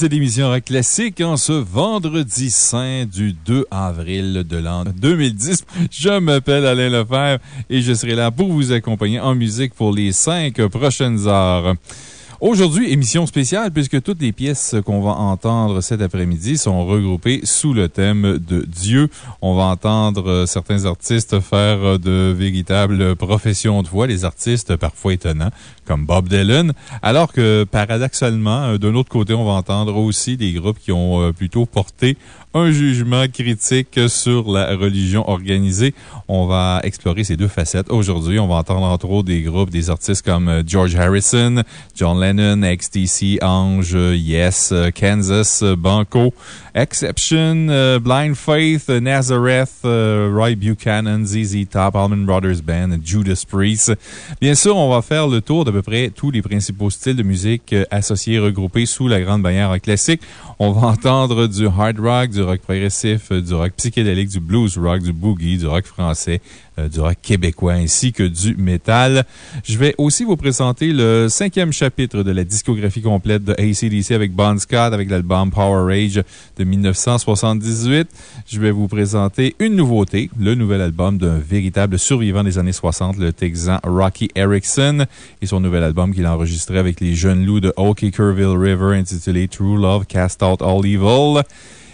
cette émission Rock Classique en ce vendredi saint du 2 avril de l'an 2010. Je m'appelle Alain Lefebvre et je serai là pour vous accompagner en musique pour les cinq prochaines heures. Aujourd'hui, émission spéciale puisque toutes les pièces qu'on va entendre cet après-midi sont regroupées sous le thème de Dieu. On va entendre euh, certains artistes faire euh, de véritables professions de foi, les artistes parfois étonnants, comme Bob Dylan, alors que paradoxalement, euh, d'un autre côté, on va entendre aussi des groupes qui ont plutôt porté un jugement critique sur la religion organisée. On va explorer ces deux facettes aujourd'hui. On va entendre entre autres des groupes, des artistes comme euh, George Harrison, John Lennon, XTC, Ange, Yes, euh, Kansas, euh, Banco, Exception, Blind Faith, Nazareth, Roy Buchanan, ZZ Top, Allman Brothers Band, Judas Priest. Bien sûr, on va faire le tour d'à peu près tous les principaux styles de musique associés, regroupés sous la grande bannière classique. On va entendre du hard rock, du rock progressif, euh, du rock psychédélique, du blues rock, du boogie, du rock français, euh, du rock québécois ainsi que du métal. Je vais aussi vous présenter le cinquième chapitre de la discographie complète de ACDC avec Bon Scott, avec l'album Power Rage de 1978. Je vais vous présenter une nouveauté, le nouvel album d'un véritable survivant des années 60, le Texan Rocky Erickson, et son nouvel album qu'il a enregistré avec les jeunes loups de Kerrville River intitulé True Love Cast Out All Evil.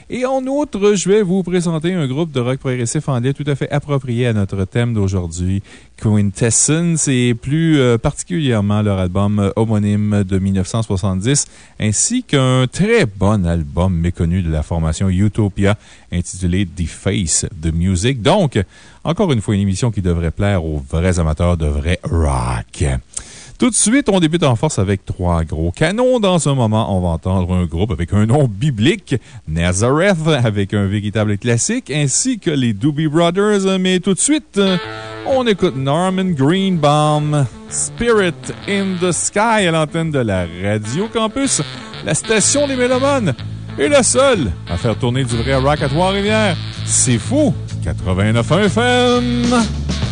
Et en outre, je vais vous présenter un groupe de rock progressif anglais tout à fait approprié à notre thème d'aujourd'hui, Quintessence, et plus euh, particulièrement leur album euh, homonyme de 1970, ainsi qu'un très bon album méconnu de la formation Utopia intitulé The Face the Music. Donc, encore une fois, une émission qui devrait plaire aux vrais amateurs de vrai rock. Tout de suite, on débute en force avec trois gros canons. Dans un moment, on va entendre un groupe avec un nom biblique, Nazareth, avec un véritable classique, ainsi que les Doobie Brothers. Mais tout de suite, on écoute Norman Greenbaum, Spirit in the Sky à l'antenne de la Radio Campus, la station des Mélomanes, et la seule à faire tourner du vrai rock à Trois-Rivières. C'est fou! 89 FM!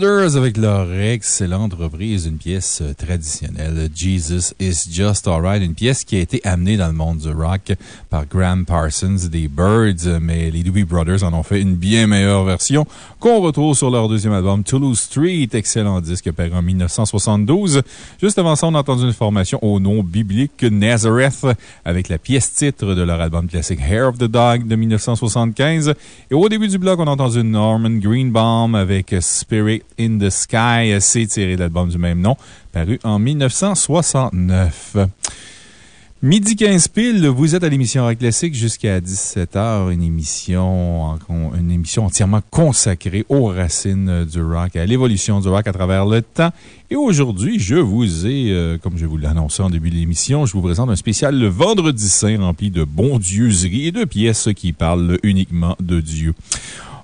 Brothers avec leur excellente reprise d'une pièce euh, traditionnelle, Jesus is Just Alright, une pièce qui a été amenée dans le monde du rock par Graham Parsons des Birds, mais les Doobie Brothers en ont fait une bien meilleure version qu'on retrouve sur leur deuxième album Toulouse Street, excellent disque paru en 1972. Juste avant ça, on a entendu une formation au nom biblique Nazareth avec la pièce titre de leur album classique Hair of the Dog de 1975. Et au début du bloc, on a entendu Norman Greenbaum avec Spirit in the Sky, c'est tiré de l'album du même nom, paru en 1969. Midi 15 pile, vous êtes à l'émission Rock Classique jusqu'à 17h, une émission, une émission entièrement consacrée aux racines du rock, à l'évolution du rock à travers le temps. Et aujourd'hui, je vous ai, euh, comme je vous annoncé en début de l'émission, je vous présente un spécial le Vendredi Saint rempli de bondieuseries et de pièces qui parlent uniquement de Dieu.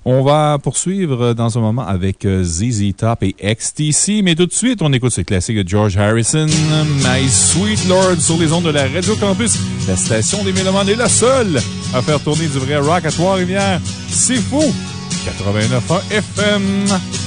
On va poursuivre dans un moment avec ZZ Top et XTC, mais tout de suite, on écoute ce classique de George Harrison, My Sweet Lord, sur les ondes de la Radio Campus. La station des Mélomanes est la seule à faire tourner du vrai rock à Trois-Rivières. C'est fou! 89.1 FM.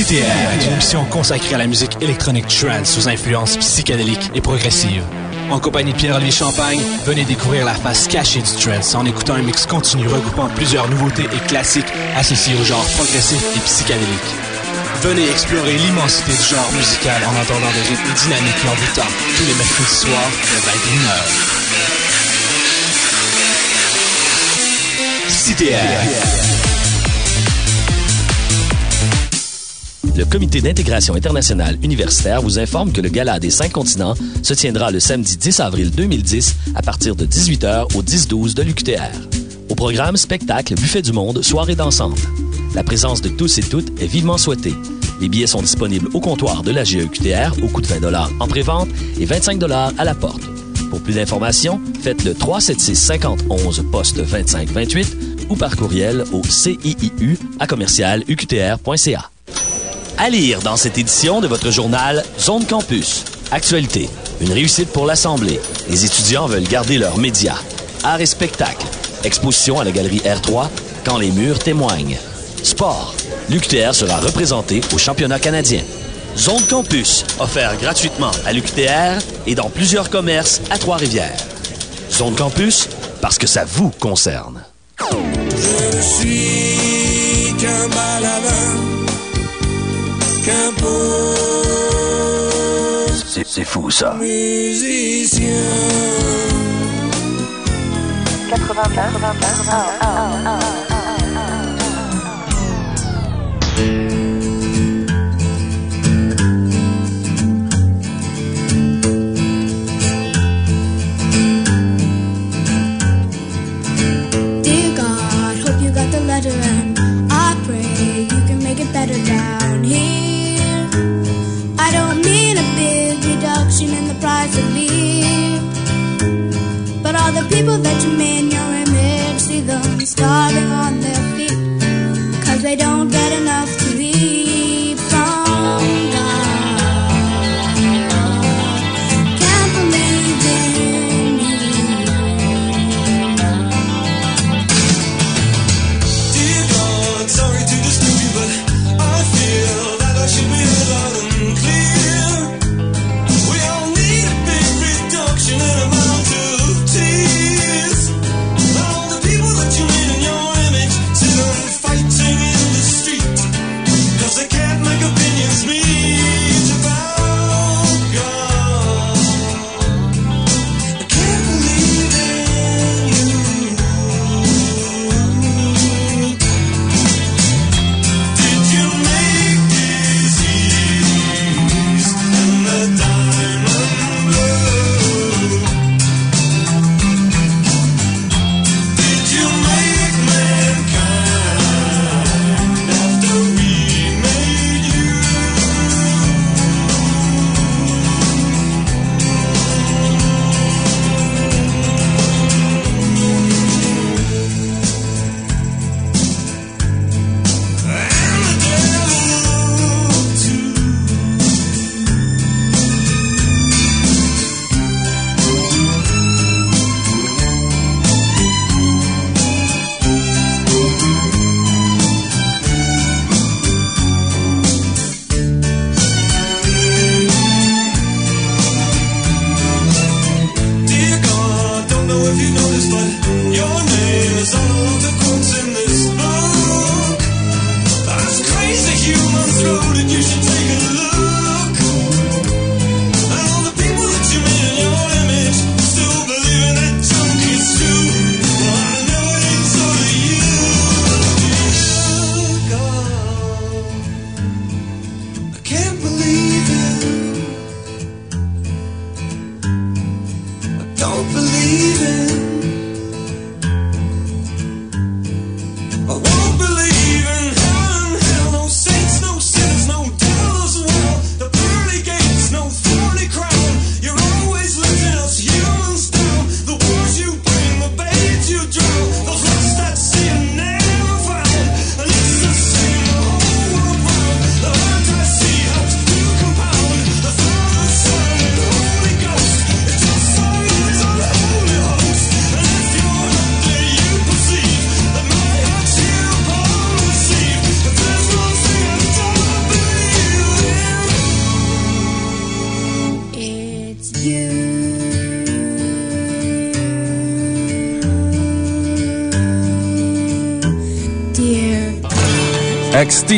CTR est une émission consacrée à la musique électronique trance sous influence psychédélique et progressive. En compagnie de Pierre-Olivier Champagne, venez découvrir la face cachée du trance en écoutant un mix continu regroupant plusieurs nouveautés et classiques associés au genre progressif et psychédélique. Venez explorer l'immensité du genre musical en entendant des rythmes dynamiques et envoûtants tous les mercredis soirs de 21h. CTR. Le Comité d'intégration internationale universitaire vous informe que le Gala des cinq continents se tiendra le samedi 10 avril 2010 à partir de 18h au 10-12 de l'UQTR. Au programme, spectacle, buffet du monde, soirée dansante. La présence de tous et toutes est vivement souhaitée. Les billets sont disponibles au comptoir de la GEQTR au coût de 20 en prévente et 25 à la porte. Pour plus d'informations, faites le 376 51 poste 2528 ou par courriel au CIIU à commercial UQTR.ca. À lire dans cette édition de votre journal Zone Campus. Actualité. Une réussite pour l'Assemblée. Les étudiants veulent garder leurs médias. Art et spectacle. Exposition à la galerie R3 quand les murs témoignent. Sport. L'UQTR sera représenté au championnat canadien. Zone Campus, offert gratuitement à l'UQTR et dans plusieurs commerces à Trois-Rivières. Zone Campus, parce que ça vous concerne. Je ne suis qu'un baladin, c'est, fou ça. Musicien. 80, 80, 80, 80, 80, 80, 80.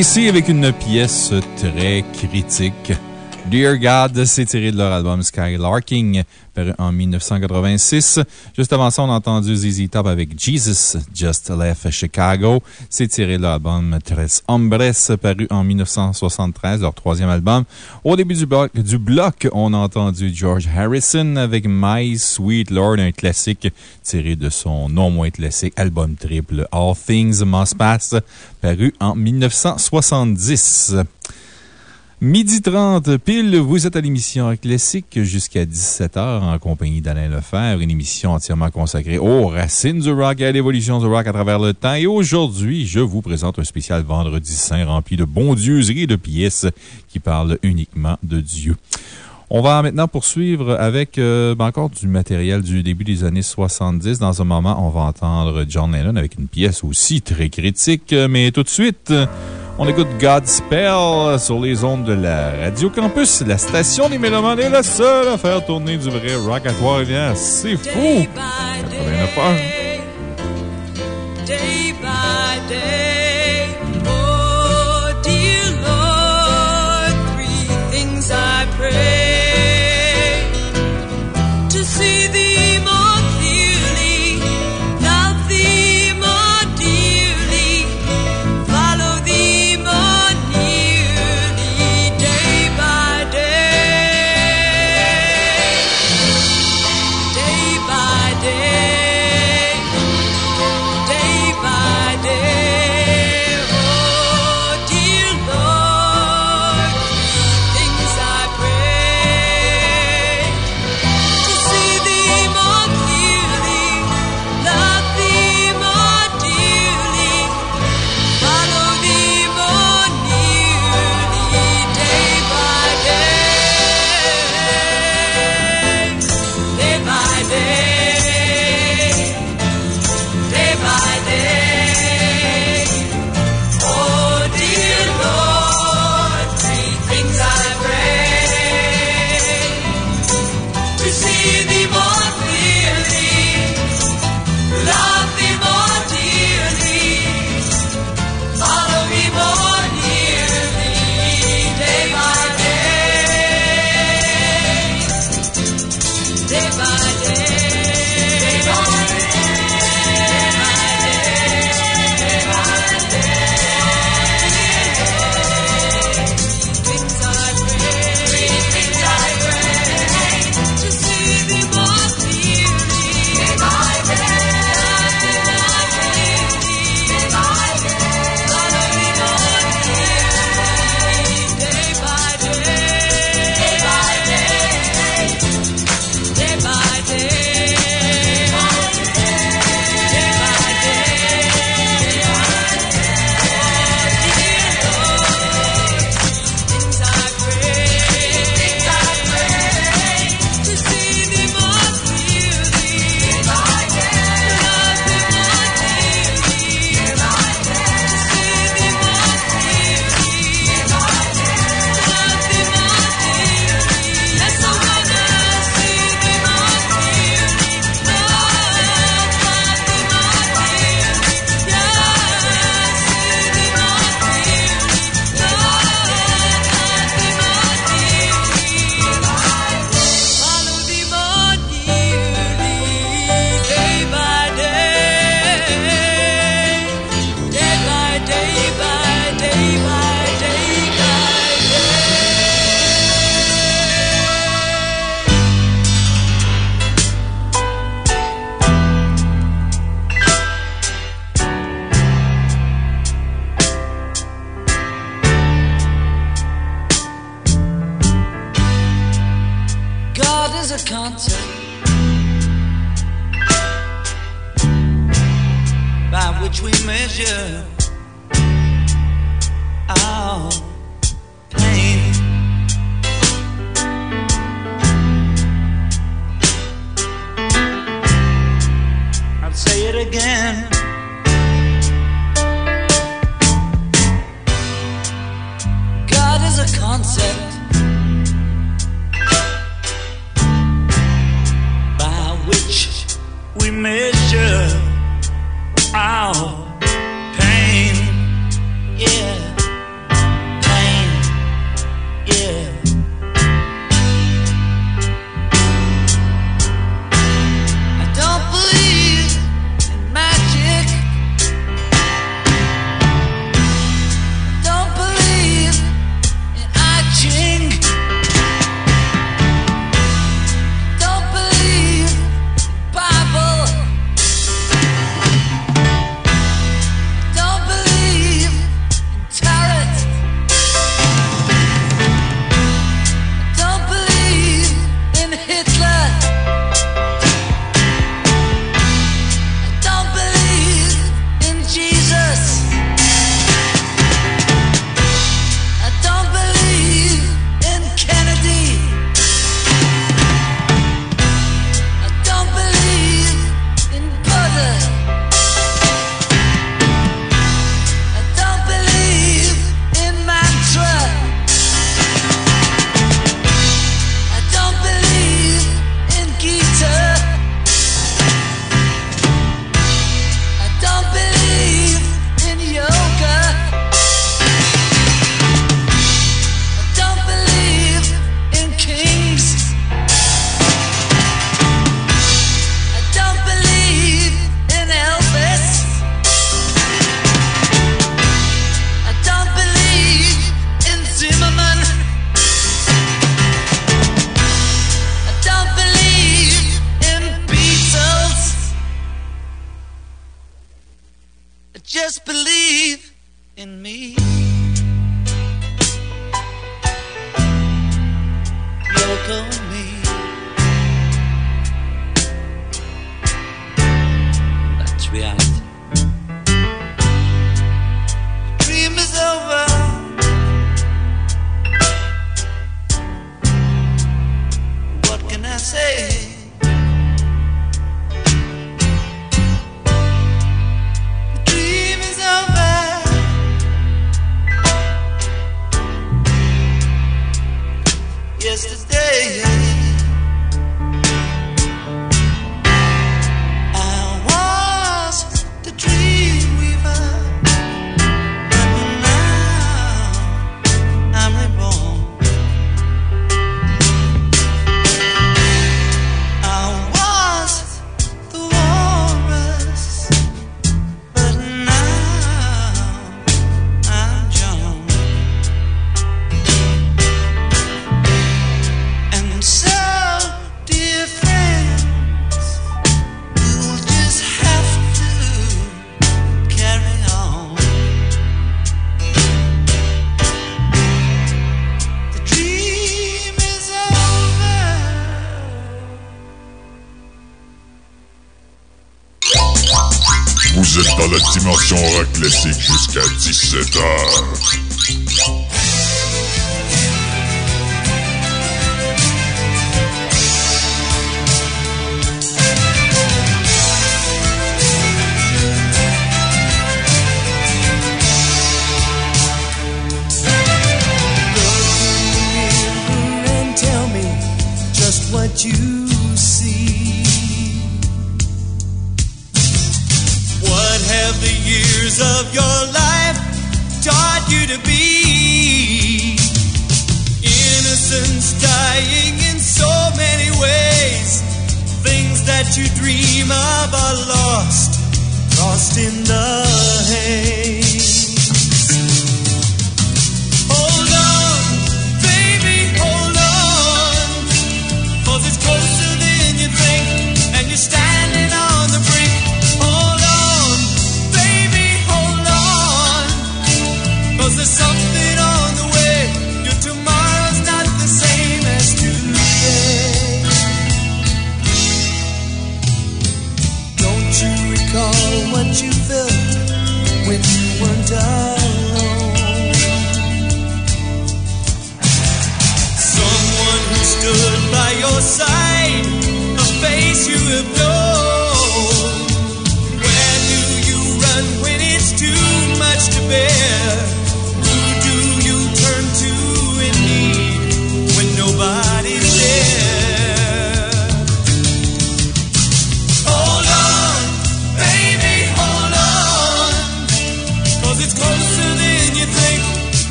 XTC avec une pièce très critique. Dear God, c'est tiré de leur album Skylarking, paru en 1986. Juste avant ça, on a entendu ZZ Top avec Jesus Just Left Chicago. C'est tiré de leur album Tres Hombres, paru en 1973, leur troisième album. Au début du bloc, du bloc, on a entendu George Harrison avec My Sweet Lord, un classique tiré de son non moins classique album triple All Things Must Pass, paru en 1970. Midi 30, pile, vous êtes à l'émission Classique jusqu'à 17h en compagnie d'Alain Lefebvre, une émission entièrement consacrée aux racines du rock et à l'évolution du rock à travers le temps. Et aujourd'hui, je vous présente un spécial Vendredi Saint rempli de bondieuseries et de pièces qui parlent uniquement de Dieu. On va maintenant poursuivre avec euh, ben, encore du matériel du début des années 70. Dans un moment, on va entendre John Lennon avec une pièce aussi très critique, mais tout de suite, on écoute Godspell sur les ondes de la Radio Campus. La station des Mélomanes est la seule à faire tourner du vrai rock à Trois-Rivières. C'est fou! 89 heures. Pain. I'll say it again.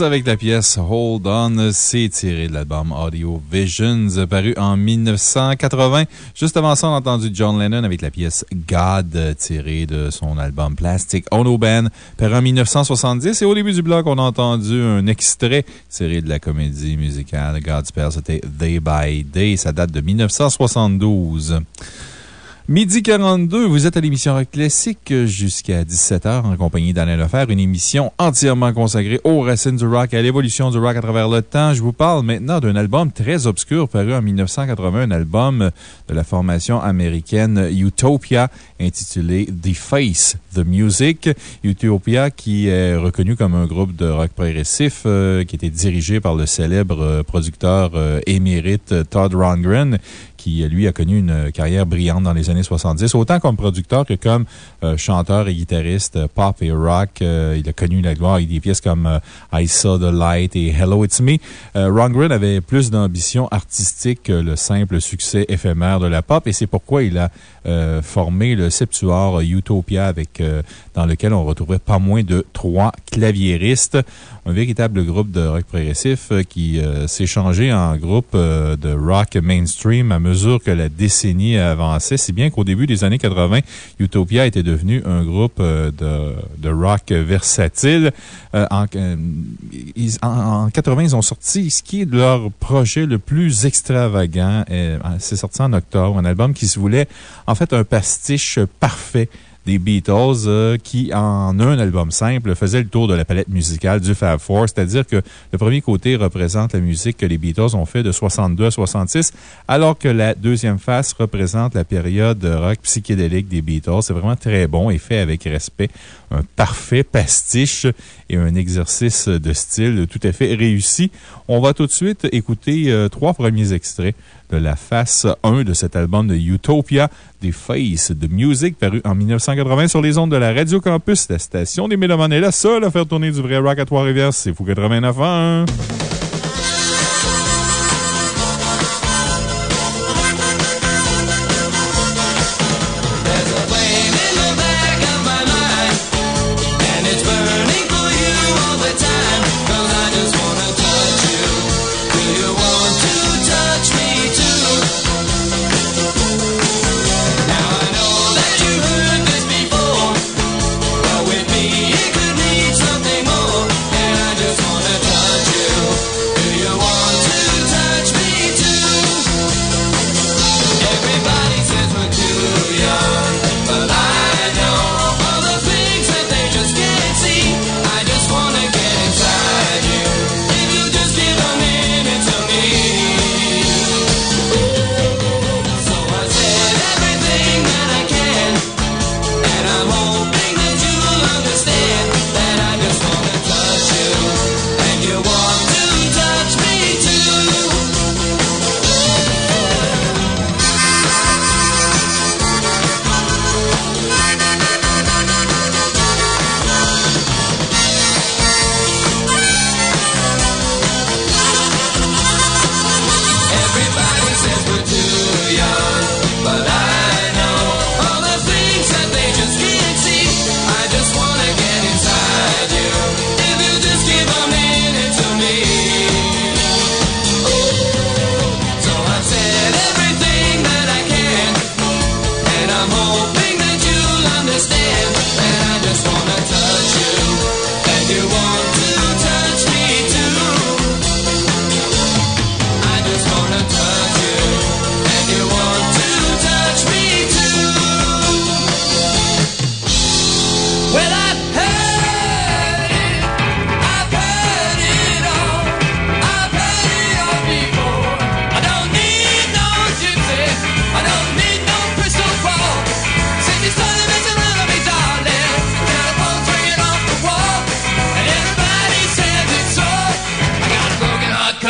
Avec la pièce Hold On. C'est tiré de l'album Audio Visions paru en 1980. Juste avant ça, on a entendu John Lennon avec la pièce God tirée de son album Plastic Ono Band paru en 1970. Et au début du bloc, on a entendu un extrait tiré de la comédie musicale Godspell. C'était Day by Day. Ça date de 1972. Midi 42, vous êtes à l'émission Rock Classique jusqu'à 17h en compagnie d'Alain Lefer, une émission entièrement consacrée aux racines du rock et à l'évolution du rock à travers le temps. Je vous parle maintenant d'un album très obscur paru en 1980, un album de la formation américaine Utopia intitulé The Face, The Music. Utopia qui est reconnu comme un groupe de rock progressif euh, qui était dirigé par le célèbre euh, producteur euh, émérite Todd Rundgren qui, lui, a connu une carrière brillante dans les années 70, autant comme producteur que comme euh, chanteur et guitariste euh, pop et rock. Euh, il a connu la gloire avec des pièces comme I Saw the Light et Hello It's Me. Euh, Rundgren avait plus d'ambition artistique que le simple succès éphémère de la pop et c'est pourquoi il a euh, formé le Septuor Utopia, avec, euh, dans lequel on retrouvait pas moins de trois claviéristes. Un véritable groupe de rock progressif euh, qui s'est changé en groupe de rock mainstream à mesure que la décennie avançait, si bien qu'au début des années 80, Utopia était devenu un groupe de, de rock versatile. en, ils, en, 80, ils ont sorti ce qui est leur projet le plus extravagant. C'est sorti en octobre, un album qui se voulait fait un pastiche parfait des Beatles euh, qui, en un album simple, faisait le tour de la palette musicale du Fab Four. C'est-à-dire que le premier côté représente la musique que les Beatles ont fait de 62 à 66, alors que la deuxième face représente la période rock psychédélique des Beatles. C'est vraiment très bon et fait avec respect. Un parfait pastiche et un exercice de style tout à fait réussi. On va tout de suite écouter euh, trois premiers extraits de la face 1 de cet album de Utopia, des Faces de Music, paru en 1980 sur les ondes de la Radio Campus. La station des Mélomanes est la seule à faire tourner du vrai rock à Trois-Rivières. C'est Fou 89 1.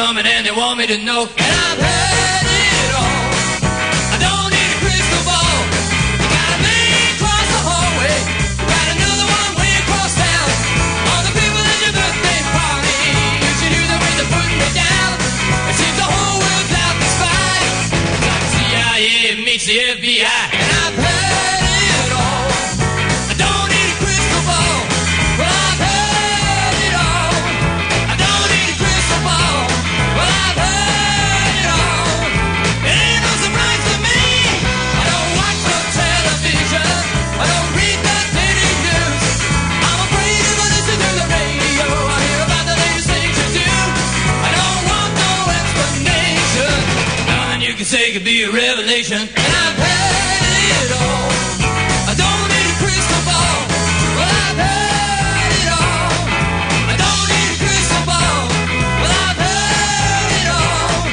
coming and they want me to know. And I'm and I've had it all. I don't need a crystal ball. Well, I've had it all. I don't need a crystal ball. Well, I've had it all.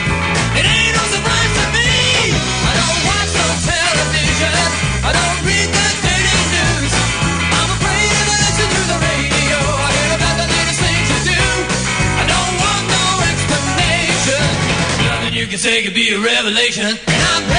It ain't no surprise to me. I don't watch no television. I don't read the daily news. I'm afraid if I listen to the radio, I hear about the latest do. I don't want no explanation. Nothing you can say could be a revelation. And I'm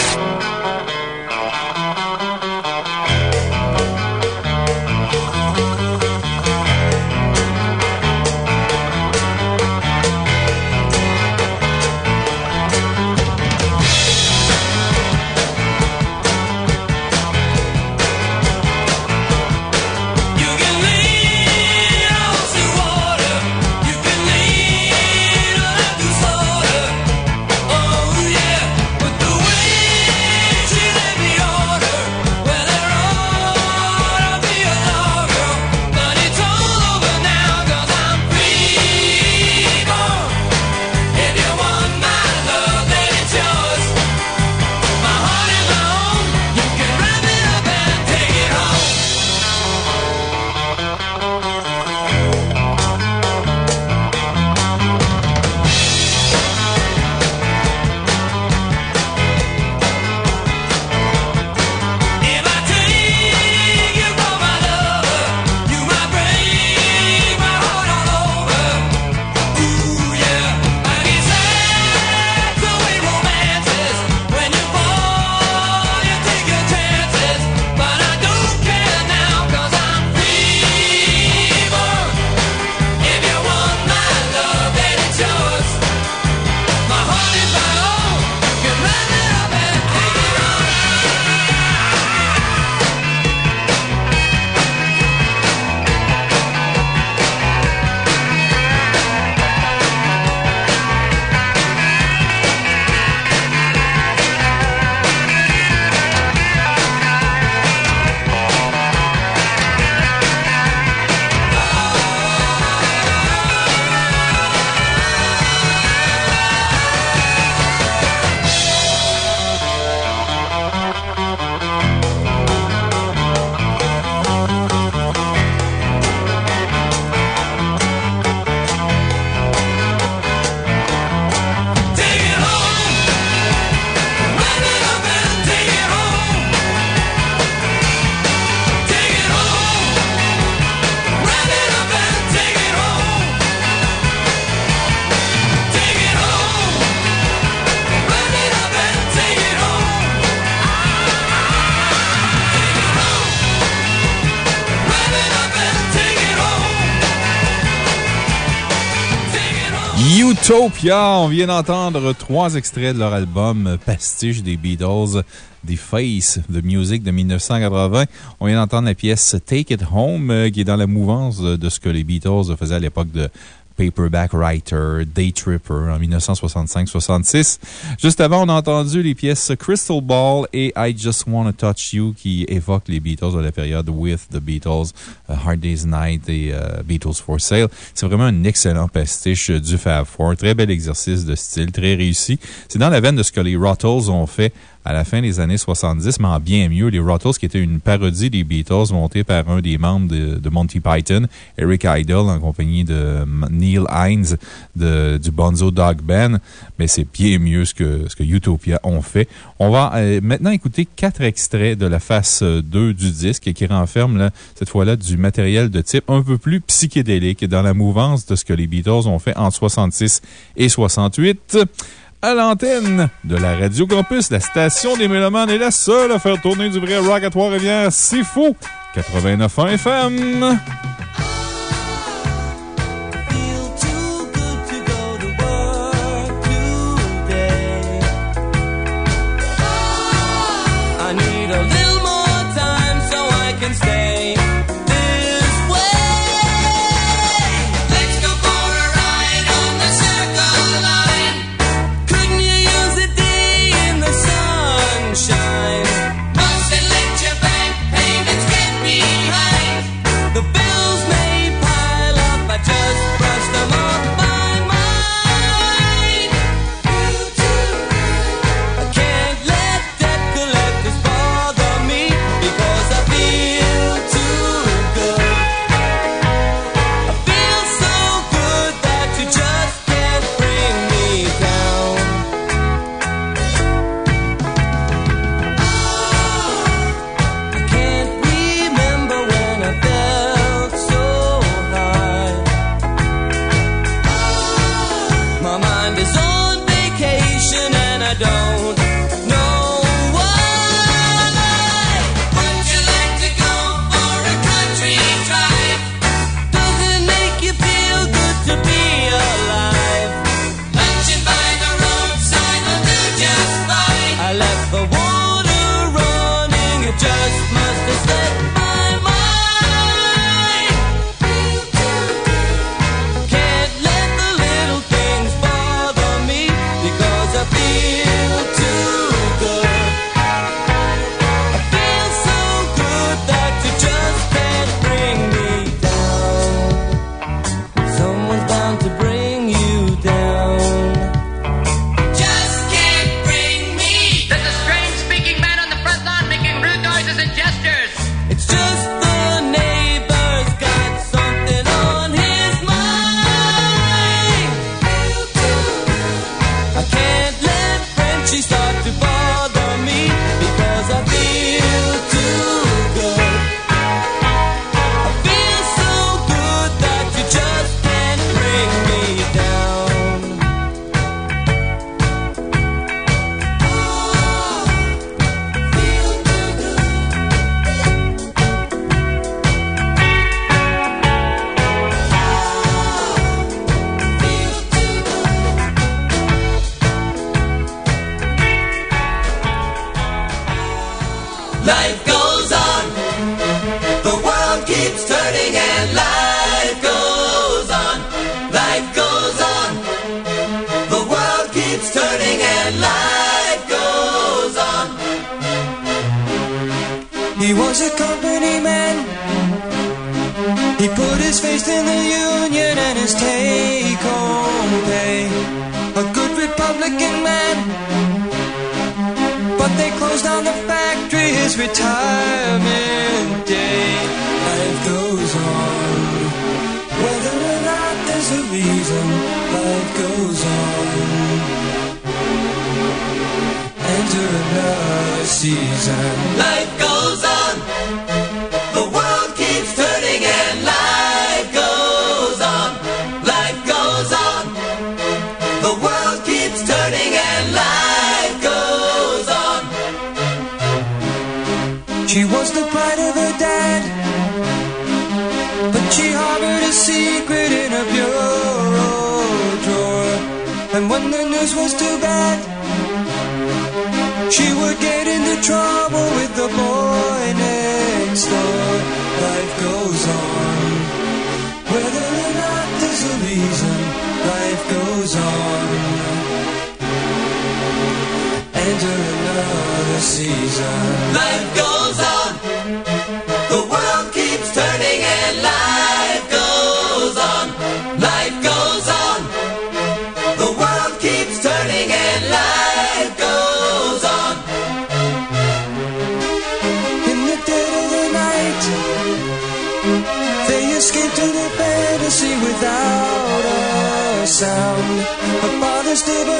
On vient d'entendre trois extraits de leur album Pastiche des Beatles, The Face, The Music de 1980. On vient d'entendre la pièce Take It Home, euh, qui est dans la mouvance de, de ce que les Beatles faisaient à l'époque de Paperback Writer, Day Tripper en 1965-66. Juste avant, on a entendu les pièces Crystal Ball et I Just Wanna Touch You qui évoquent les Beatles de la période With the Beatles, euh, Hard Day's Night et euh, Beatles for Sale. C'est vraiment un excellent pastiche du Fab Four. Très bel exercice de style, très réussi. C'est dans la veine de ce que les Ruttles ont fait à la fin des années 70, mais en bien mieux. Les Ruttles, qui étaient une parodie des Beatles montée par un des membres de, Monty Python, Eric Idle, en compagnie de Neil Hines de, du Bonzo Dog Band. Mais c'est bien mieux ce que, que Utopia ont fait. On va euh, maintenant écouter quatre extraits de la face euh, 2 du disque qui renferment, là, cette fois-là, du matériel de type un peu plus psychédélique dans la mouvance de ce que les Beatles ont fait en 66 et 68 à l'antenne de la Radio Campus. La station des Mélomanes est la seule à faire tourner du vrai rock à Trois-Rivières. C'est faux! 89.1 FM. on the factory's retirement day. Life goes on. Whether or not there's a reason, life goes on. Enter another season. Life goes on. and the news was too bad. She would get into trouble with the boy next door. Life goes on. Whether or not there's a reason, life goes on. Enter another season. Life goes on. wasted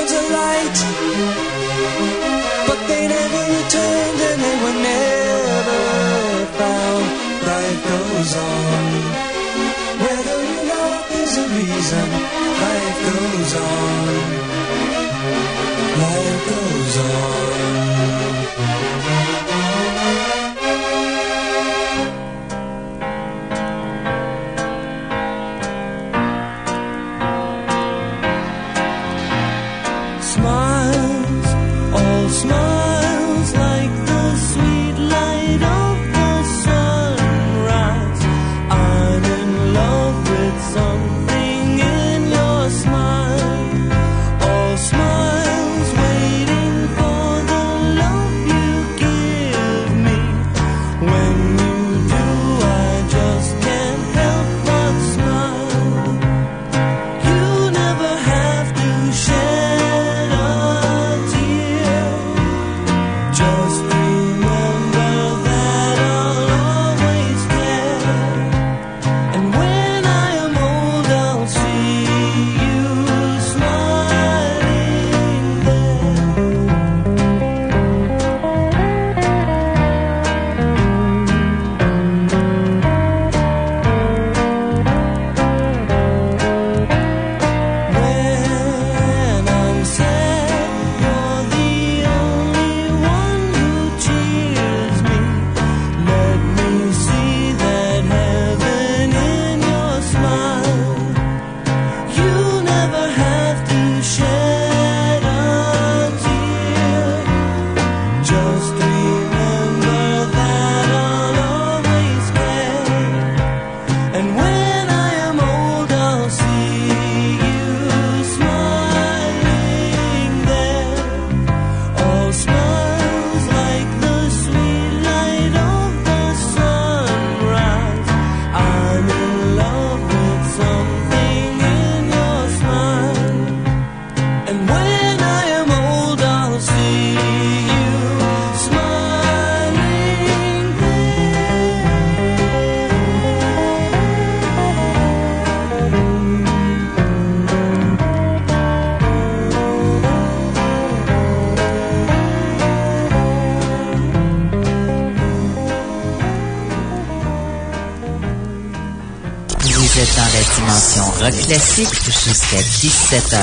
classiques jusqu'à 17h.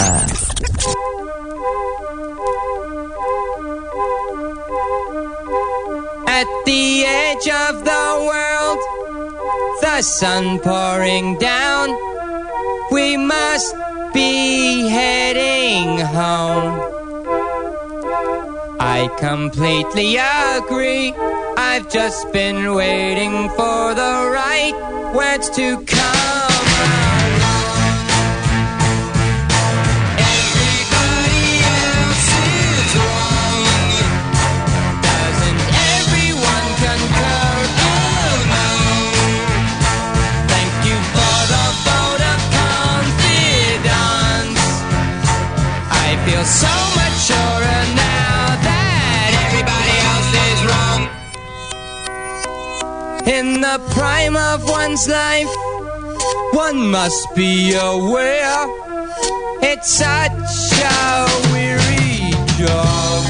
At the edge of the world, the sun pouring down, we must be heading home. I completely agree. I've just been waiting for the right words to come. Prime of one's life, one must be aware. It's such a weary job.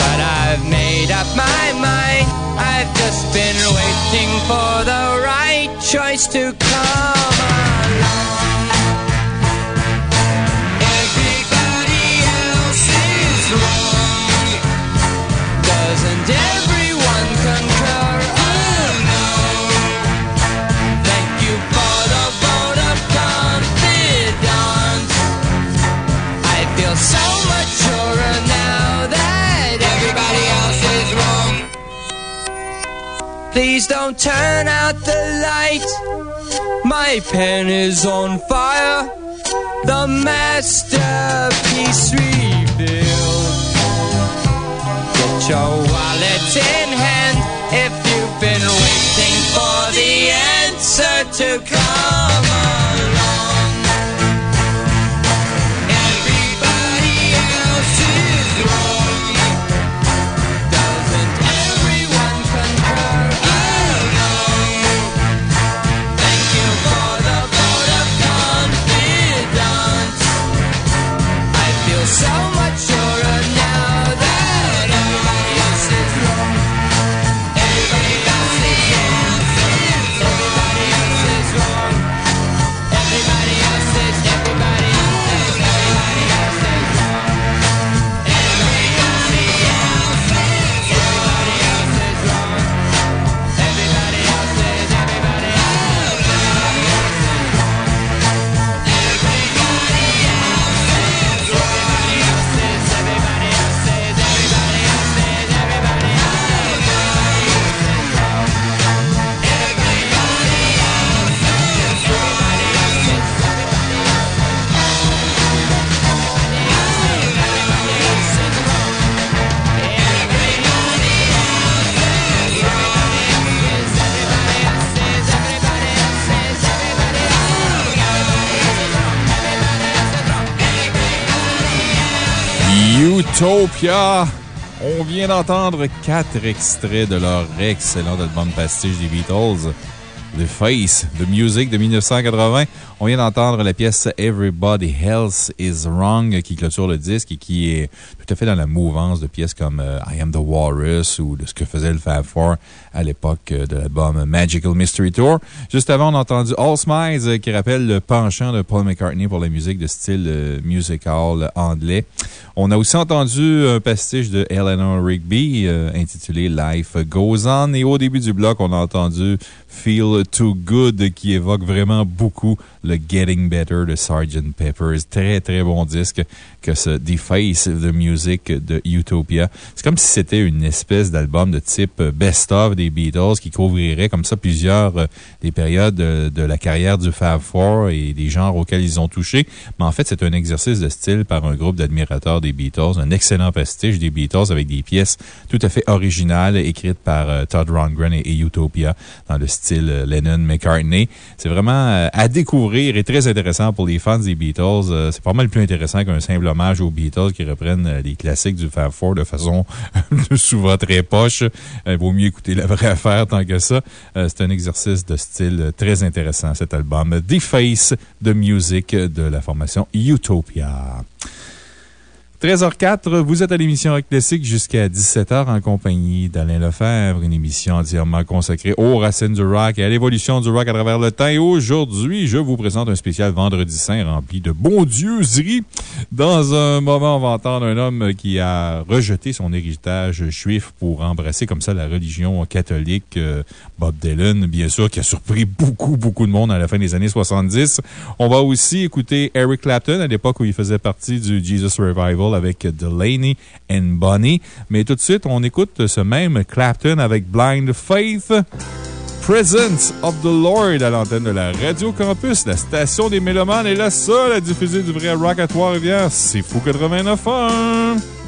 But I've made up my mind, I've just been waiting for the right choice to come Please don't turn out the light. My pen is on fire. The masterpiece revealed. Get your wallet in hand if you've been waiting for the answer to come Utopia. On vient d'entendre quatre extraits de leur excellent album pastiche des Beatles. The Face, The Music de 1980. On vient d'entendre la pièce Everybody Else is Wrong qui clôture le disque et qui est tout à fait dans la mouvance de pièces comme euh, I Am the Walrus ou de ce que faisait le Fab Four à l'époque euh, de l'album Magical Mystery Tour. Juste avant, on a entendu All Smiles euh, qui rappelle le penchant de Paul McCartney pour la musique de style musical anglais. On a aussi entendu un pastiche de Eleanor Rigby intitulé Life Goes On. Et au début du bloc, on a entendu Feel Too Good qui évoque vraiment beaucoup le Getting Better de Sgt. Pepper's. Très, très bon disque que ce Deface the Music de Utopia. C'est comme si c'était une espèce d'album de type best-of des Beatles qui couvrirait comme ça plusieurs euh, des périodes de, de la carrière du Fab Four et des genres auxquels ils ont touché. Mais en fait, c'est un exercice de style par un groupe d'admirateurs des Beatles, un excellent pastiche des Beatles avec des pièces tout à fait originales écrites par euh, Todd Rundgren et, Utopia dans le style euh, Lennon-McCartney. C'est vraiment euh, à découvrir et très intéressant pour les fans des Beatles. Euh, C'est pas mal plus intéressant qu'un simple hommage aux Beatles qui reprennent euh, les classiques du Fab Four de façon souvent très poche. Il vaut mieux écouter la vraie affaire tant que ça. C'est un exercice de style très intéressant, cet album. Deface de musique de la formation Utopia. 13h04, vous êtes à l'émission Rock Classique jusqu'à 17h en compagnie d'Alain Lefebvre, une émission entièrement consacrée aux racines du rock et à l'évolution du rock à travers le temps. Et aujourd'hui, je vous présente un spécial Vendredi Saint rempli de bondieuseries. Dans un moment, on va entendre un homme qui a rejeté son héritage juif pour embrasser comme ça la religion catholique. euh, Bob Dylan, bien sûr, qui a surpris beaucoup, beaucoup de monde à la fin des années 70. On va aussi écouter Eric Clapton à l'époque où il faisait partie du Jesus Revival avec Delaney and Bonnie. Mais tout de suite, on écoute ce même Clapton avec Blind Faith. Presence of the Lord à l'antenne de la Radio Campus, la station des Mélomanes est la seule à diffuser du vrai rock à Trois-Rivières. C'est Fou 89.1!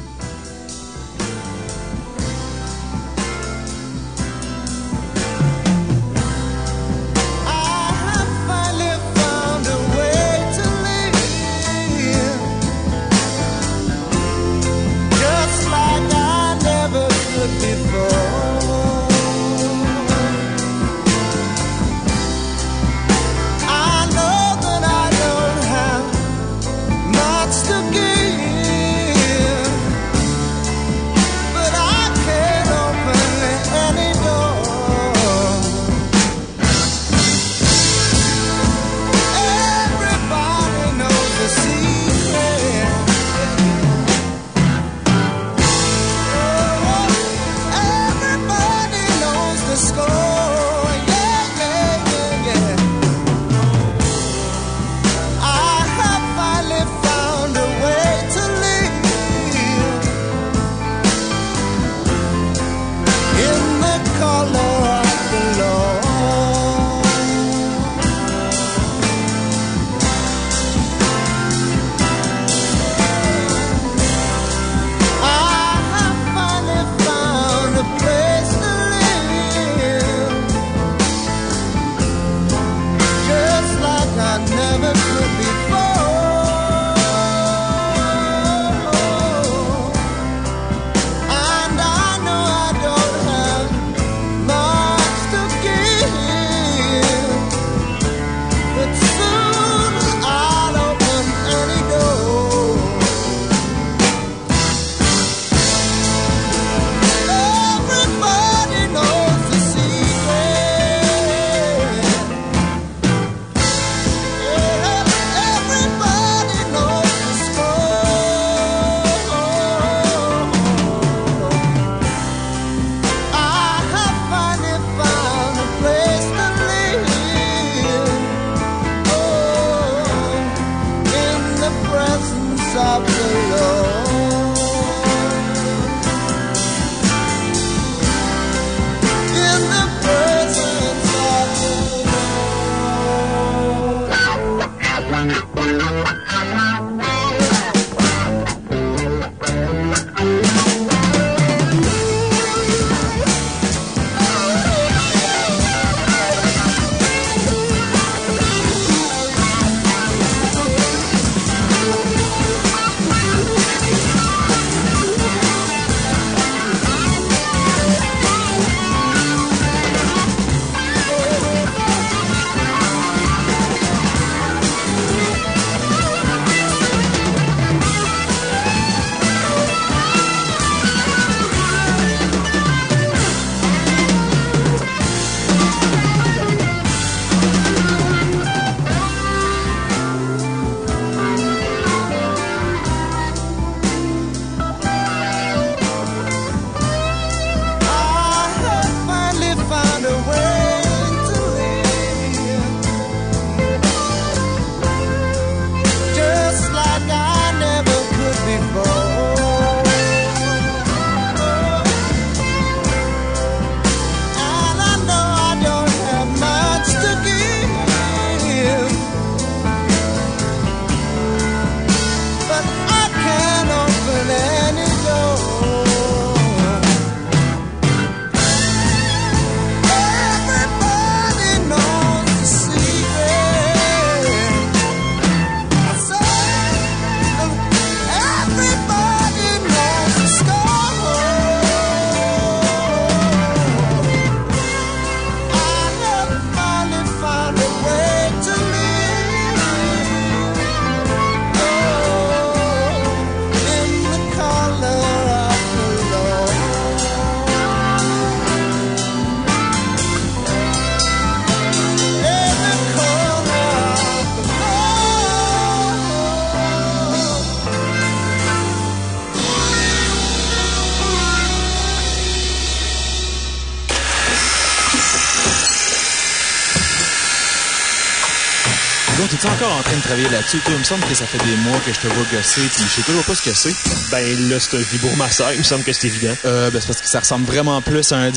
là-dessus. Il me semble que ça fait des mois que je te vois gosser, puis je sais toujours pas ce que c'est. Ben là, c'est un vibourg-masseur, il me semble que c'est évident. Euh, ben c'est parce que ça ressemble vraiment plus à un...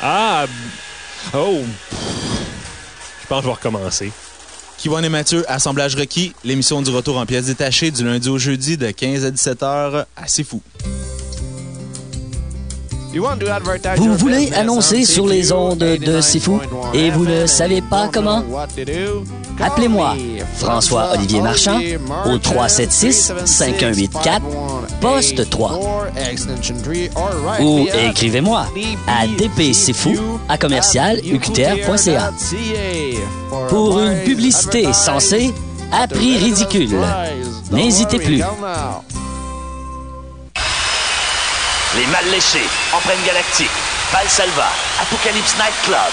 Ah! Oh! Je pense que je vais recommencer. Kivon et Mathieu, Assemblage requis, l'émission du retour en pièces détachées du lundi au jeudi de 15 à 17 h. Assez fou. Vous voulez annoncer sur les ondes de Sifu et vous ne savez pas comment? Appelez-moi François-Olivier Marchand au 376-5184, poste 3. Ou écrivez-moi à dpcfou à commercial uqtr.ca. Pour une publicité censée à prix ridicule. N'hésitez plus. Les Mal Léchés, Empreinte Galactique, Valsalva, Apocalypse Night Club.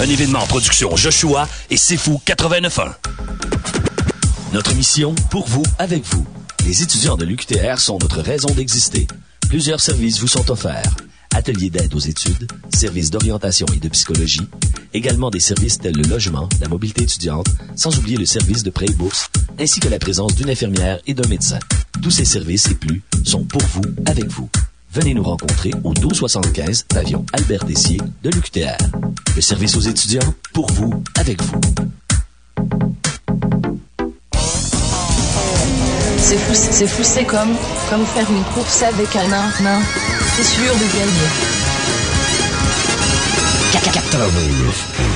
un événement en production Joshua et C'est Fou 89.1. Notre mission, pour vous, avec vous. Les étudiants de l'UQTR sont notre raison d'exister. Plusieurs services vous sont offerts. Ateliers d'aide aux études, services d'orientation et de psychologie, également des services tels le logement, la mobilité étudiante, sans oublier le service de prêt et bourse, ainsi que la présence d'une infirmière et d'un médecin. Tous ces services et plus sont pour vous, avec vous. Venez nous rencontrer au 1275 pavillon Albert Dessier de l'UQTR. Le service aux étudiants, pour vous, avec vous. C'est fou, c'est fou, c'est comme, comme faire une course avec un nain, nain. C'est sûr de gagner. 89.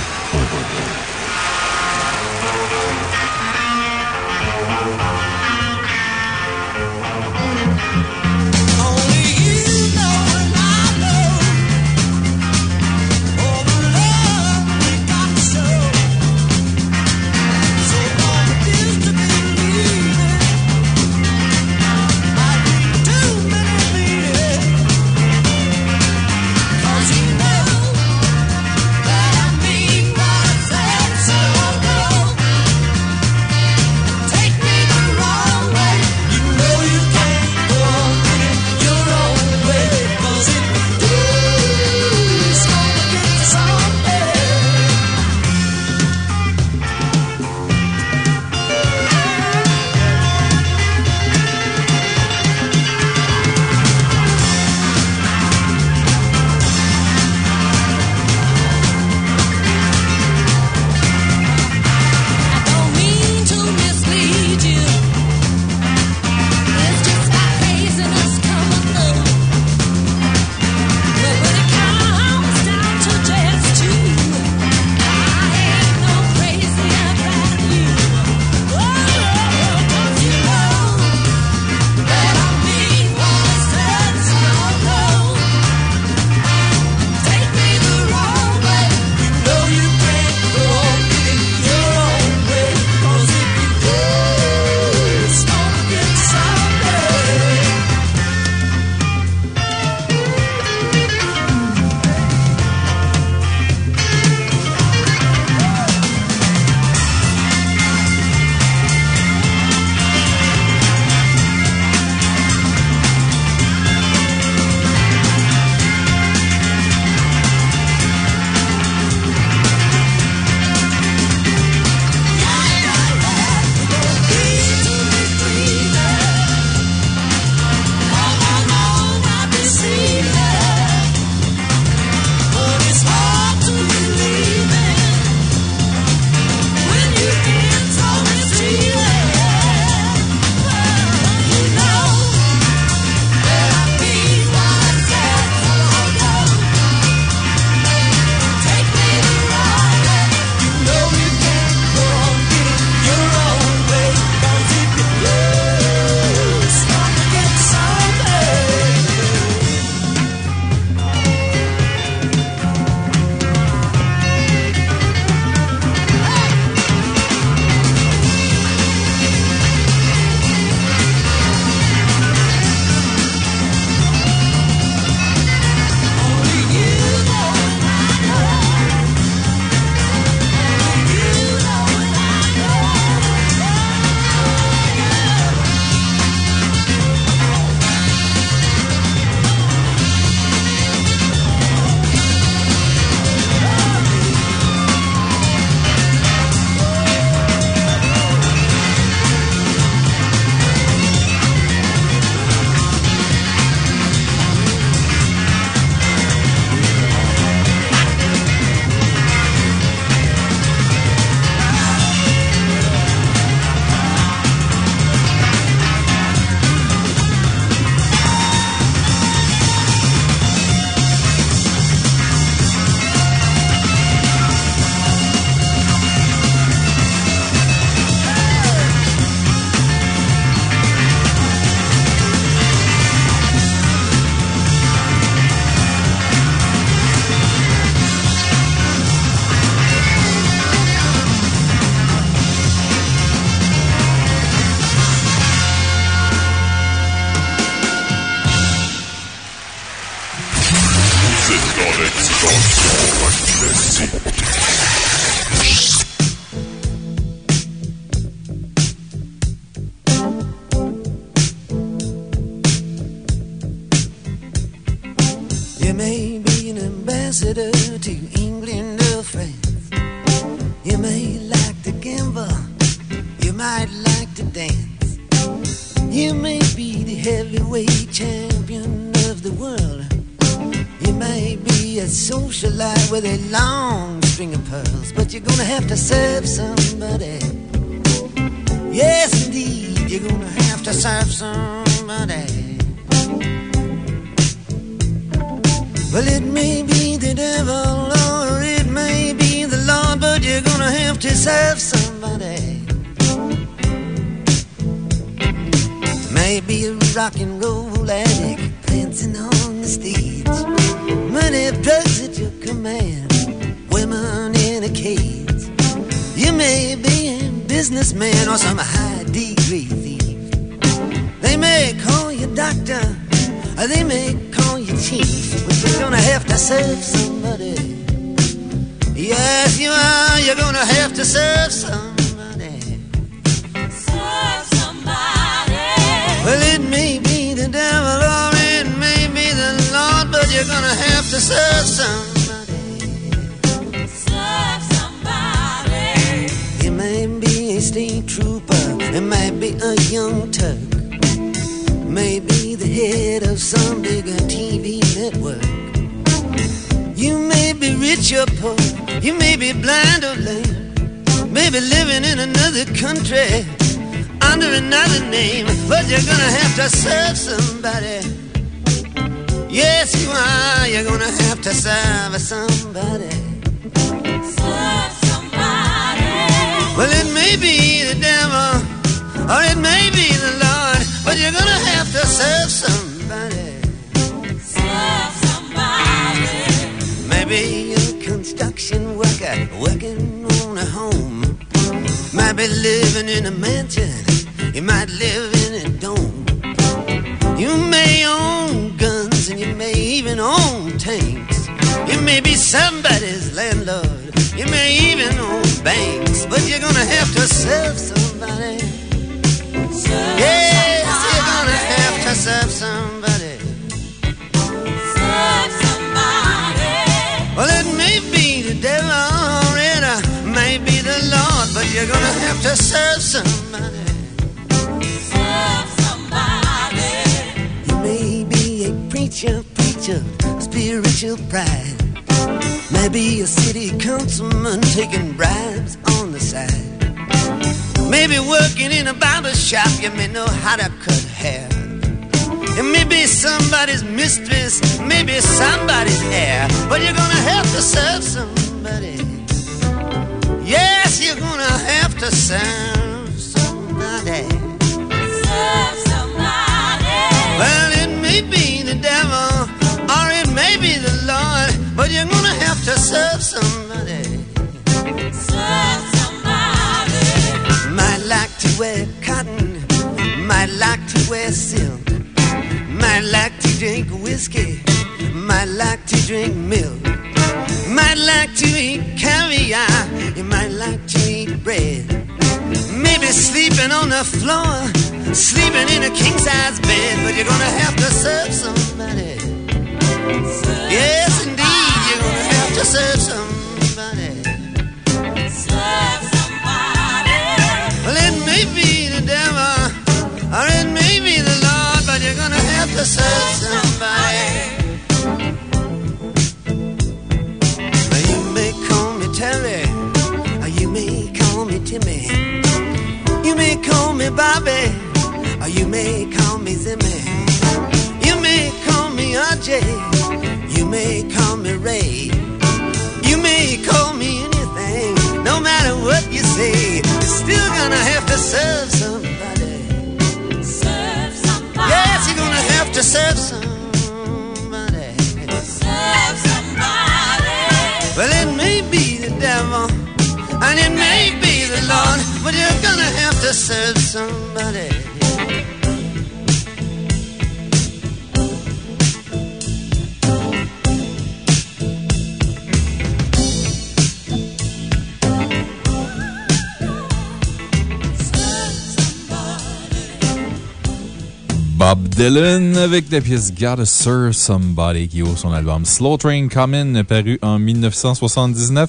Avec la pièce Gotta Serve Somebody qui ouvre son album Slow Train Common paru en 1979.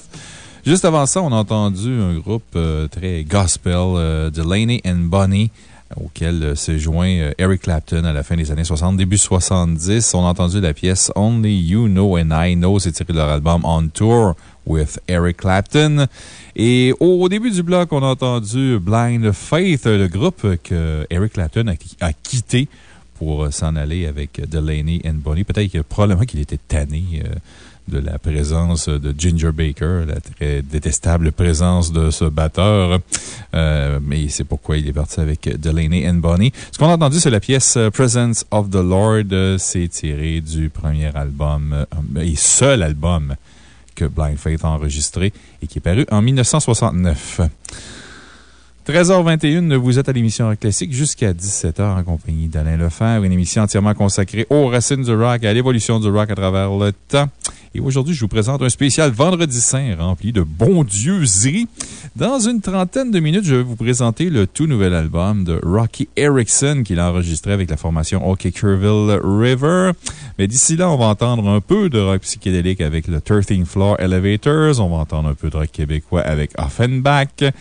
Juste avant ça, on a entendu un groupe euh, très gospel, euh, Delaney and Bonnie, auquel euh, s'est joint euh, Eric Clapton à la fin des années 60, début 70. On a entendu la pièce Only You Know and I Know, c'est tiré de leur album On Tour with Eric Clapton. Et au début du bloc, on a entendu Blind Faith, le groupe que Eric Clapton a quitté pour s'en aller avec Delaney and Bonnie. Peut-être probablement qu'il était tanné euh, de la présence de Ginger Baker, la très détestable présence de ce batteur. Euh, mais c'est pourquoi il est parti avec Delaney and Bonnie. Ce qu'on a entendu, c'est la pièce euh, Presence of the Lord. C'est tiré du premier album et seul album que Blind Faith a enregistré et qui est paru en 1969. 13h21, vous êtes à l'émission Rock Classique jusqu'à 17h en compagnie d'Alain Lefebvre, une émission entièrement consacrée aux racines du rock et à l'évolution du rock à travers le temps. Et aujourd'hui, je vous présente un spécial Vendredi Saint rempli de bondieuseries. Dans une trentaine de minutes, je vais vous présenter le tout nouvel album de Rocky Erickson qu'il a enregistré avec la formation OK Curville River. Mais d'ici là, on va entendre un peu de rock psychédélique avec le 13th Floor Elevators. On va entendre un peu de rock québécois avec Offenbach,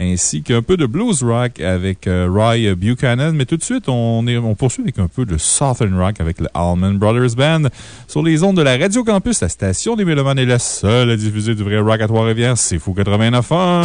ainsi qu'un peu de blues rock avec euh, Roy Buchanan. Mais tout de suite, on, est, on poursuit avec un peu de Southern rock avec le Allman Brothers Band. Sur les ondes de la Radio Campus, la station des Mélomanes est la seule à diffuser du vrai rock à Trois-Rivières. C'est fou 89 ans.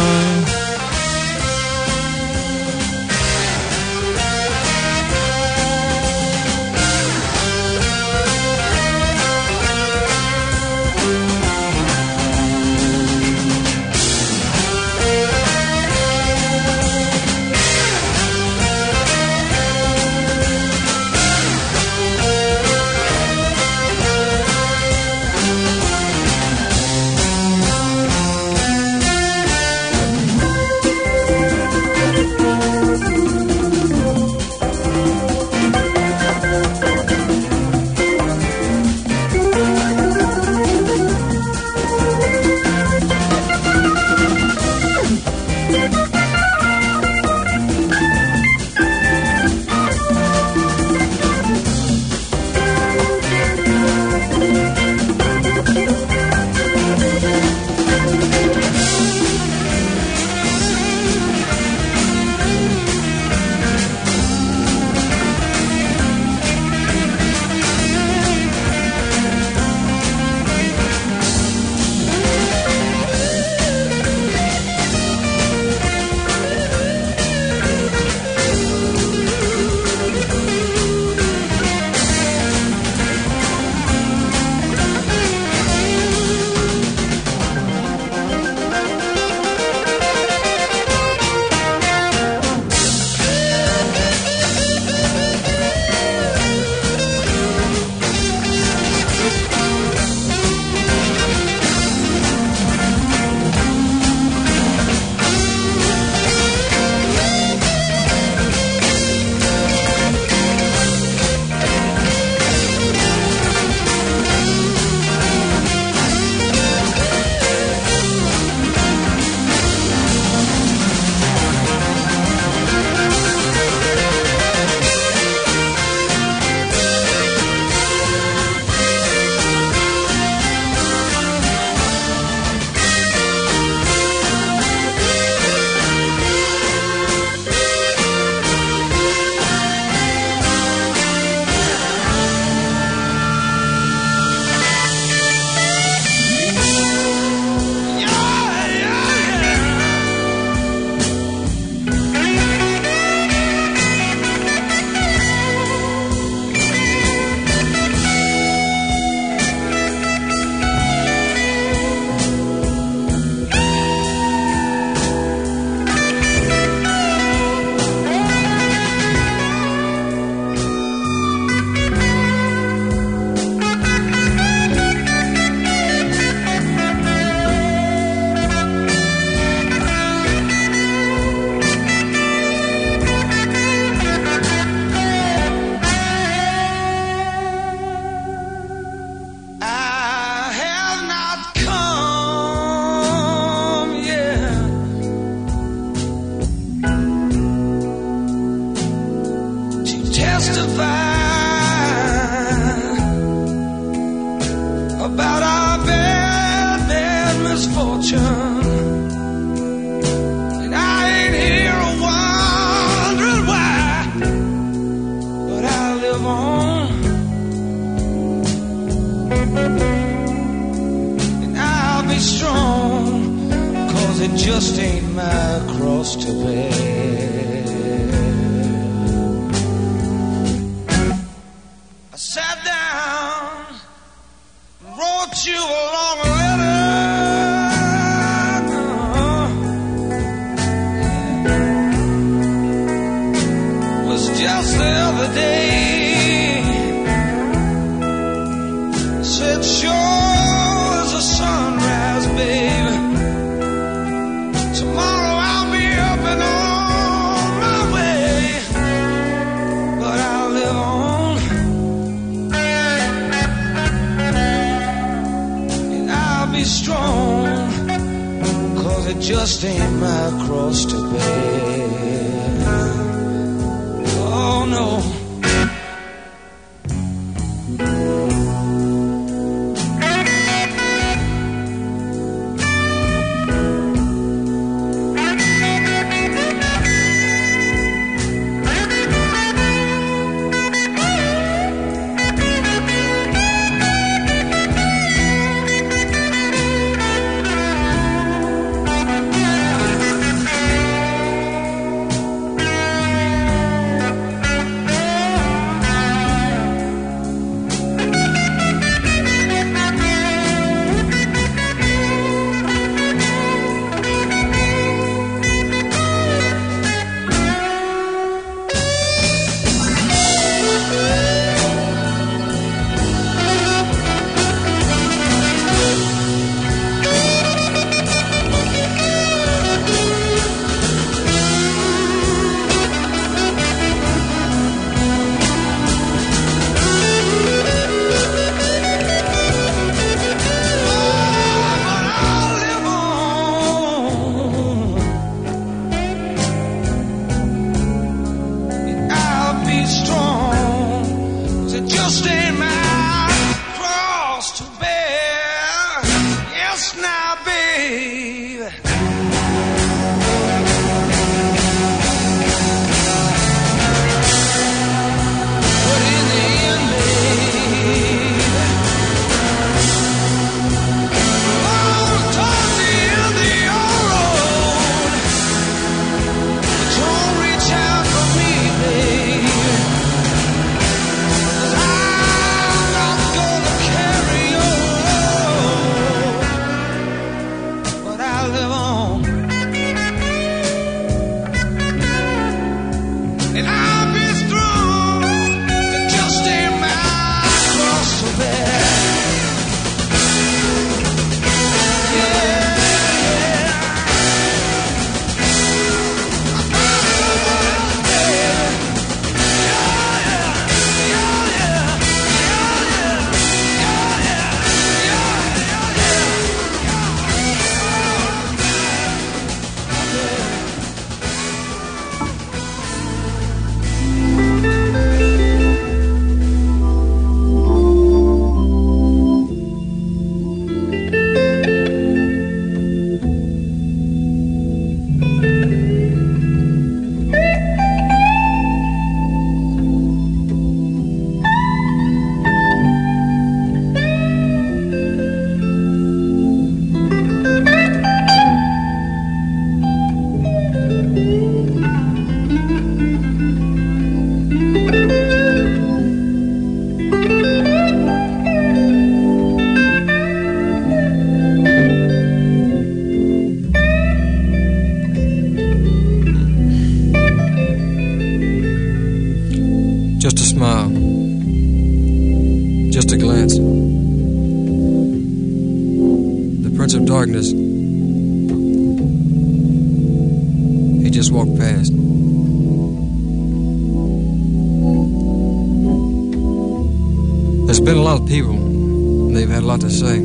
People, they've had a lot to say.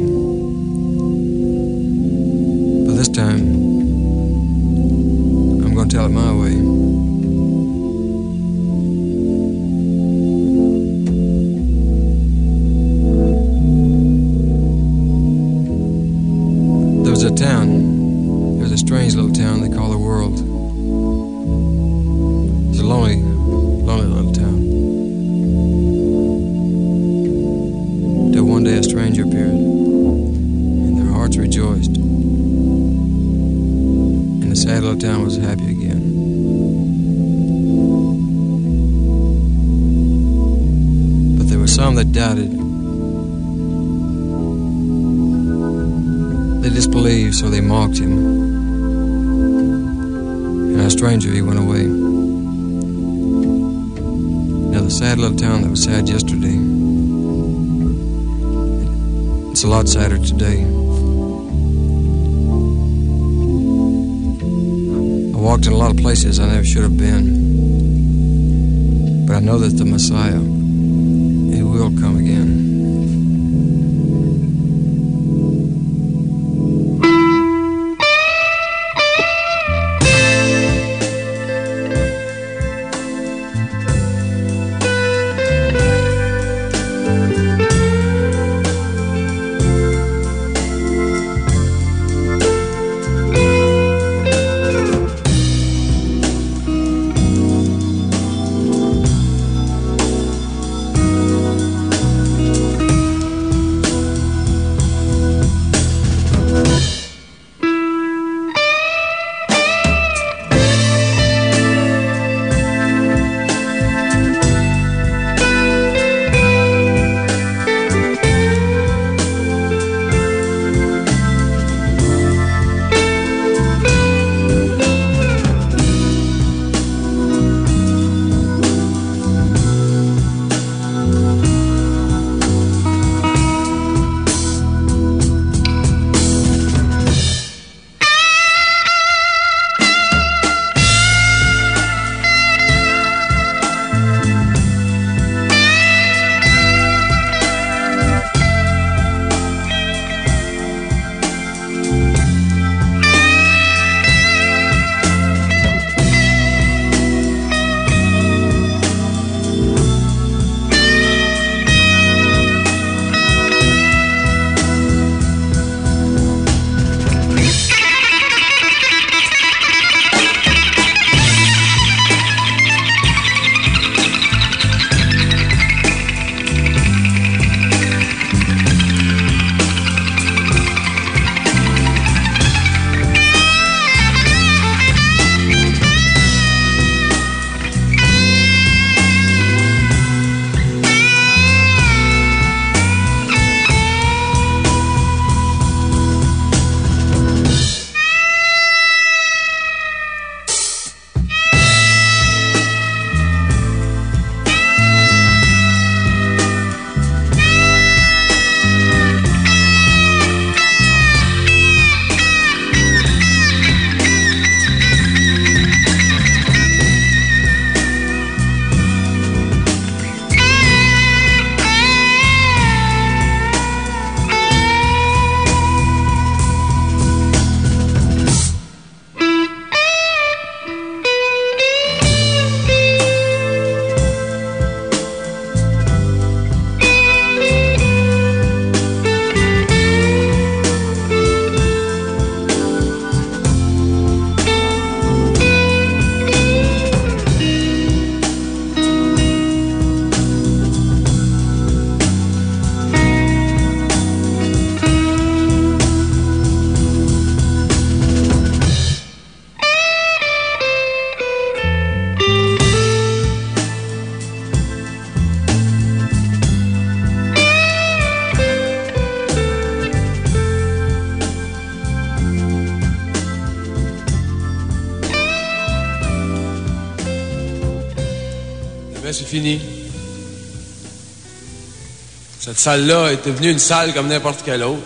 Cette salle-là est devenue une salle comme n'importe quelle autre.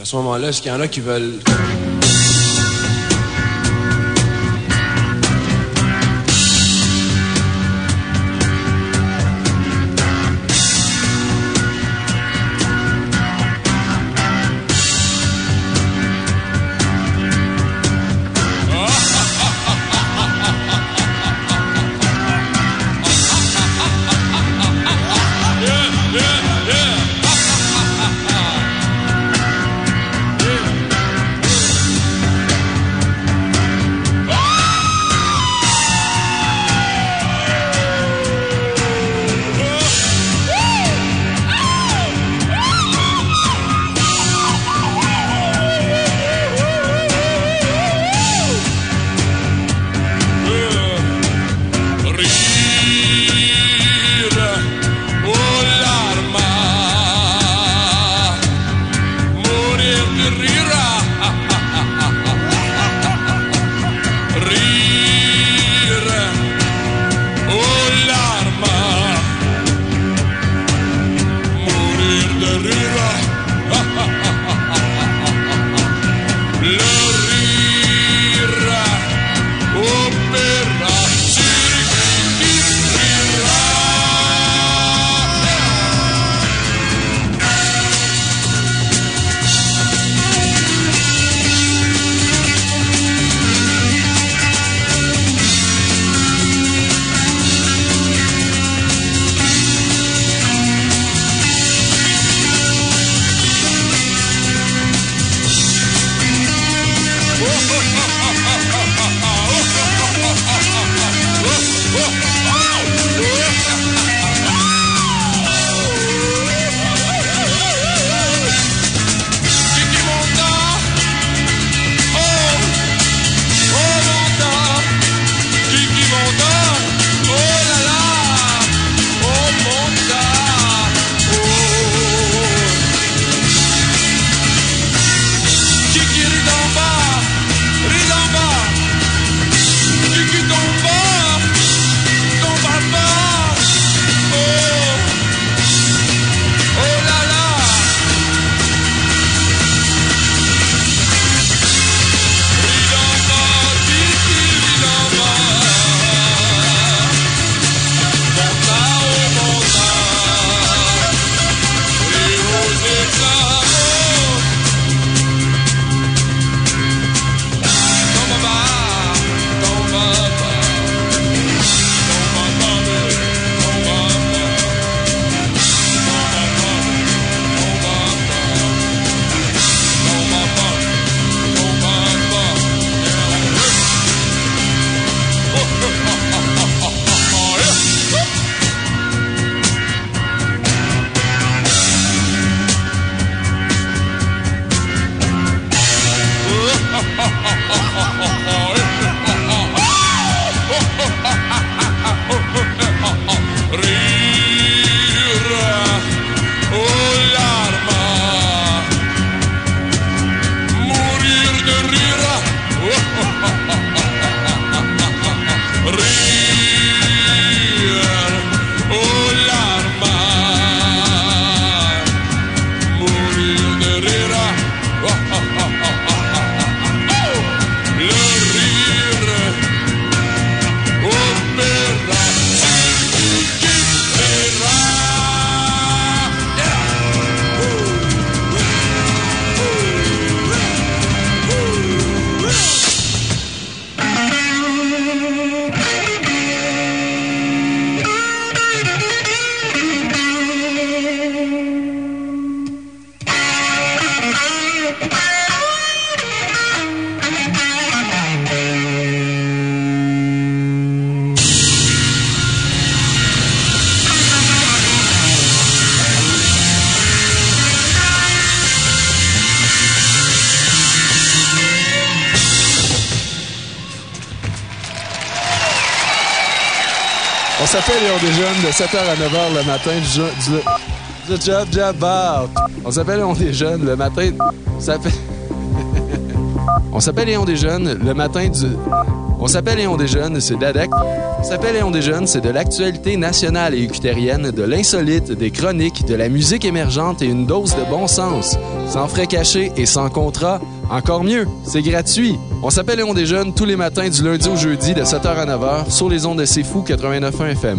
À ce moment-là, est-ce qu'il y en a qui veulent 7h à 9h le matin du, du, job job. On s'appelle Léon des Jeunes le matin. On s'appelle. On Léon des Jeunes le matin du. On On s'appelle et on déjeune, c'est d'ADEC. On s'appelle et on déjeune, c'est de l'actualité nationale et ucutérienne, de l'insolite, des chroniques, de la musique émergente et une dose de bon sens. Sans frais cachés et sans contrat. Encore mieux, c'est gratuit. On s'appelle et on déjeune tous les matins du lundi au jeudi de 7h à 9h sur les ondes de C'est Fou 89.1 FM.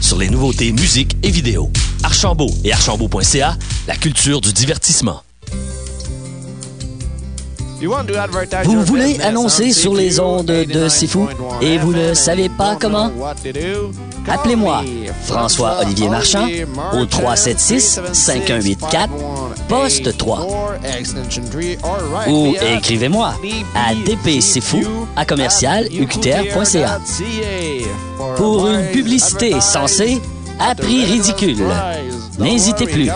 sur les nouveautés musique et vidéo. Archambault et archambault.ca, la culture du divertissement. Vous voulez annoncer sur les ondes de Sifu et vous ne savez pas comment? Appelez-moi François-Olivier Marchand au 376-5184, poste 3. Ou écrivez-moi à dpcfou à commercial. Pour une publicité censée à prix ridicule. N'hésitez plus.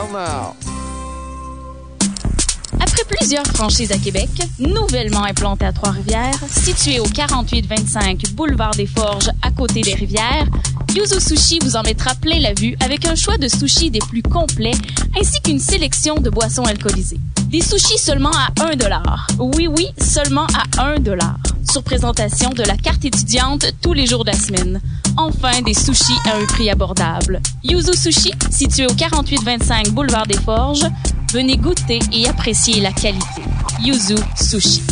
Après plusieurs franchises à Québec, nouvellement implantées à Trois-Rivières, situées au 4825 Boulevard des Forges à côté des rivières, Yuzu Sushi vous en mettra plein la vue avec un choix de sushis des plus complets ainsi qu'une sélection de boissons alcoolisées. Des sushis seulement à 1 dollar. Oui, oui, seulement à 1 dollar. Sur présentation de la carte étudiante tous les jours de la semaine. Enfin, des sushis à un prix abordable. Yuzu Sushi, situé au 4825 Boulevard des Forges, venez goûter et apprécier la qualité. Yuzu Sushi.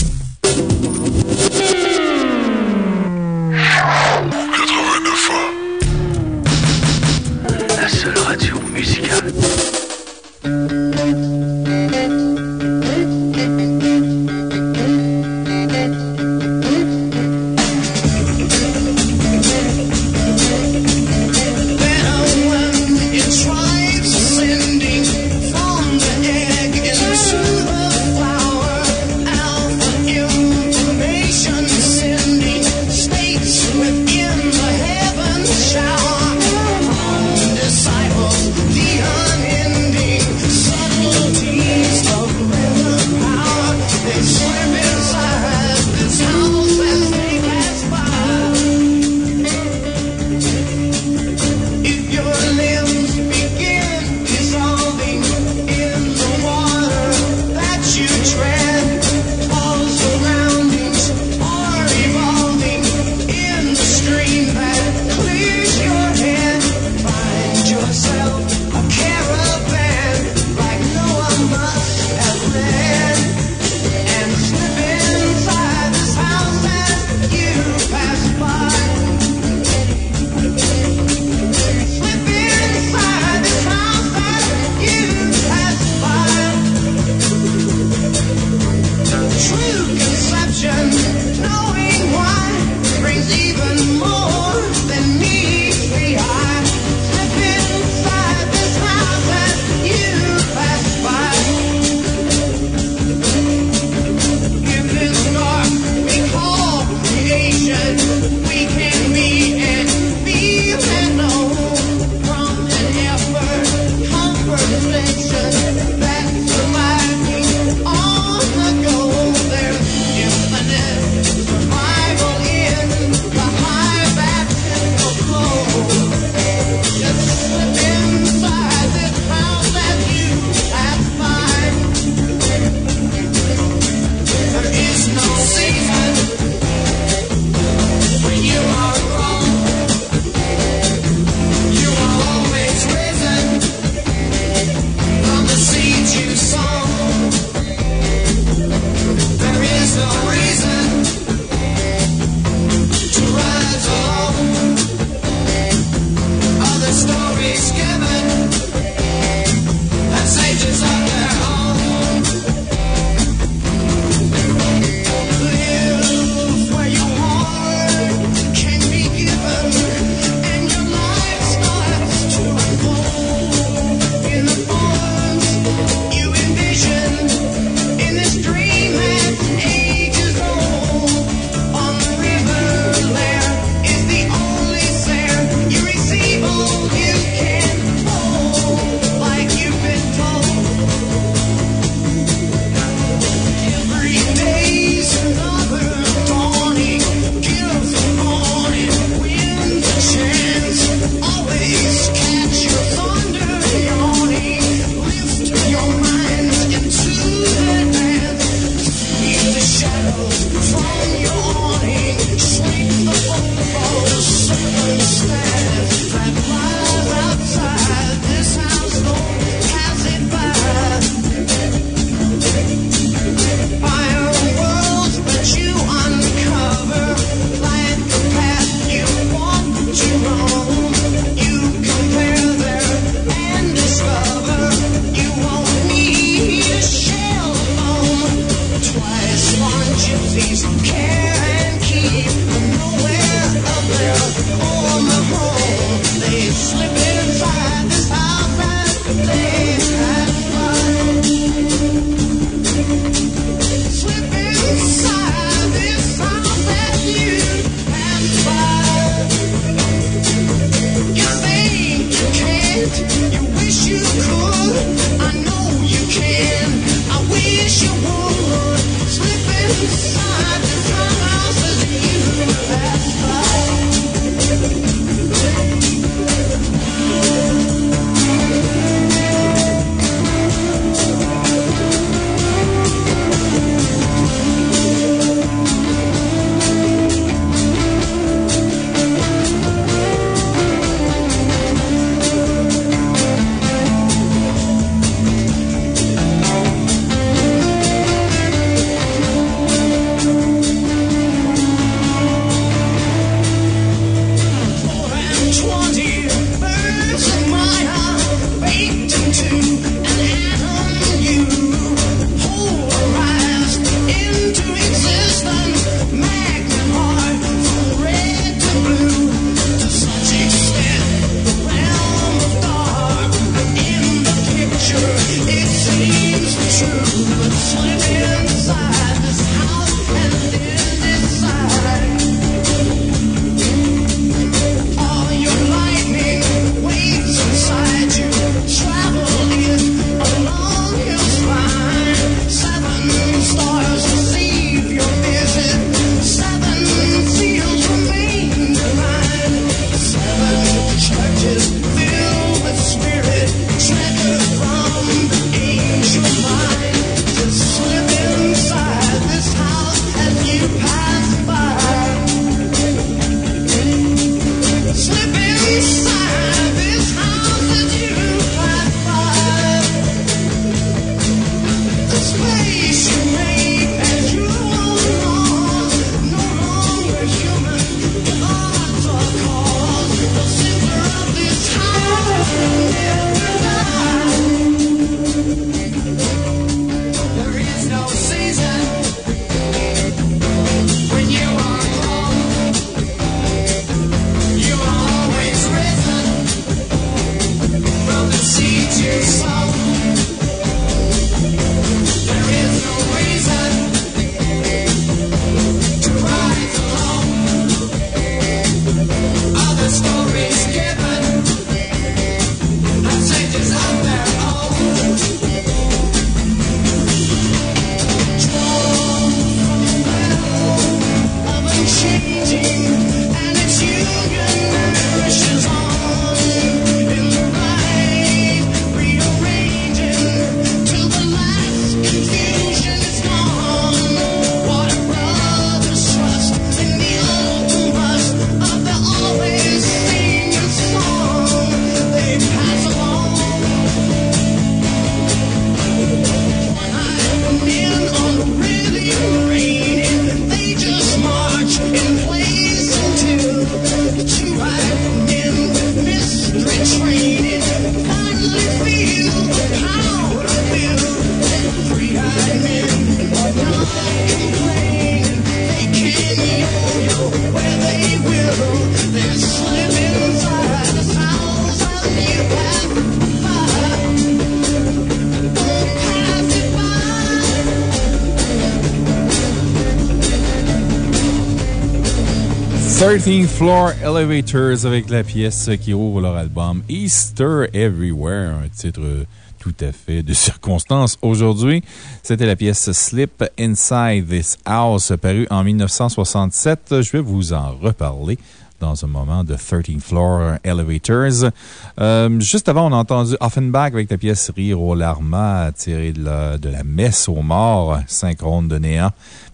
13th Floor Elevators avec la pièce qui ouvre leur album Easter Everywhere, un titre tout à fait de circonstance aujourd'hui. C'était la pièce Slip Inside This House, parue en 1967. Je vais vous en reparler dans un moment de 13th Floor Elevators. Euh, juste avant, on a entendu Offenbach avec la pièce Rire au Larma, tirée de la, de la messe aux morts, synchrone de néant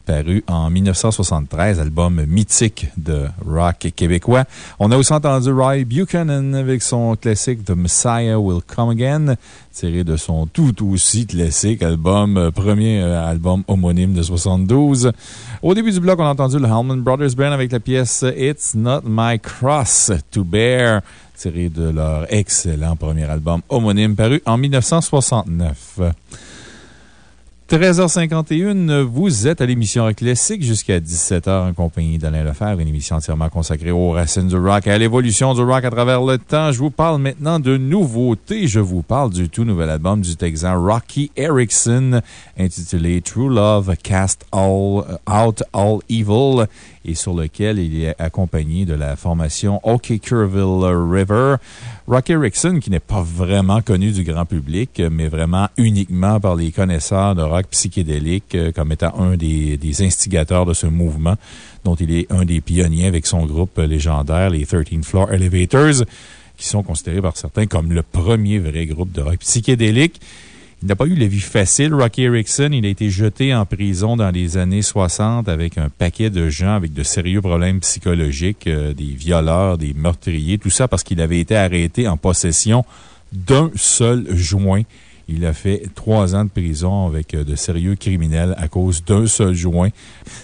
paru en 1973, album mythique de rock québécois. On a aussi entendu Roy Buchanan avec son classique The Messiah Will Come Again, tiré de son tout aussi classique album, euh, premier euh, album homonyme de 72. Au début du bloc, on a entendu le Hellman Brothers Band avec la pièce It's Not My Cross to Bear, tiré de leur excellent premier album homonyme paru en 1969. 13h51, vous êtes à l'émission Classique jusqu'à 17h en compagnie d'Alain Lefebvre, une émission entièrement consacrée aux racines du rock et à l'évolution du rock à travers le temps. Je vous parle maintenant de nouveautés. Je vous parle du tout nouvel album du Texan Rocky Erickson intitulé True Love Cast All, Out All Evil et sur lequel il est accompagné de la formation OK Curville River. Rocky Erickson, qui n'est pas vraiment connu du grand public, mais vraiment uniquement par les connaisseurs de rock psychédélique, euh, comme étant un des, des instigateurs de ce mouvement, dont il est un des pionniers avec son groupe légendaire, les 13 Floor Elevators, qui sont considérés par certains comme le premier vrai groupe de rock psychédélique. Il n'a pas eu la vie facile, Rocky Erickson. Il a été jeté en prison dans les années 60 avec un paquet de gens avec de sérieux problèmes psychologiques, euh, des violeurs, des meurtriers, tout ça parce qu'il avait été arrêté en possession d'un seul joint. Il a fait trois ans de prison avec euh, de sérieux criminels à cause d'un seul joint.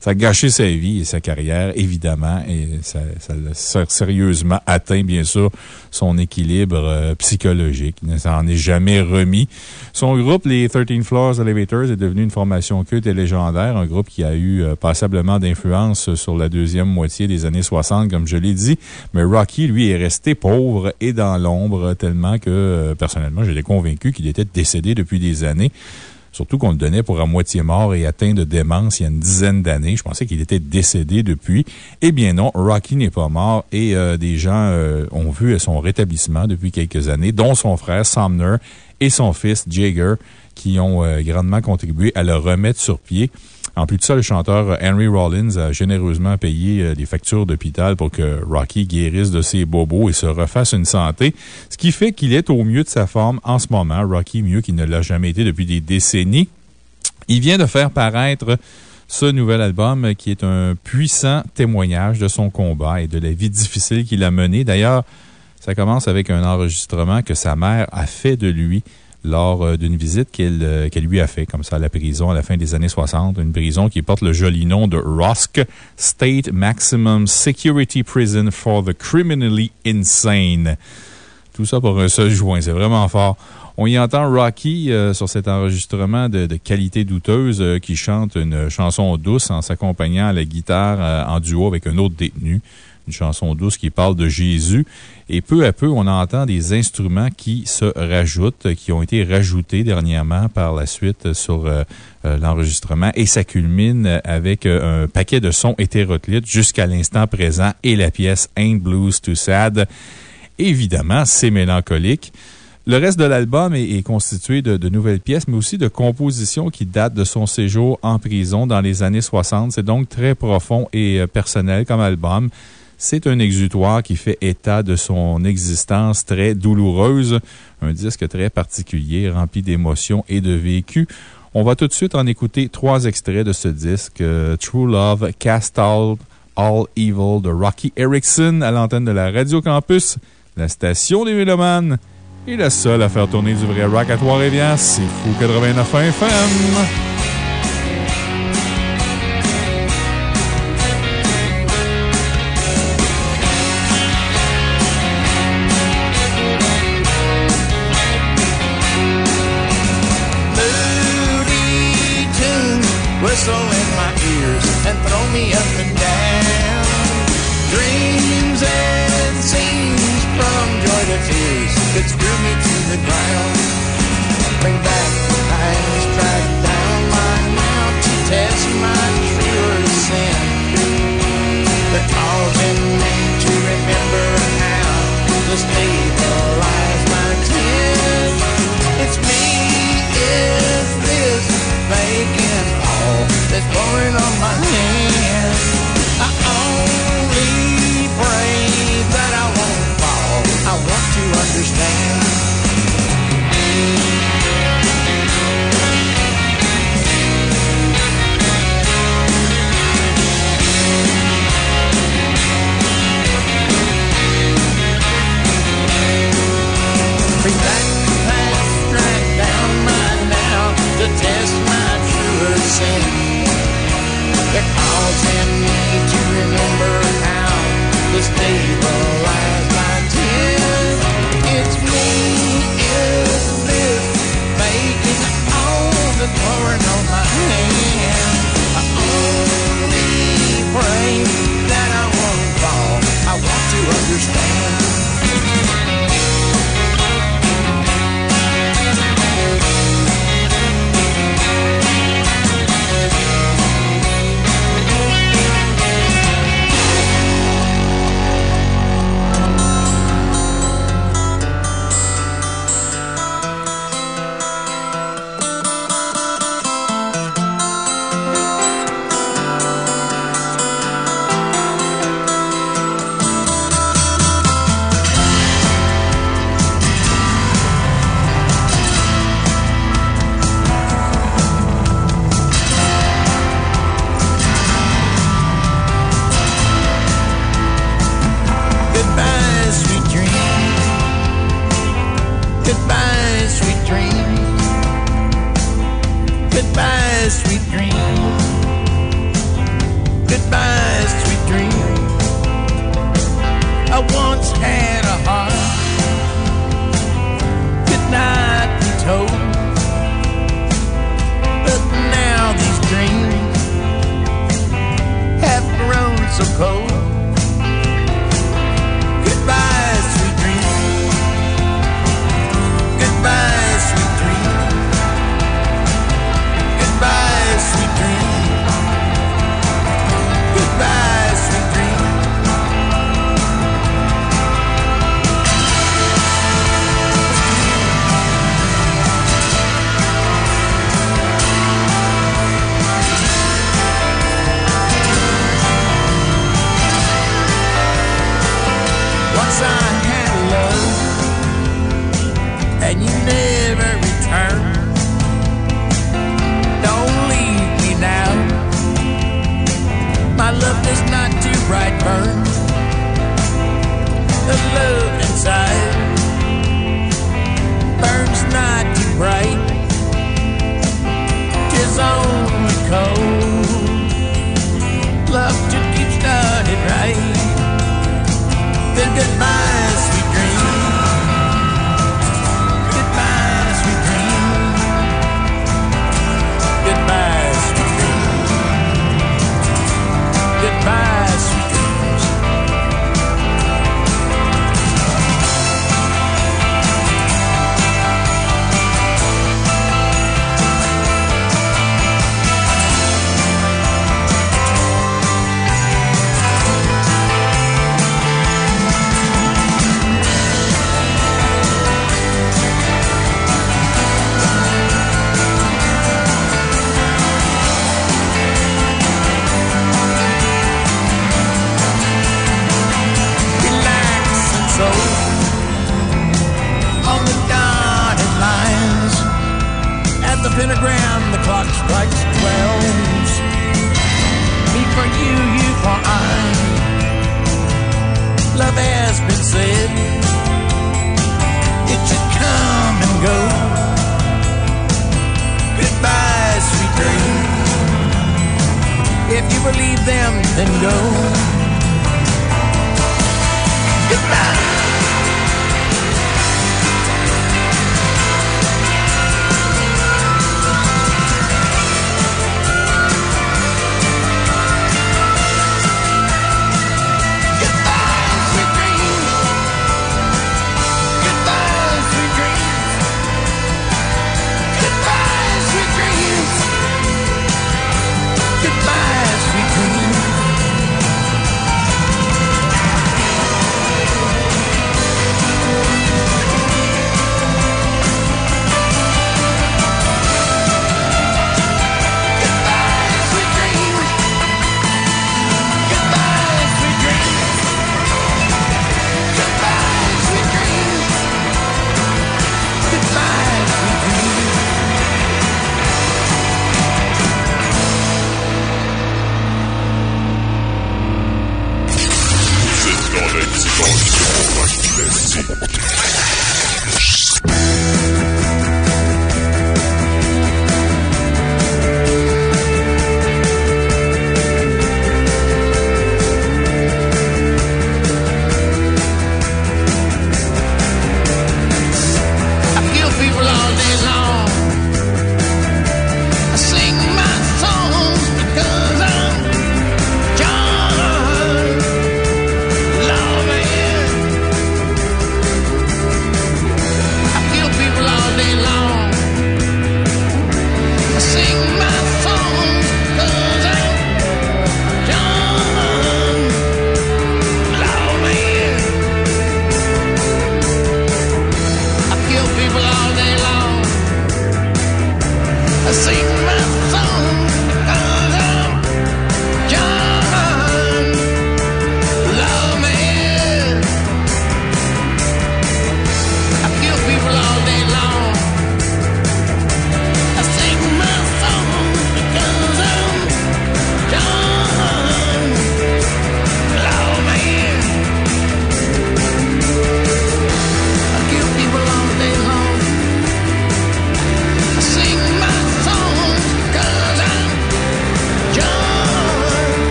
Ça a gâché sa vie et sa carrière, évidemment, et ça, l'a sérieusement atteint, bien sûr, son équilibre euh, psychologique. Il ne s'en est jamais remis. Son groupe, les 13 Floors Elevators, est devenu une formation culte et légendaire, un groupe qui a eu euh, passablement d'influence sur la deuxième moitié des années 60, comme je l'ai dit. Mais Rocky, lui, est resté pauvre et dans l'ombre tellement que, euh, personnellement, j'étais convaincu qu'il était décédé depuis des années. Surtout qu'on le donnait pour à moitié mort et atteint de démence il y a une dizaine d'années. Je pensais qu'il était décédé depuis. Eh bien non, Rocky n'est pas mort et euh, des gens euh, ont vu son rétablissement depuis quelques années, dont son frère Sumner et son fils Jagger, qui ont euh, grandement contribué à le remettre sur pied. En plus de ça, le chanteur Henry Rollins a généreusement payé euh, des factures d'hôpital pour que Rocky guérisse de ses bobos et se refasse une santé, ce qui fait qu'il est au mieux de sa forme en ce moment. Rocky, mieux qu'il ne l'a jamais été depuis des décennies. Il vient de faire paraître ce nouvel album qui est un puissant témoignage de son combat et de la vie difficile qu'il a menée. D'ailleurs, ça commence avec un enregistrement que sa mère a fait de lui lors euh, d'une visite qu'elle euh, qu'elle lui a fait, comme ça, à la prison à la fin des années 60. Une prison qui porte le joli nom de ROSC, State Maximum Security Prison for the Criminally Insane. Tout ça pour un seul joint. C'est vraiment fort. On y entend Rocky euh, sur cet enregistrement de, qualité douteuse qui chante une chanson douce en s'accompagnant à la guitare en duo avec un autre détenu. Une chanson douce qui parle de Jésus. Et peu à peu, on entend des instruments qui se rajoutent, qui ont été rajoutés dernièrement par la suite sur euh, euh, l'enregistrement. Et ça culmine avec euh, un paquet de sons hétéroclites jusqu'à l'instant présent et la pièce Ain't Blues Too Sad. Évidemment, c'est mélancolique. Le reste de l'album est, constitué de, nouvelles pièces, mais aussi de compositions qui datent de son séjour en prison dans les années 60. C'est donc très profond et personnel comme album. C'est un exutoire qui fait état de son existence très douloureuse. Un disque très particulier, rempli d'émotions et de vécu. On va tout de suite en écouter trois extraits de ce disque. euh, True Love, Cast Out, All Evil de Rocky Erickson à l'antenne de la Radio Campus, la station des Mélomanes et la seule à faire tourner du vrai rock à Trois-Rivières. C'est Fou 89 FM.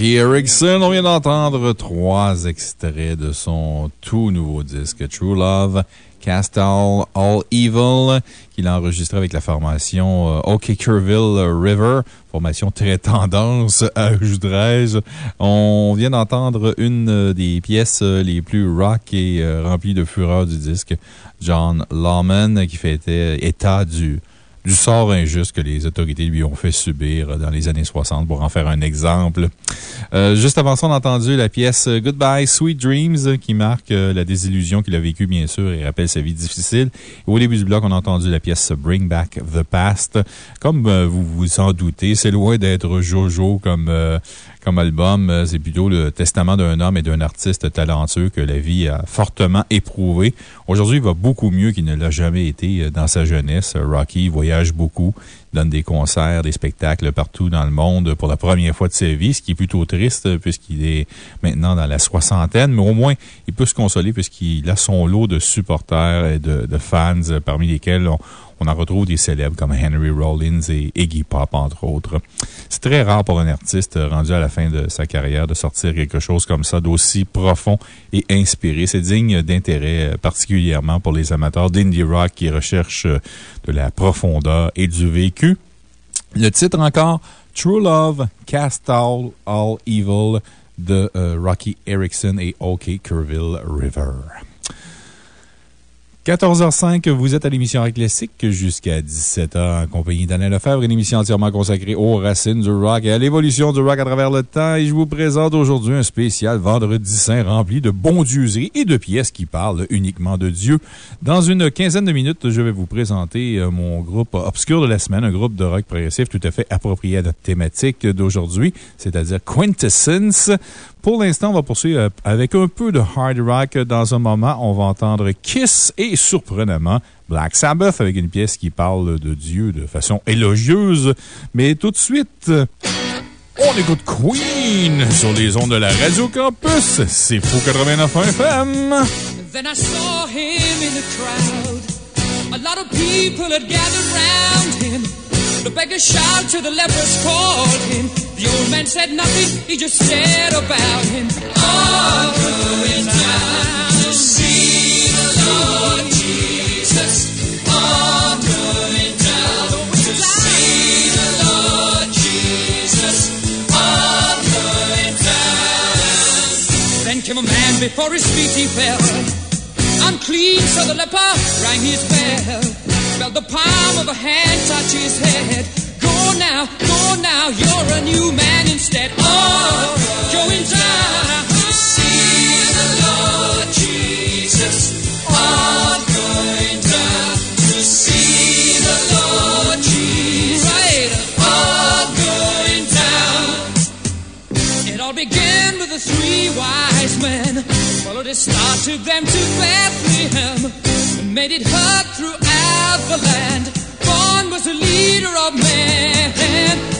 Rocky Erickson. On vient d'entendre trois extraits de son tout nouveau disque True Love, Cast All, Evil, qu'il a enregistré avec la formation euh, River, formation très tendance, ajouterais-je. On vient d'entendre une des pièces les plus rock et euh, remplies de fureur du disque, John Lawman, qui fait état du du sort injuste que les autorités lui ont fait subir dans les années 60, pour en faire un exemple. Euh, juste avant ça, on a entendu la pièce Goodbye Sweet Dreams, qui marque euh, la désillusion qu'il a vécue, bien sûr, et rappelle sa vie difficile. Au début du bloc, on a entendu la pièce Bring Back the Past. Comme euh, vous vous en doutez, c'est loin d'être Jojo comme, euh, album. Euh, C'est plutôt le testament d'un homme et d'un artiste talentueux que la vie a fortement éprouvé. Aujourd'hui, il va beaucoup mieux qu'il ne l'a jamais été euh, dans sa jeunesse. Rocky voyage beaucoup, donne des concerts, des spectacles partout dans le monde pour la première fois de sa vie, ce qui est plutôt triste euh, puisqu'il est maintenant dans la soixantaine, mais au moins, il peut se consoler puisqu'il a son lot de supporters et de, de fans, parmi lesquels on, on en retrouve des célèbres comme Henry Rollins et Iggy Pop, entre autres. C'est très rare pour un artiste rendu à la fin de sa carrière de sortir quelque chose comme ça, d'aussi profond et inspiré. C'est digne d'intérêt, euh, particulièrement pour les amateurs d'indie rock qui recherchent euh, de la profondeur et du vécu. Le titre encore, True Love, Cast All, All Evil de euh, Rocky Erickson et OK Kerrville River. 14h05, vous êtes à l'émission Rock Classique jusqu'à 17h en compagnie d'Alain Lefebvre, une émission entièrement consacrée aux racines du rock et à l'évolution du rock à travers le temps. Et je vous présente aujourd'hui un spécial Vendredi Saint rempli de bondieuseries et de pièces qui parlent uniquement de Dieu. Dans une quinzaine de minutes, je vais vous présenter euh, mon groupe obscur de la semaine, un groupe de rock progressif tout à fait approprié à notre thématique d'aujourd'hui, c'est-à-dire Quintessence. Pour l'instant, on va poursuivre euh, avec un peu de hard rock. Dans un moment, on va entendre Kiss et surprenamment Black Sabbath avec une pièce qui parle de Dieu de façon élogieuse. Mais tout de suite, on écoute Queen sur les ondes de la Radio Campus. C'est Faux 89 FM. Then I saw him in the crowd. The beggar shouted, the lepers called him. The old man said nothing, he just stared about him. All going down to see the Lord Jesus. All going down to see the Lord Jesus. All going down. Then came a man before his feet he fell. Unclean, so the leper rang his bell. Felt the palm of a hand touch his head. Go now, go now, you're a new man instead. Oh, Jesus. Oh, going down to see the Lord. It all began with the three wise men. Followed his star, took them to Bethlehem. Made it heard throughout the land. Born was the leader of men.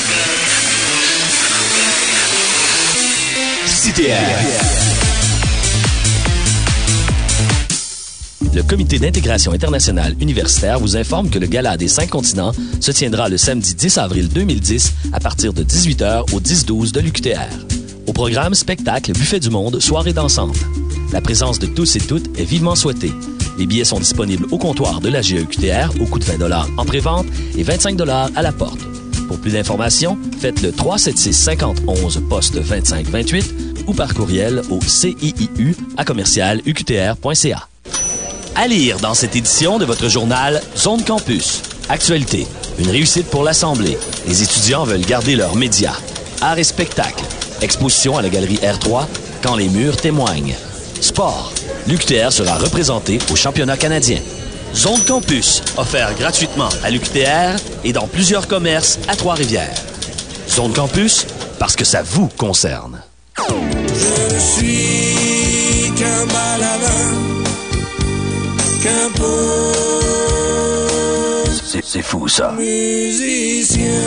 Le Comité d'intégration internationale universitaire vous informe que le Gala des cinq continents se tiendra le samedi 10 avril 2010 à partir de 18h au 10-12 de l'UQTR. Au programme, spectacle, buffet du monde, soirée d'ensemble. La présence de tous et toutes est vivement souhaitée. Les billets sont disponibles au comptoir de la GEQTR au coût de 20 en prévente et 25 à la porte. Pour plus d'informations, faites le 376 5011 poste 2528 par courriel au CIIU à commercial UQTR.ca. À lire dans cette édition de votre journal Zone Campus. Actualité. Une réussite pour l'Assemblée. Les étudiants veulent garder leurs médias. Art et spectacle. Exposition à la galerie R3 quand les murs témoignent. Sport. L'UQTR sera représenté au championnat canadien. Zone Campus, offert gratuitement à l'UQTR et dans plusieurs commerces à Trois-Rivières. Zone Campus, parce que ça vous concerne. Suis qu'un baladin, qu'un pauvre C'est c'est fou, ça. musicien.「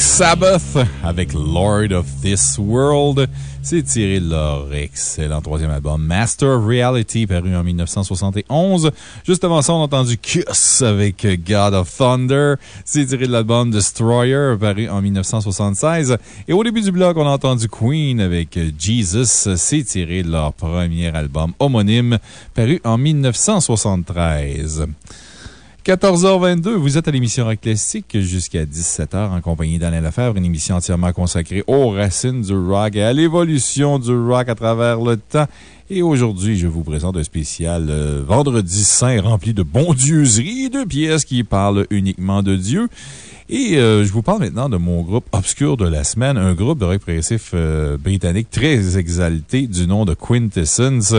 Sabbath avec Lord of This World. C'est tiré de leur excellent troisième album Master of Reality paru en 1971. Juste avant ça, on a entendu Kiss avec God of Thunder. C'est tiré de l'album Destroyer paru en 1976. Et au début du bloc, on a entendu Queen avec Jesus. C'est tiré de leur premier album homonyme paru en 1973. 14h22, vous êtes à l'émission Rock Classique jusqu'à 17h en compagnie d'Alain Lefebvre, une émission entièrement consacrée aux racines du rock et à l'évolution du rock à travers le temps. Et aujourd'hui, je vous présente un spécial euh, Vendredi Saint rempli de bondieuseries, de pièces qui parlent uniquement de Dieu. Et euh, je vous parle maintenant de mon groupe obscur de la semaine, un groupe de rock progressif euh, britannique très exalté du nom de Quintessence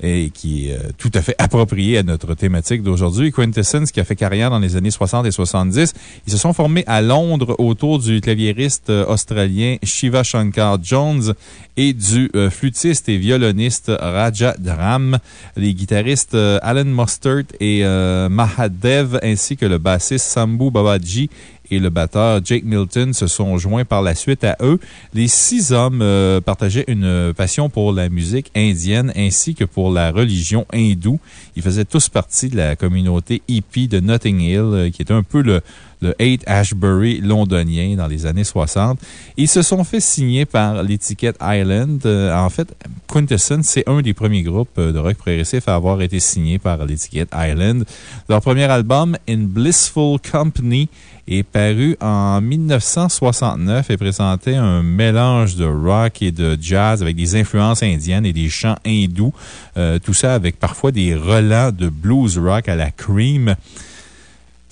et qui est euh, tout à fait approprié à notre thématique d'aujourd'hui. Quintessence qui a fait carrière dans les années 60 et 70. Ils se sont formés à Londres autour du claviériste australien Shiva Shankar Jones et du flûtiste et violoniste Raja Dram, les guitaristes Alan Mustard et Mahadev ainsi que le bassiste Sambu Babaji et le batteur Jake Milton se sont joints par la suite à eux. Les six hommes euh, partageaient une passion pour la musique indienne ainsi que pour la religion hindoue. Ils faisaient tous partie de la communauté hippie de Notting Hill, euh, qui était un peu le, le Haight Ashbury londonien dans les années 60. Ils se sont fait signer par l'étiquette Island. Euh, en fait, Quintessence, c'est un des premiers groupes de rock progressif à avoir été signé par l'étiquette Island. Leur premier album, In Blissful Company, est paru en 1969 et présentait un mélange de rock et de jazz avec des influences indiennes et des chants hindous. Euh, tout ça avec parfois des relents de blues rock à la cream.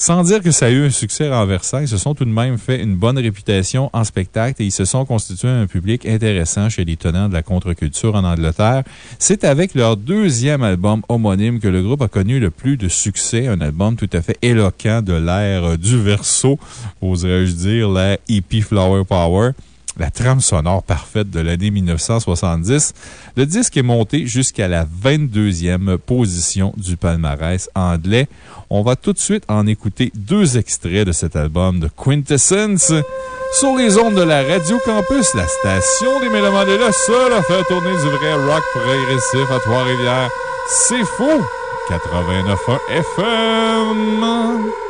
Sans dire que ça a eu un succès renversant, ils se sont tout de même fait une bonne réputation en spectacle et ils se sont constitués un public intéressant chez les tenants de la contre-culture en Angleterre. C'est avec leur deuxième album homonyme que le groupe a connu le plus de succès, un album tout à fait éloquent de l'ère du verso, oserais-je dire, l'ère hippie flower power la trame sonore parfaite de l'année 1970. Le disque est monté jusqu'à la 22e position du palmarès anglais. On va tout de suite en écouter deux extraits de cet album de Quintessence. Sur les ondes de la Radio Campus, la station des Mélomanes est la seule à faire tourner du vrai rock progressif à Trois-Rivières. C'est faux! 89.1 FM.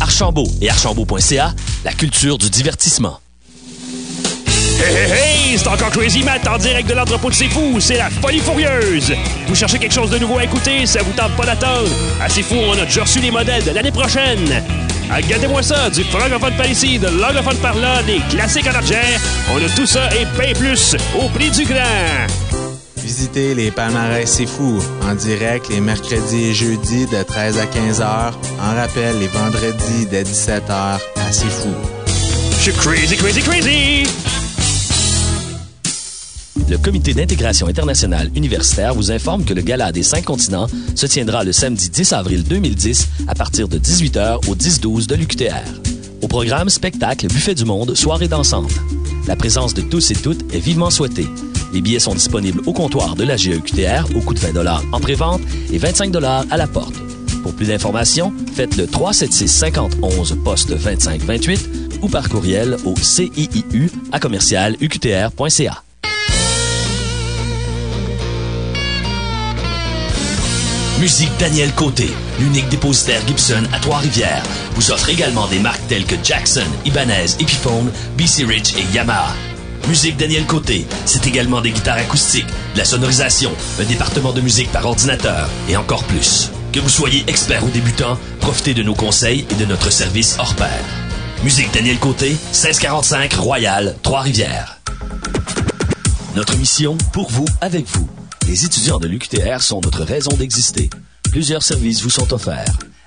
Archambault et archambault.ca, la culture du divertissement. Hey, hey, hey! C'est encore Crazy Matt en direct de l'entrepôt de C'est Fou. C'est la folie furieuse. Vous cherchez quelque chose de nouveau à écouter? Ça vous tente pas d'attendre? À C'est Fou, on a déjà reçu les modèles de l'année prochaine. Regardez-moi ça, du francophone par ici, de l'anglophone par là, des classiques en argent. On a tout ça et bien plus au prix du grand. Visitez les palmarès C'est Fou en direct les mercredis et jeudis de 13 à 15 heures. En rappel, les vendredis dès 17 heures à C'est Fou. Je suis crazy, crazy, crazy! Le Comité d'intégration internationale universitaire vous informe que le Gala des cinq continents se tiendra le samedi 10 avril 2010 à partir de 18h au 10-12 de l'UQTR. Au programme spectacle, buffet du monde, soirée dansante. La présence de tous et toutes est vivement souhaitée. Les billets sont disponibles au comptoir de la GEQTR au coût de 20 en prévente et 25 à la porte. Pour plus d'informations, faites le 376 5011 poste 2528 ou par courriel au CIIU à commercial UQTR.ca. Musique Daniel Côté, l'unique dépositaire Gibson à Trois-Rivières, vous offre également des marques telles que Jackson, Ibanez, Epiphone, BC Rich et Yamaha. Musique Daniel Côté, c'est également des guitares acoustiques, de la sonorisation, un département de musique par ordinateur et encore plus. Que vous soyez expert ou débutant, profitez de nos conseils et de notre service hors pair. Musique Daniel Côté, 1645 Royal, Trois-Rivières. Notre mission, pour vous, avec vous. Les étudiants de l'UQTR sont notre raison d'exister. Plusieurs services vous sont offerts.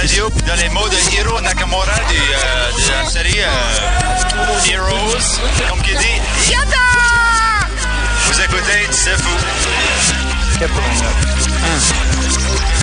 Radio dans les mots de Hiro Nakamura du, euh, de la série euh, Heroes, comme qui dit Yata! Vous écoutez, c'est fou. 89. Upon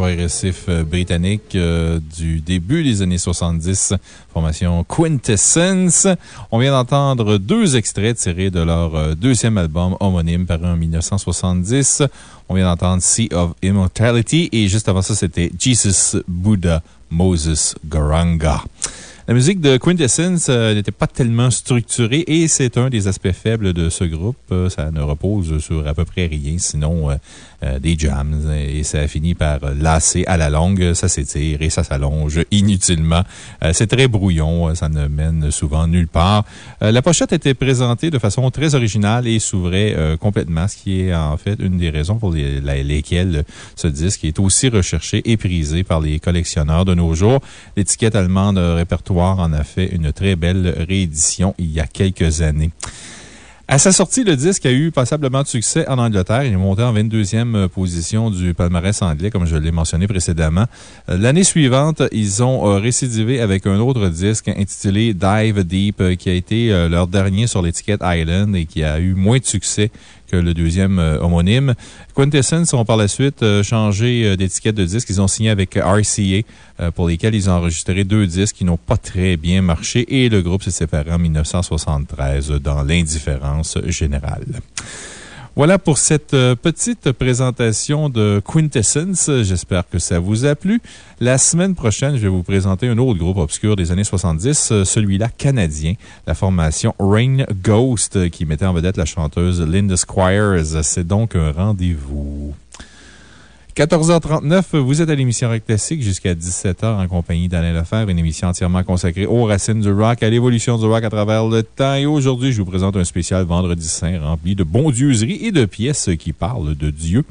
progressif euh, britannique euh, du début des années 70, formation Quintessence. On vient d'entendre deux extraits tirés de leur euh, deuxième album homonyme paru en 1970. On vient d'entendre Sea of Immortality et juste avant ça, c'était Jesus, Buddha, Moses, Garanga. La musique de Quintessence n'était pas tellement structurée et c'est un des aspects faibles de ce groupe. Ça ne repose sur à peu près rien, sinon euh, des jams. Et ça finit par lasser à la longue. Ça s'étire et ça s'allonge inutilement. Euh, c'est très brouillon. euh, Ça ne mène souvent nulle part. Euh, la pochette était présentée de façon très originale et s'ouvrait euh, complètement, ce qui est en fait une des raisons pour les- lesquelles ce disque est aussi recherché et prisé par les collectionneurs de nos jours. L'étiquette allemande Répertoire en a fait une très belle réédition il y a quelques années. À sa sortie, le disque a eu passablement de succès en Angleterre. Il est monté en 22e position du palmarès anglais, comme je l'ai mentionné précédemment. Euh, L'année suivante, ils ont euh, récidivé avec un autre disque intitulé Dive Deep, euh, qui a été euh, leur dernier sur l'étiquette Island et qui a eu moins de succès que le deuxième euh, homonyme. Quintessence ont par la suite euh, changé euh, d'étiquette de disque. Ils ont signé avec RCA, pour lesquels ils ont enregistré deux disques qui n'ont pas très bien marché et le groupe s'est séparé en 1973 dans l'indifférence générale. Voilà pour cette euh, petite présentation de Quintessence. J'espère que ça vous a plu. La semaine prochaine, je vais vous présenter un autre groupe obscur des années 70, euh, celui-là canadien, la formation Rain Ghost, euh, qui mettait en vedette la chanteuse Linda Squires. C'est donc un rendez-vous. 14h39, vous êtes à l'émission Rock Classique jusqu'à 17h en compagnie d'Alain Lefebvre, une émission entièrement consacrée aux racines du rock, à l'évolution du rock à travers le temps. Et aujourd'hui, je vous présente un spécial Vendredi Saint rempli de bondieuseries et de pièces qui parlent de Dieu.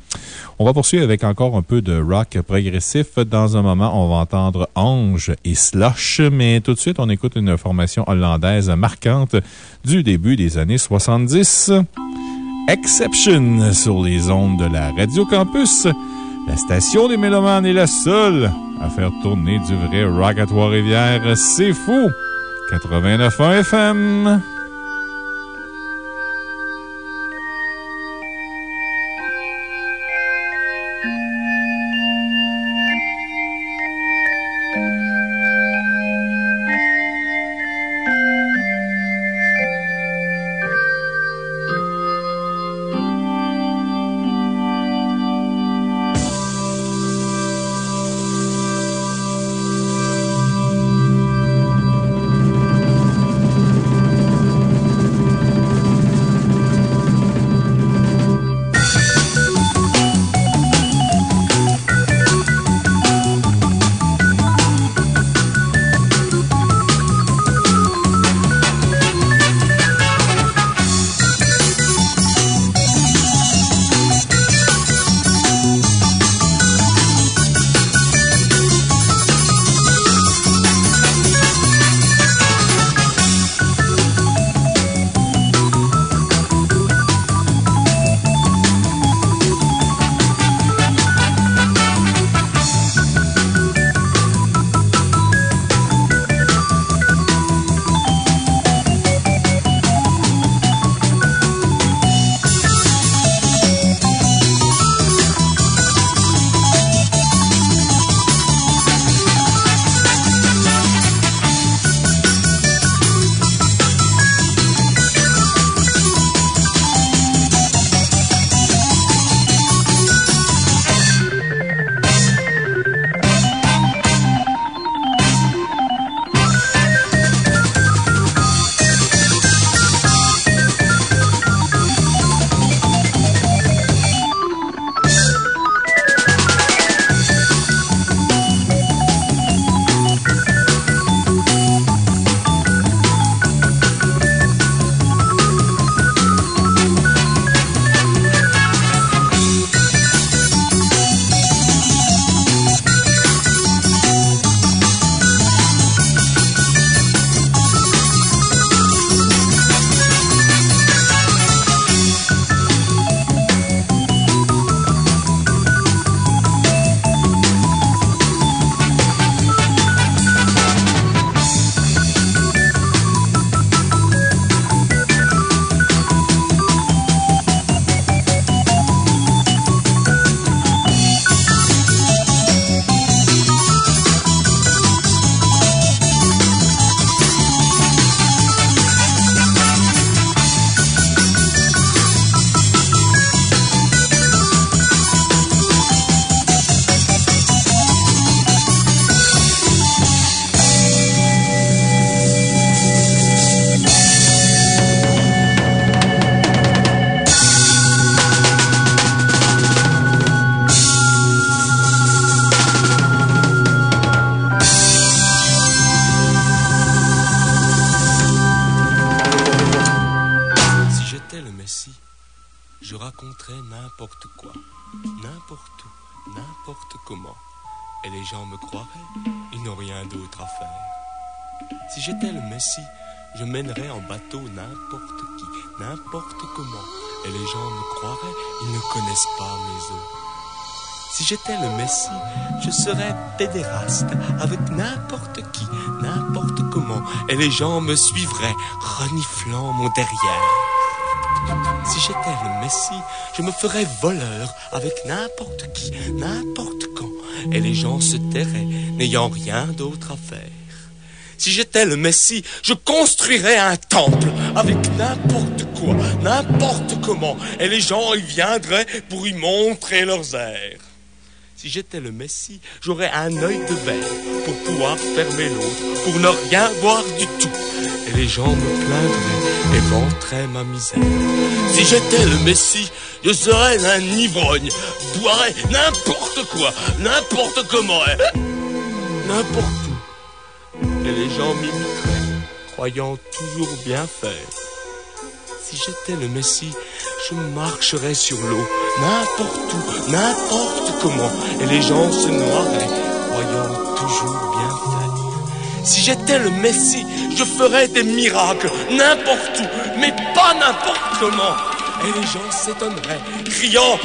On va poursuivre avec encore un peu de rock progressif. Dans un moment, on va entendre Ange et Slush, mais tout de suite, on écoute une formation hollandaise marquante du début des années 70. Exception sur les ondes de la Radio Campus. La station des Mélomanes est la seule à faire tourner du vrai rock à Trois-Rivières. C'est fou! 89.1 FM. Serais pédéraste avec n'importe qui, n'importe comment. Et les gens me suivraient, reniflant mon derrière. Si j'étais le Messie, je me ferais voleur avec n'importe qui, n'importe quand. Et les gens se tairaient, n'ayant rien d'autre à faire. Si j'étais le Messie, je construirais un temple avec n'importe quoi, n'importe comment. Et les gens y viendraient pour y montrer leurs airs. Si j'étais le Messie, j'aurais un œil de verre pour pouvoir fermer l'autre, pour ne rien voir du tout. Et les gens me plaindraient et vanteraient ma misère. Si j'étais le Messie, je serais un ivrogne, boirais n'importe quoi, n'importe comment, n'importe où. Et les gens m'imiteraient, croyant toujours bien faire. Si j'étais le Messie, je marcherais sur l'eau, n'importe où, n'importe comment, et les gens se noieraient, croyant toujours bien faire. Si j'étais le Messie, je ferais des miracles, n'importe où, mais pas n'importe comment, et les gens s'étonneraient, criant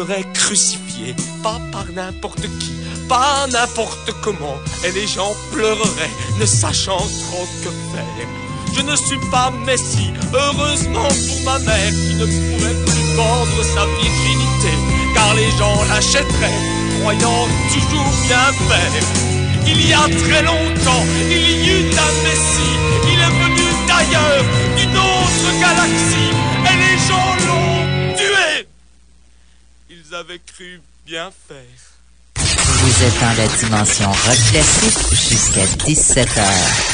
ferais crucifier, pas par n'importe qui, pas n'importe comment, et les gens pleureraient, ne sachant trop que faire. Je ne suis pas Messie, heureusement pour ma mère qui ne pourrait plus vendre sa virginité, car les gens l'achèteraient, croyant toujours bien faire. Il y a très longtemps, il y eut un Messie, il est venu d'ailleurs, d'une autre galaxie, bien faire. Vous êtes dans la dimension rock classique jusqu'à 17h.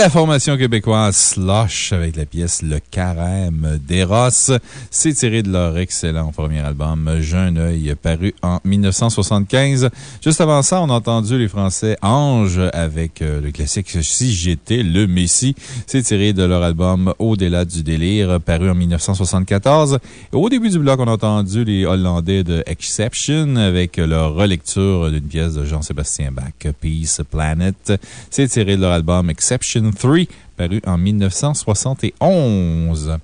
La formation québécoise Slush avec la pièce Le Carême d'Eros. C'est tiré de leur excellent premier album Jeune œil paru en 1975. Juste avant ça, on a entendu les Français Ange avec euh, le classique Si j'étais le Messie. C'est tiré de leur album Au-delà du délire paru en 1974. Et au début du bloc, on a entendu les Hollandais de Exception avec leur relecture d'une pièce de Jean-Sébastien Bach, Peace Planet. C'est tiré de leur album Exception 3, paru en 1971.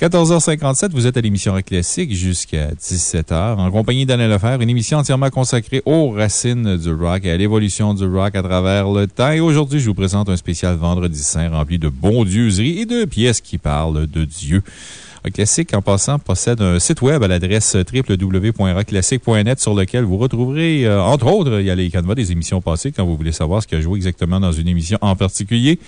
14h57, vous êtes à l'émission Rock Classique jusqu'à 17h, en compagnie d'Alain Lefebvre, une émission entièrement consacrée aux racines du rock et à l'évolution du rock à travers le temps. Et aujourd'hui, je vous présente un spécial Vendredi Saint rempli de bondieuseries et de pièces qui parlent de Dieu. Classique, en passant, possède un site web à l'adresse www.rockclassique.net sur lequel vous retrouverez, euh, entre autres, il y a les canevas des émissions passées quand vous voulez savoir ce qui a joué exactement dans une émission en particulier.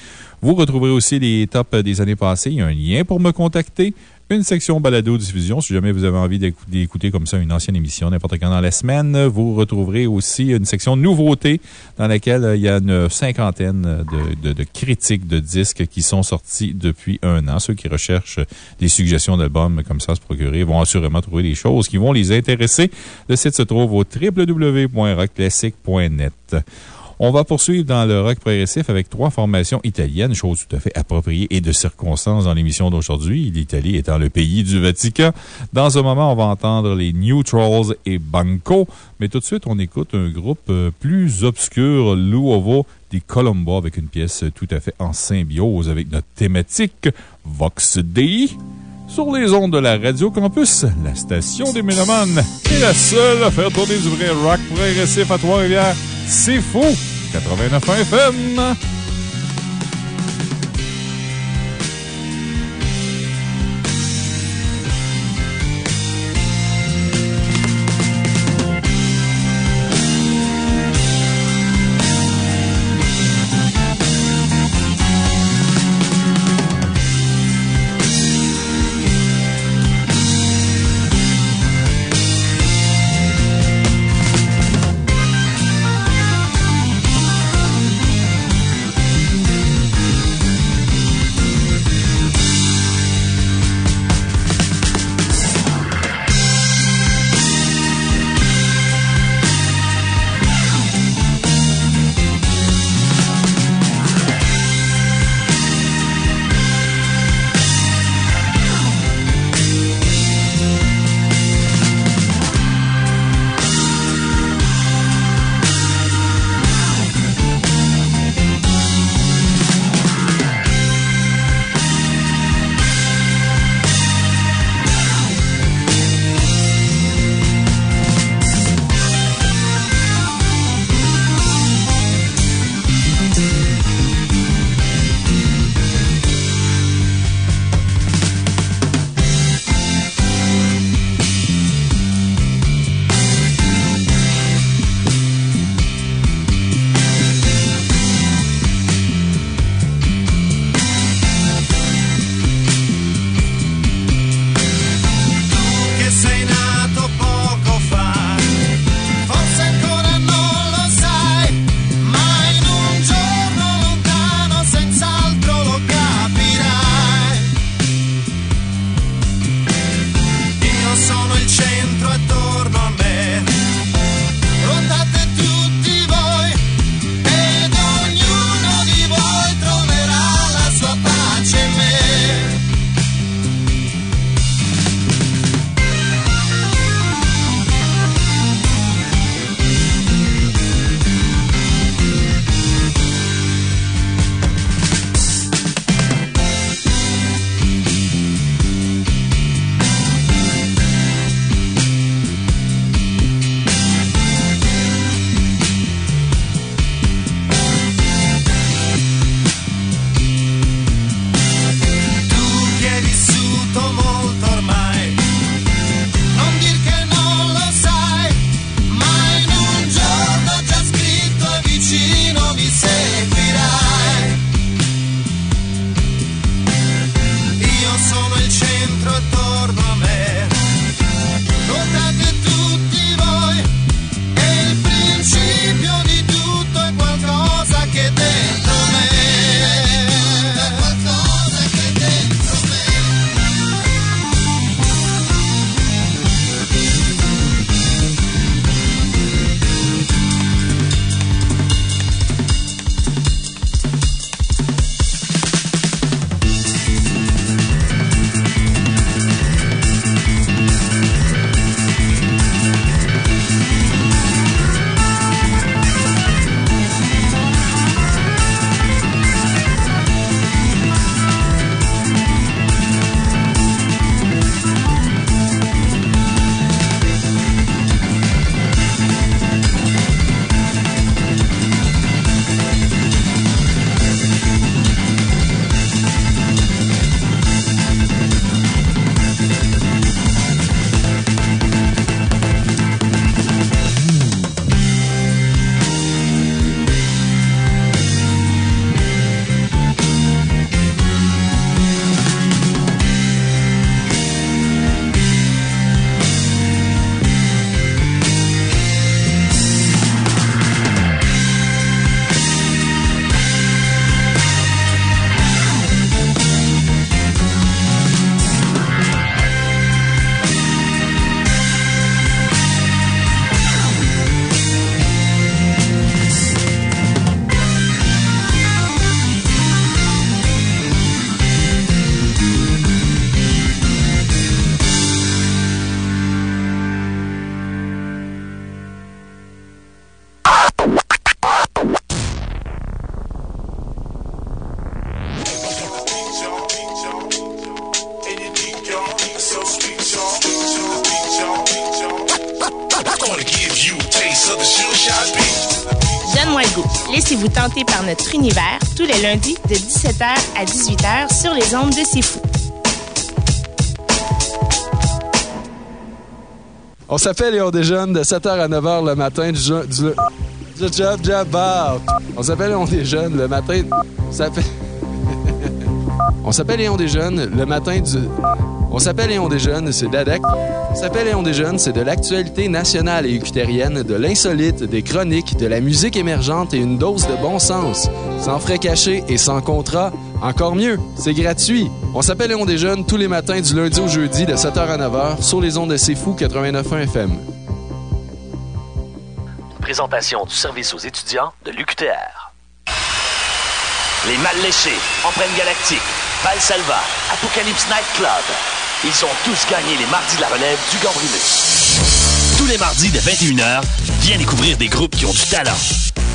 Vous retrouverez aussi les tops des années passées. Il y a un lien pour me contacter une section balado-diffusion. Si jamais vous avez envie d'écouter comme ça une ancienne émission n'importe quand dans la semaine, vous retrouverez aussi une section nouveautés dans laquelle euh, il y a une cinquantaine de, de- critiques de disques qui sont sortis depuis un an. Ceux qui recherchent des suggestions d'albums comme ça à se procurer vont assurément trouver des choses qui vont les intéresser. Le site se trouve au www.rockclassique.net. On va poursuivre dans le rock progressif avec trois formations italiennes, chose tout à fait appropriée et de circonstance dans l'émission d'aujourd'hui, l'Italie étant le pays du Vatican. Dans un moment, on va entendre les Neutrals et Banco, mais tout de suite, on écoute un groupe euh, plus obscur, Luovo di Colombo, avec une pièce tout à fait en symbiose avec notre thématique Vox Dei. Sur les ondes de la Radio Campus, la station des Mélomanes est la seule à faire tourner du vrai rock progressif à Trois-Rivières. C'est fou! 89 FM! S'appelle et on déjeune de 7h à 9h le matin du, du, du job job bar. On s'appelle et on déjeune le matin. On s'appelle et on déjeune le matin du. On s'appelle et on déjeune, c'est d'ADEC. On s'appelle et on déjeune, c'est de l'actualité nationale et ucutérienne, de l'insolite, des chroniques, de la musique émergente et une dose de bon sens. Sans frais cachés et sans contrat. Encore mieux, c'est gratuit. On s'appelle et on déjeune tous les matins du lundi au jeudi de 7h à 9h sur les ondes de C'est Fou 89.1 FM. Présentation du service aux étudiants de l'UQTR. Les Mal Léchés, Empreinte Galactique, Val Salva, Apocalypse Night Club. Ils ont tous gagné les mardis de la relève du Gambrinus. Tous les mardis de 21h, viens découvrir des groupes qui ont du talent.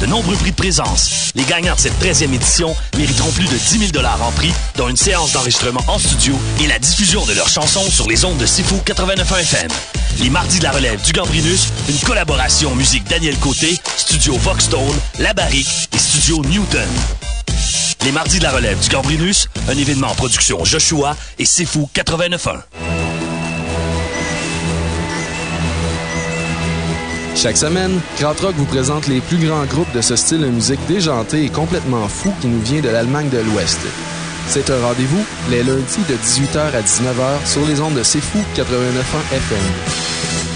De nombreux prix de présence. Les gagnants de cette 13e édition mériteront plus de 10 000 en prix, dont une séance d'enregistrement en studio et la diffusion de leurs chansons sur les ondes de Sifu 89.1 FM. Les mardis de la relève du Gambrinus, une collaboration musique Daniel Côté, Studio Voxstone, La Barrique et Studio Newton. Les mardis de la relève du Gambrinus, un événement en production Joshua et Sifu 89.1. Chaque semaine, Krautrock vous présente les plus grands groupes de ce style de musique déjanté et complètement fou qui nous vient de l'Allemagne de l'Ouest. C'est un rendez-vous les lundis de 18h à 19h sur les ondes de C'est Fou 89.1 FM.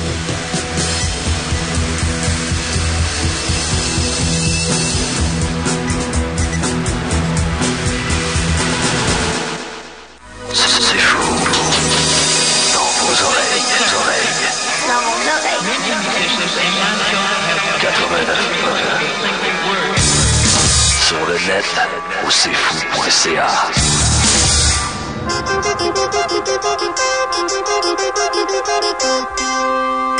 Sur le net, au cfou.ca. Uomo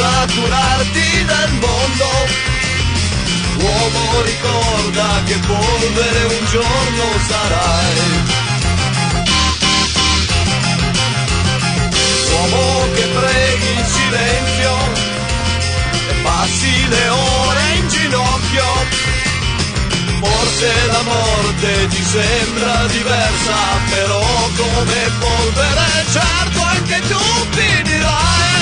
curarti del mondo. Uomo ricorda che polvere un giorno sarai. Uomo che preghi in silenzio e passi le ore in ginocchio. Forse la morte ti sembra diversa, però come polvere certo anche tu finirai.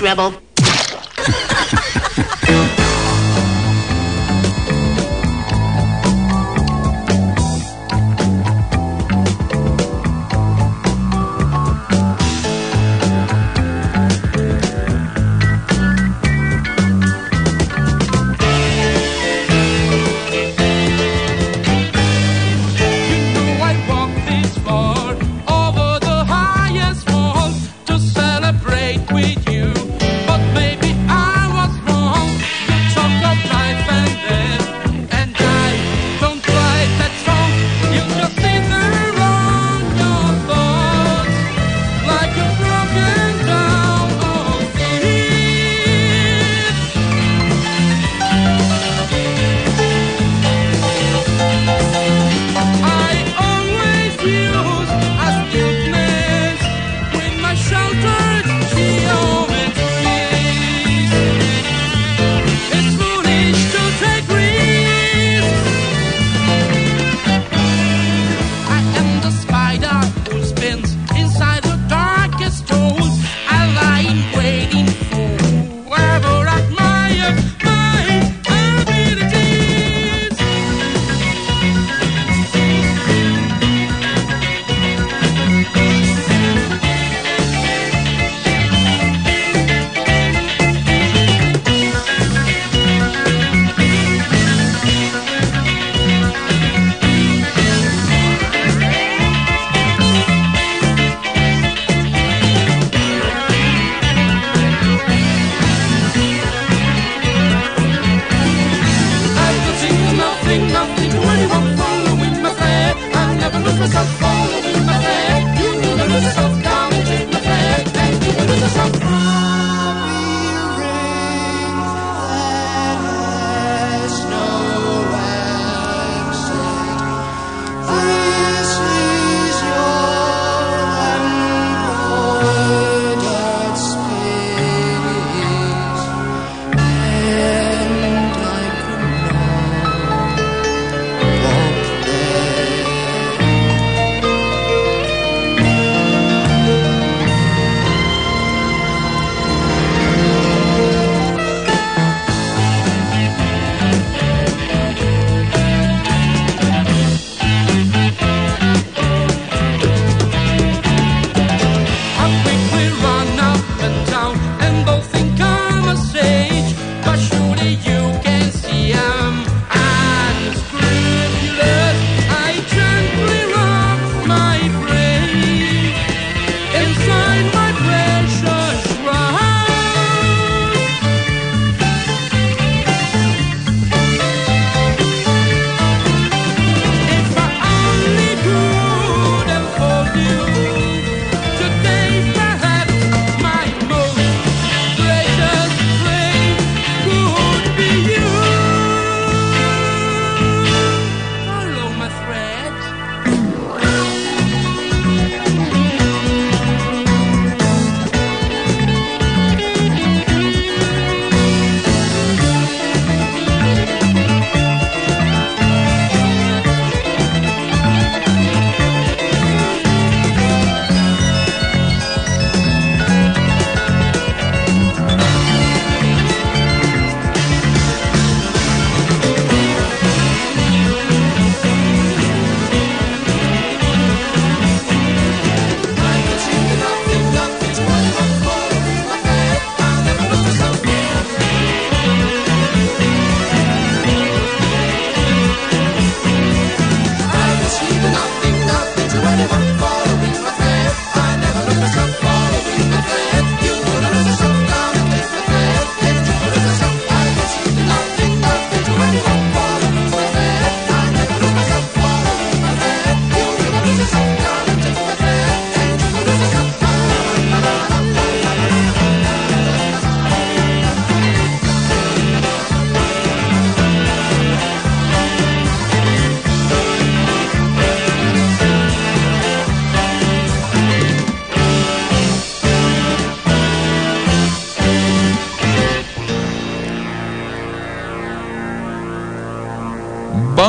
Rebel.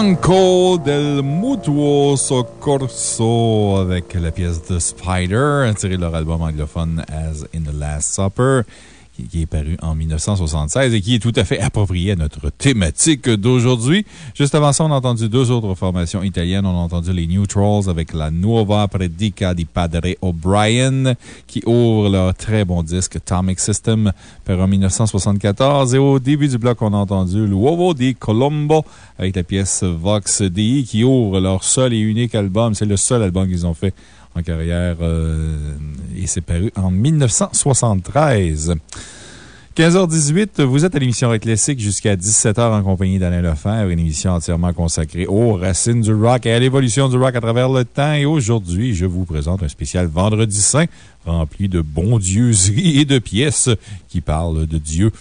Banco del Mutuo Soccorso avec la pièce de Spider, tirée de leur album anglophone As in the Last Supper, qui, est paru en 1976 et qui est tout à fait approprié à notre thématique d'aujourd'hui. Juste avant ça, on a entendu deux autres formations italiennes. On a entendu les Neutrals avec la Nuova Predica di Padre O'Brien, qui ouvre leur très bon disque Atomic System, paru en 1974. Et au début du bloc, on a entendu L'Uovo di Colombo avec la pièce Vox Dei, qui ouvre leur seul et unique album. C'est le seul album qu'ils ont fait en carrière euh, et c'est paru en 1973. 15h18, vous êtes à l'émission Rock jusqu'à 17h en compagnie d'Alain Lefebvre, une émission entièrement consacrée aux racines du rock et à l'évolution du rock à travers le temps. Et aujourd'hui, je vous présente un spécial Vendredi Saint rempli de bondieuseries et de pièces qui parlent de Dieu.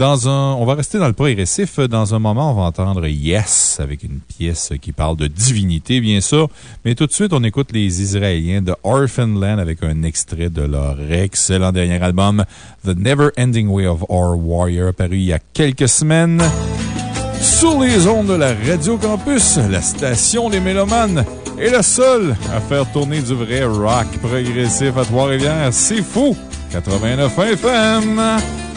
On va rester dans le progressif. Dans un moment, on va entendre Yes avec une pièce qui parle de divinité, bien sûr. Mais tout de suite, on écoute les Israéliens de Orphan Land avec un extrait de leur excellent dernier album, The Never Ending Way of Our Warrior, paru il y a quelques semaines. Sur les ondes de la Radio Campus, la station Les Mélomanes est la seule à faire tourner du vrai rock progressif à Trois-Rivières. C'est fou! 89 FM!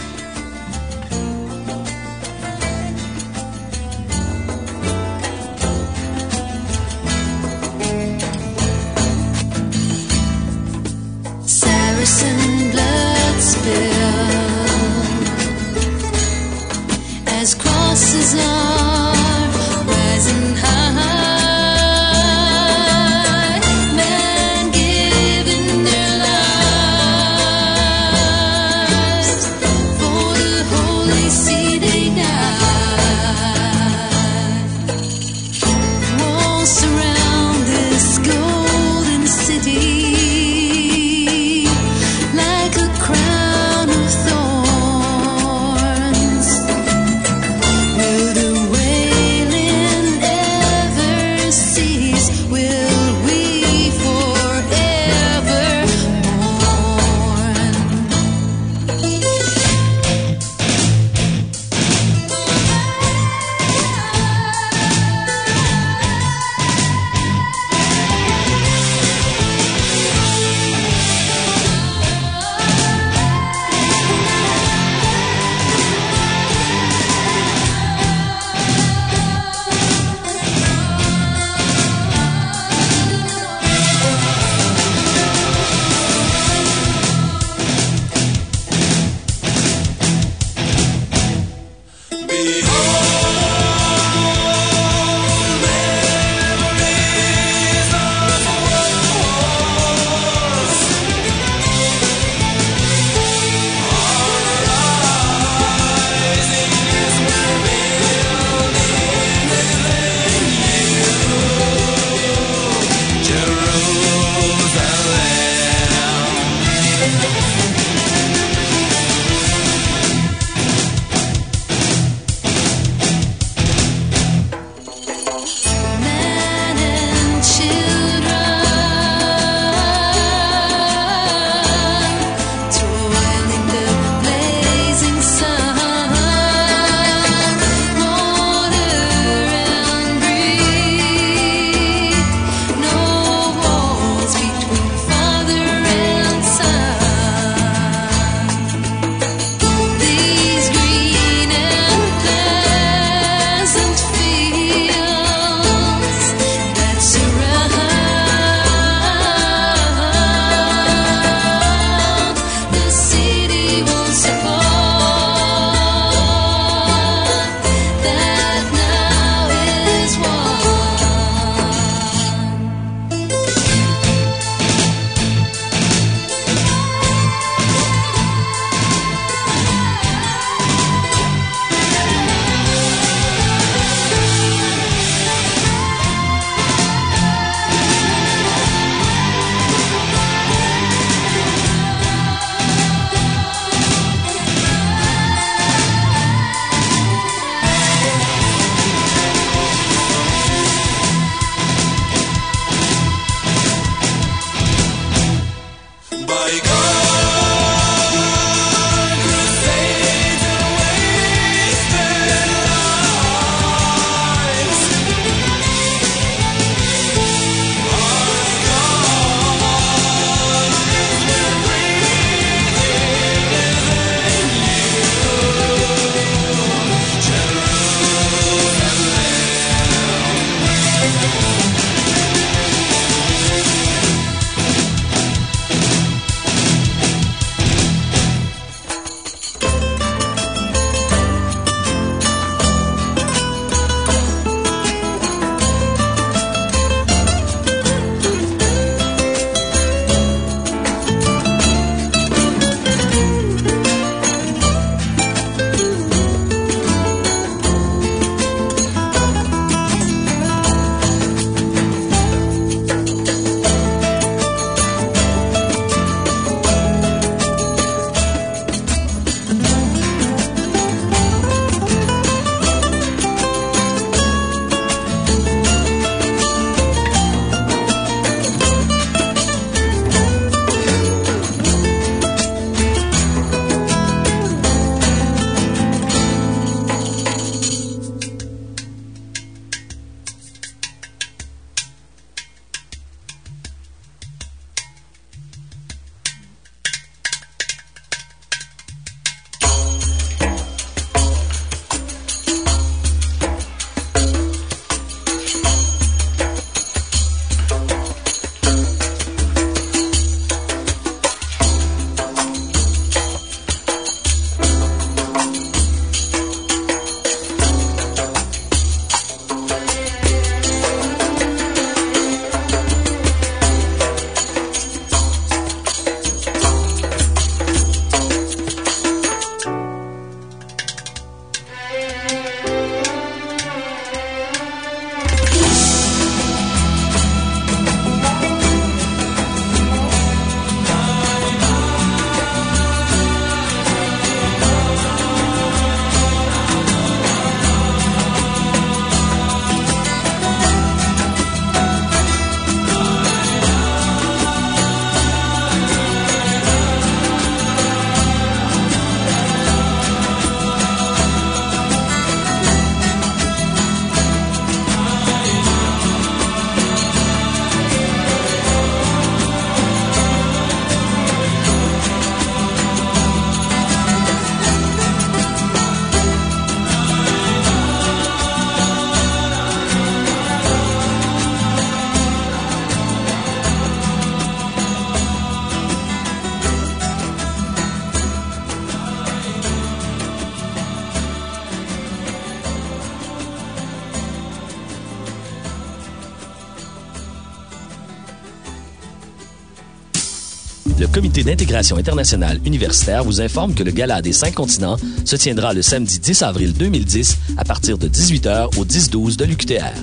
D'intégration internationale universitaire vous informe que le Gala des cinq continents se tiendra le samedi 10 avril 2010 à partir de 18h au 10-12 de l'UQTR.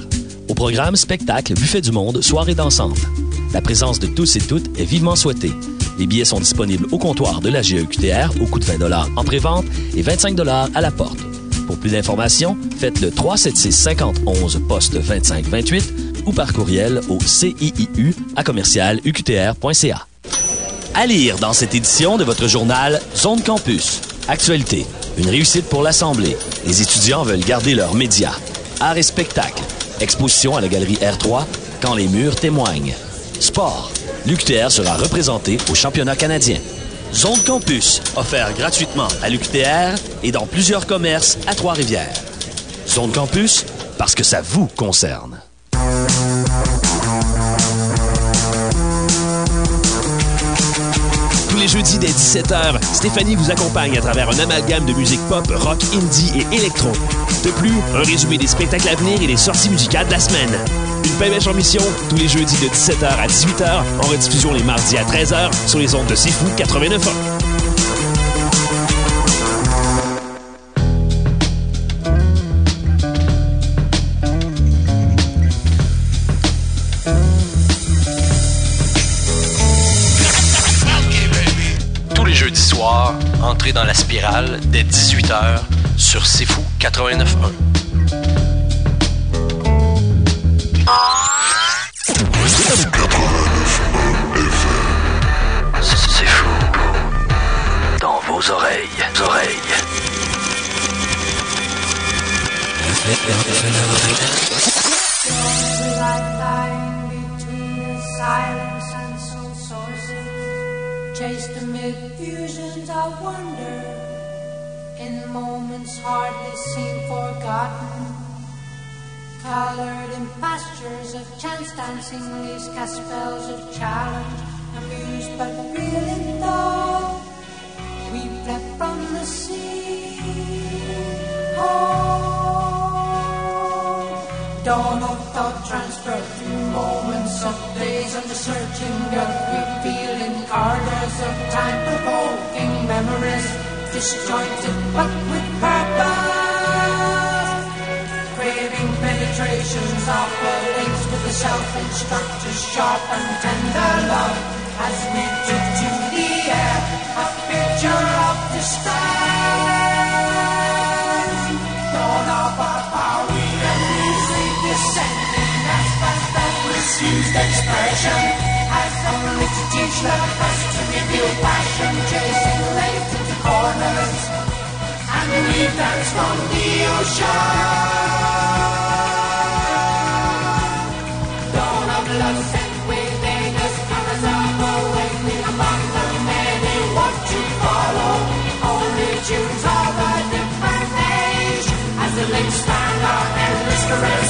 Au programme, spectacle, buffet du monde, soirée dansante. La présence de tous et toutes est vivement souhaitée. Les billets sont disponibles au comptoir de la GEQTR au coût de 20 en prévente et 25 à la porte. Pour plus d'informations, faites le 376 5011 poste 2528 ou par courriel au CIIU à commercial UQTR.ca. À lire dans cette édition de votre journal Zone Campus. Actualité. Une réussite pour l'Assemblée. Les étudiants veulent garder leurs médias. Art et spectacle. Exposition à la galerie R3 quand les murs témoignent. Sport. L'UQTR sera représenté au championnat canadien. Zone Campus, offert gratuitement à l'UQTR et dans plusieurs commerces à Trois-Rivières. Zone Campus, parce que ça vous concerne. Jeudis dès 17h, Stéphanie vous accompagne à travers un amalgame de musique pop, rock, indie et électro. De plus, un résumé des spectacles à venir et des sorties musicales de la semaine. Une pêche en mission tous les jeudis de 17h à 18h, en rediffusion les mardis à 13h sur les ondes de C'est Fou 89.1. Tous dans la spirale dès 18h sur C'est Fou 89.1. C'est fou. Dans vos oreilles, oreilles. Chased amid fusions of wonder. In moments hardly seen forgotten. Colored in pastures of chance dancing leaves cast spells of challenge. Amused but real in thought we fled from the sea. Home dawn of thought transferred through moments of days and the searching gut we feel corridors of time provoking memories disjointed but with purpose. Craving penetrations of the links with the self-instructors sharp and tender love as we took to the air a picture of distress dawn of our power we music descending as fast as misused expression as teach love us to reveal passion chasing late into corners and we dance from the ocean dawn of love set within us colors of awakening among the many what to follow only tunes of a different age as the links stand our endless caresses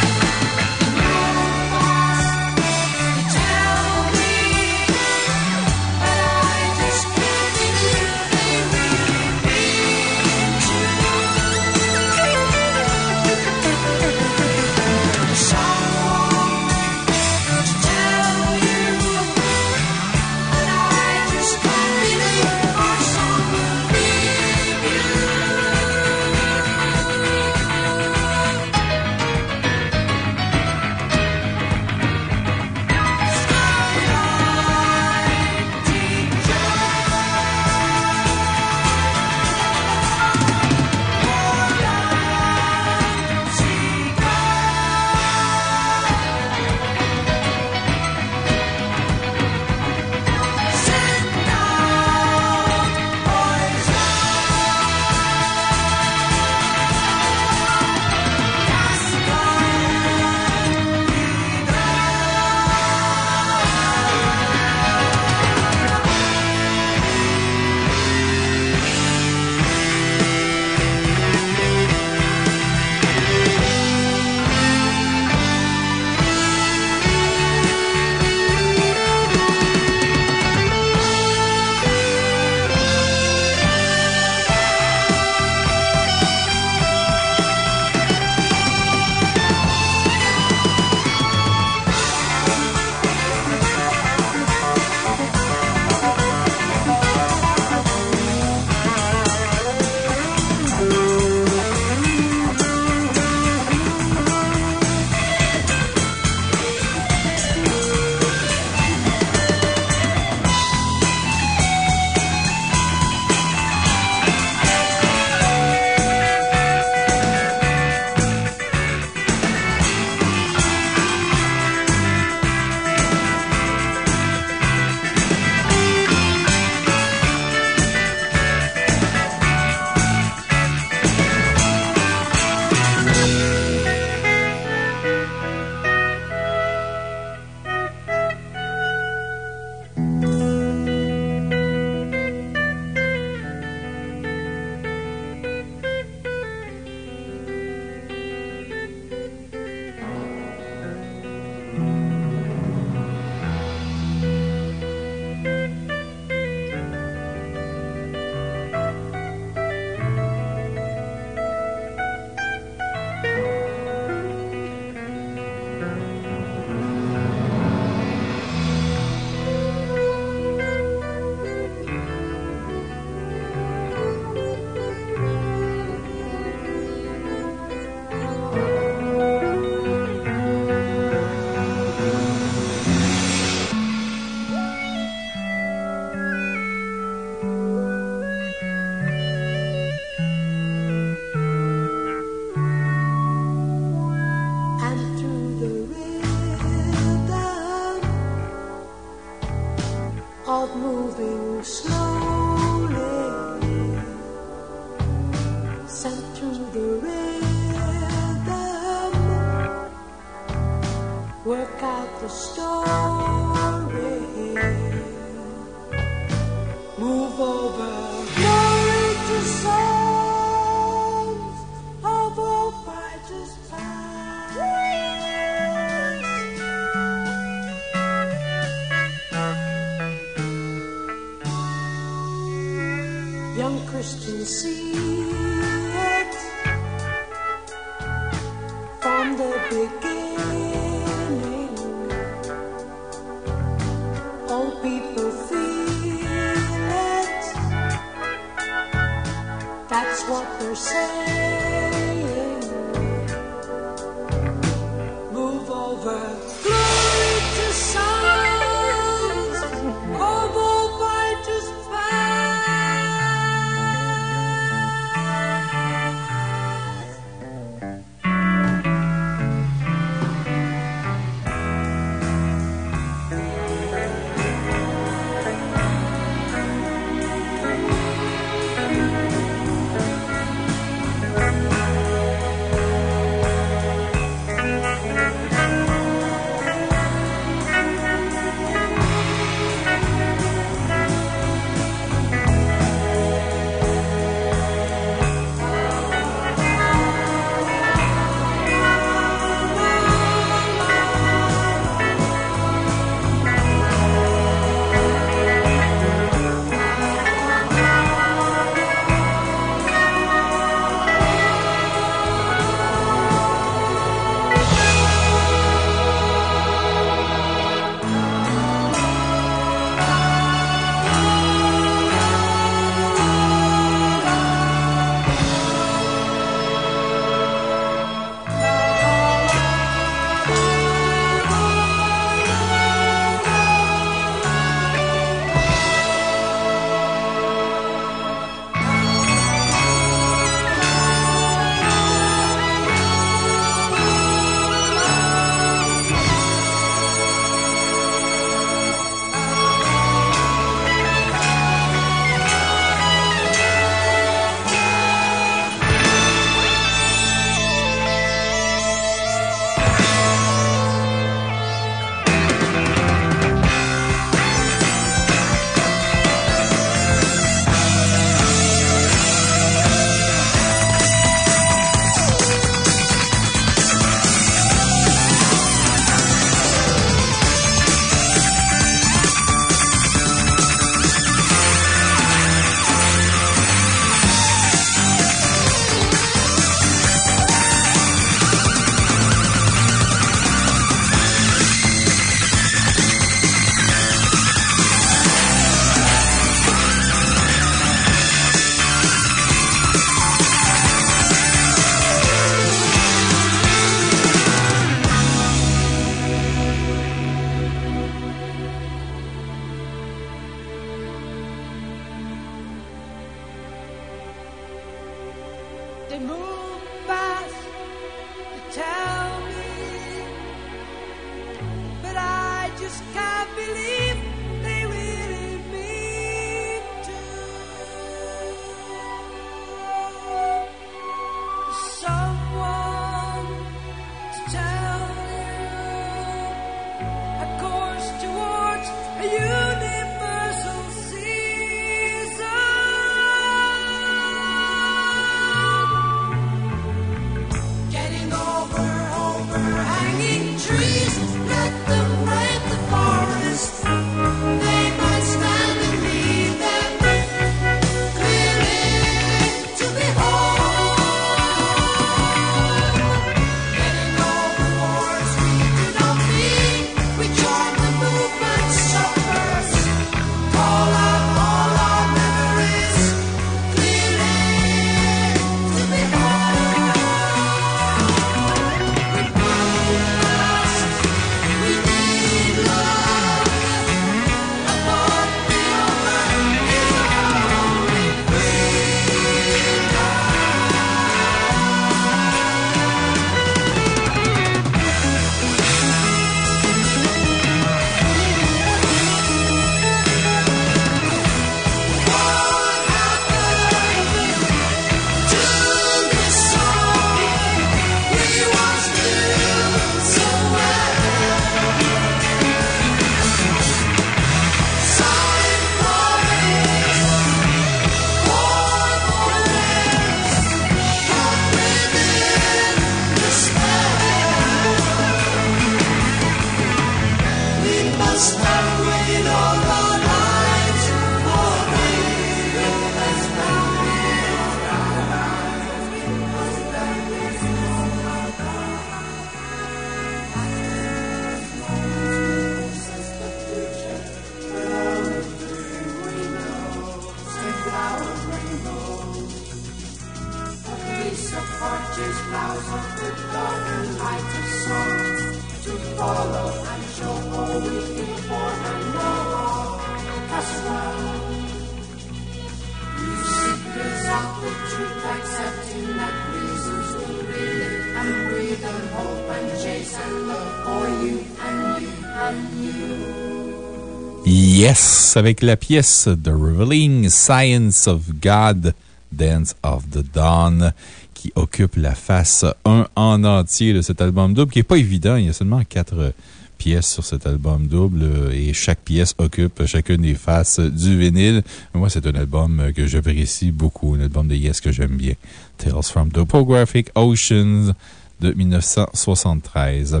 Avec la pièce The Revealing Science of God, Dance of the Dawn, qui occupe la face 1 en entier de cet album double, qui n'est pas évident. Il y a seulement quatre pièces sur cet album double euh, et chaque pièce occupe chacune des faces du vinyle. Moi, c'est un album que j'apprécie beaucoup, un album de Yes que j'aime bien. Tales from Topographic Oceans de 1973.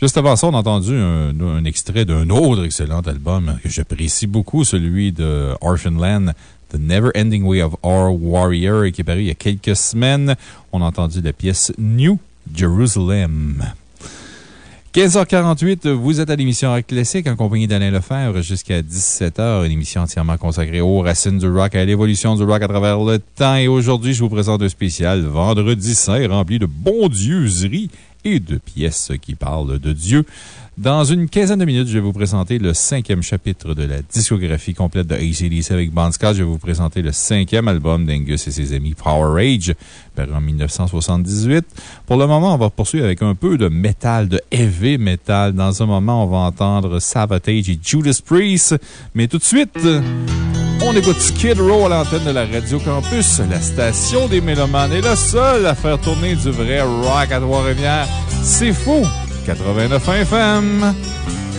Juste avant ça, on a entendu un, extrait d'un autre excellent album que j'apprécie beaucoup, celui de Orphan Land, The Never Ending Way of Our Warrior, qui est paru il y a quelques semaines. On a entendu la pièce New Jerusalem. 15h48, vous êtes à l'émission Rock Classique en compagnie d'Alain Lefebvre jusqu'à 17h, une émission entièrement consacrée aux racines du rock à l'évolution du rock à travers le temps. Et aujourd'hui, je vous présente un spécial Vendredi Saint rempli de bondieuseries et de pièces qui parlent de Dieu. Dans une quinzaine de minutes, je vais vous présenter le cinquième chapitre de la discographie complète de ACDC avec Bon. Je vais vous présenter le cinquième album d'Angus et ses amis Power Rage, paru en 1978. Pour le moment, on va poursuivre avec un peu de métal, de heavy metal. Dans un moment, on va entendre Sabotage et Judas Priest. Mais tout de suite, on écoute Skid Row à l'antenne de la Radio Campus, la station des Mélomanes est la seule à faire tourner du vrai rock à Trois-Rivières. C'est fou! 89 FM.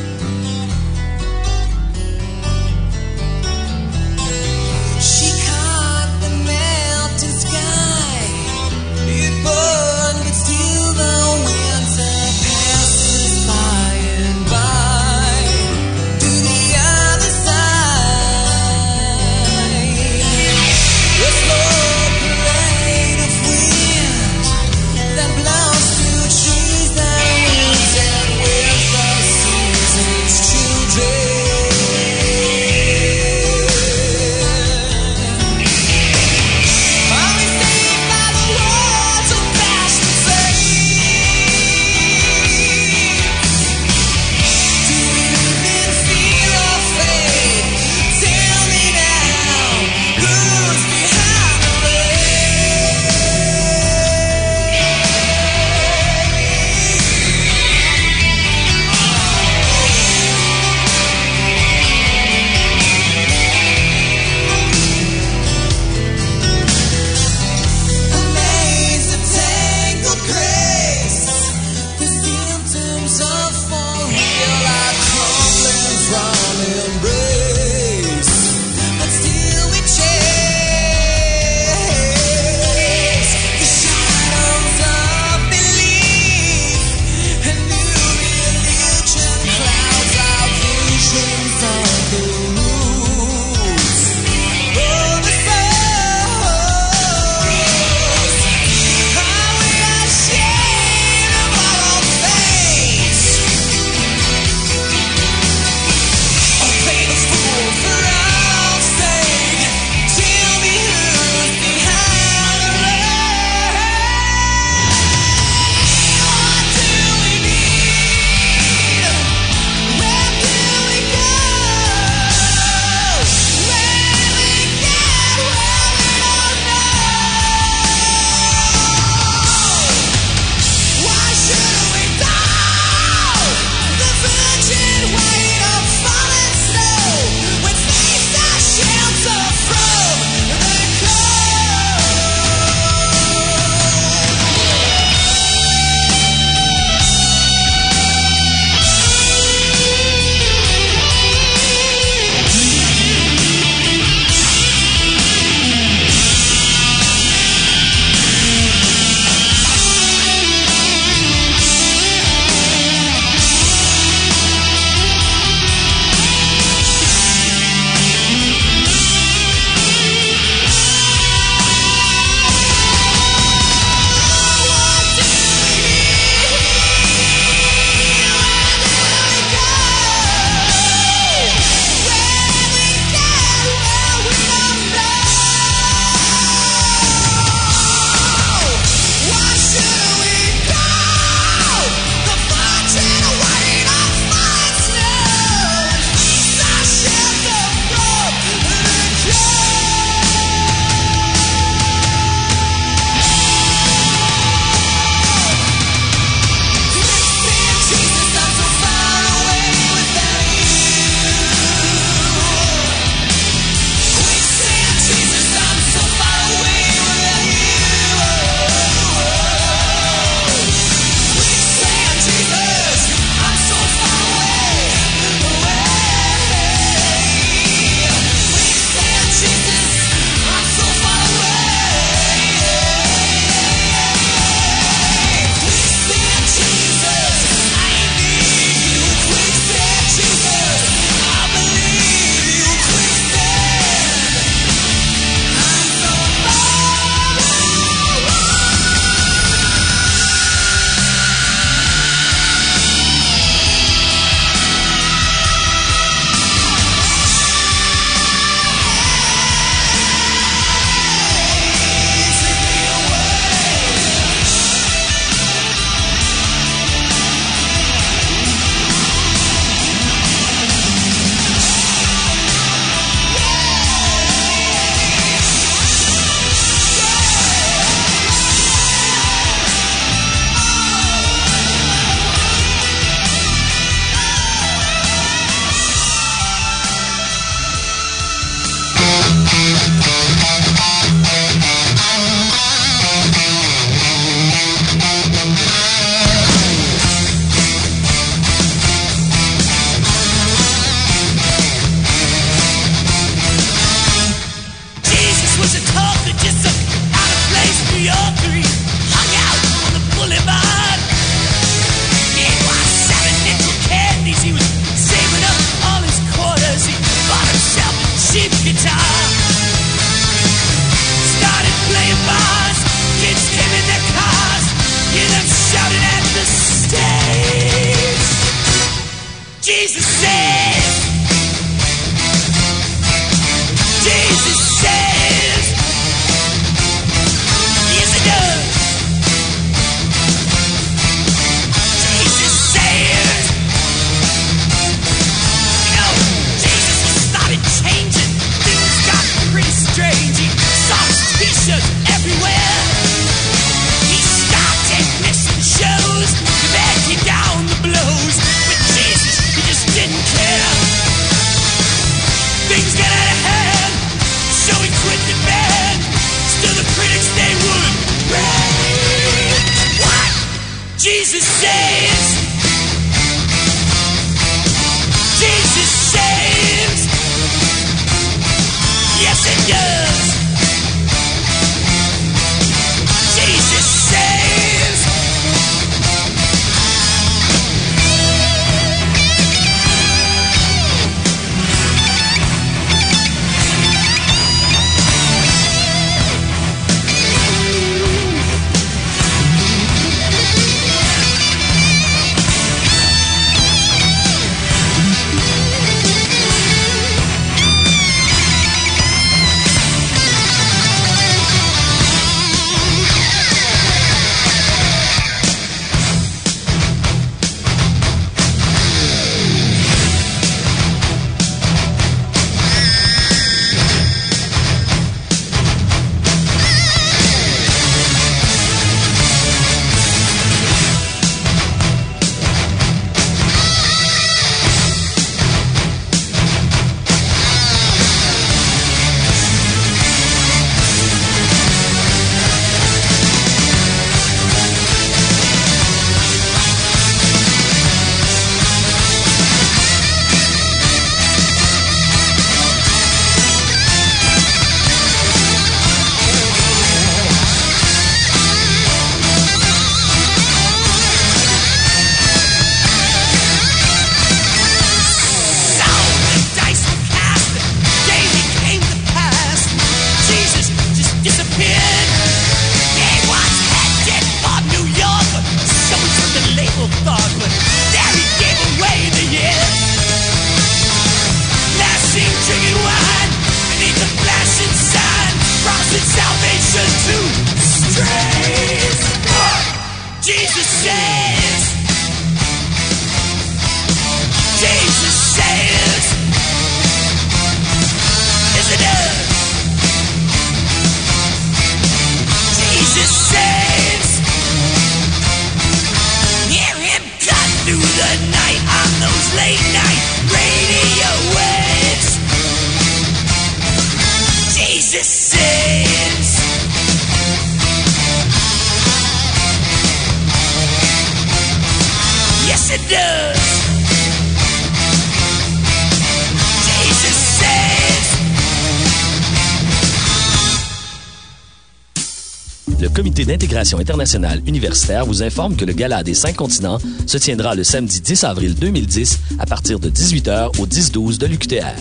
Universitaire vous informe que le Gala des cinq continents se tiendra le samedi 10 avril 2010 à partir de 18h au 10-12 de l'UQTR.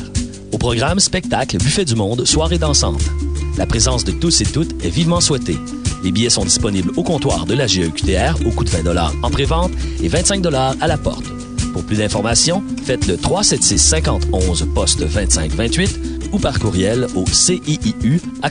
Au programme, spectacle, buffet du monde, soirée dansante. La présence de tous et toutes est vivement souhaitée. Les billets sont disponibles au comptoir de la GEQTR au coût de 20 en prévente et 25 à la porte. Pour plus d'informations, faites le 376 5011 poste 2528 ou par courriel au CIIU à.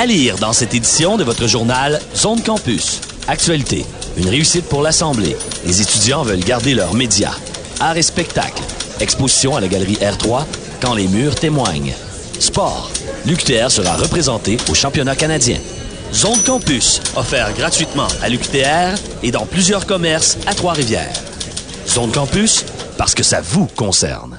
À lire dans cette édition de votre journal Zone Campus. Actualité. Une réussite pour l'Assemblée. Les étudiants veulent garder leurs médias. Art et spectacle. Exposition à la galerie R3 quand les murs témoignent. Sport. L'UQTR sera représenté au championnat canadien. Zone Campus, offert gratuitement à l'UQTR et dans plusieurs commerces à Trois-Rivières. Zone Campus, parce que ça vous concerne.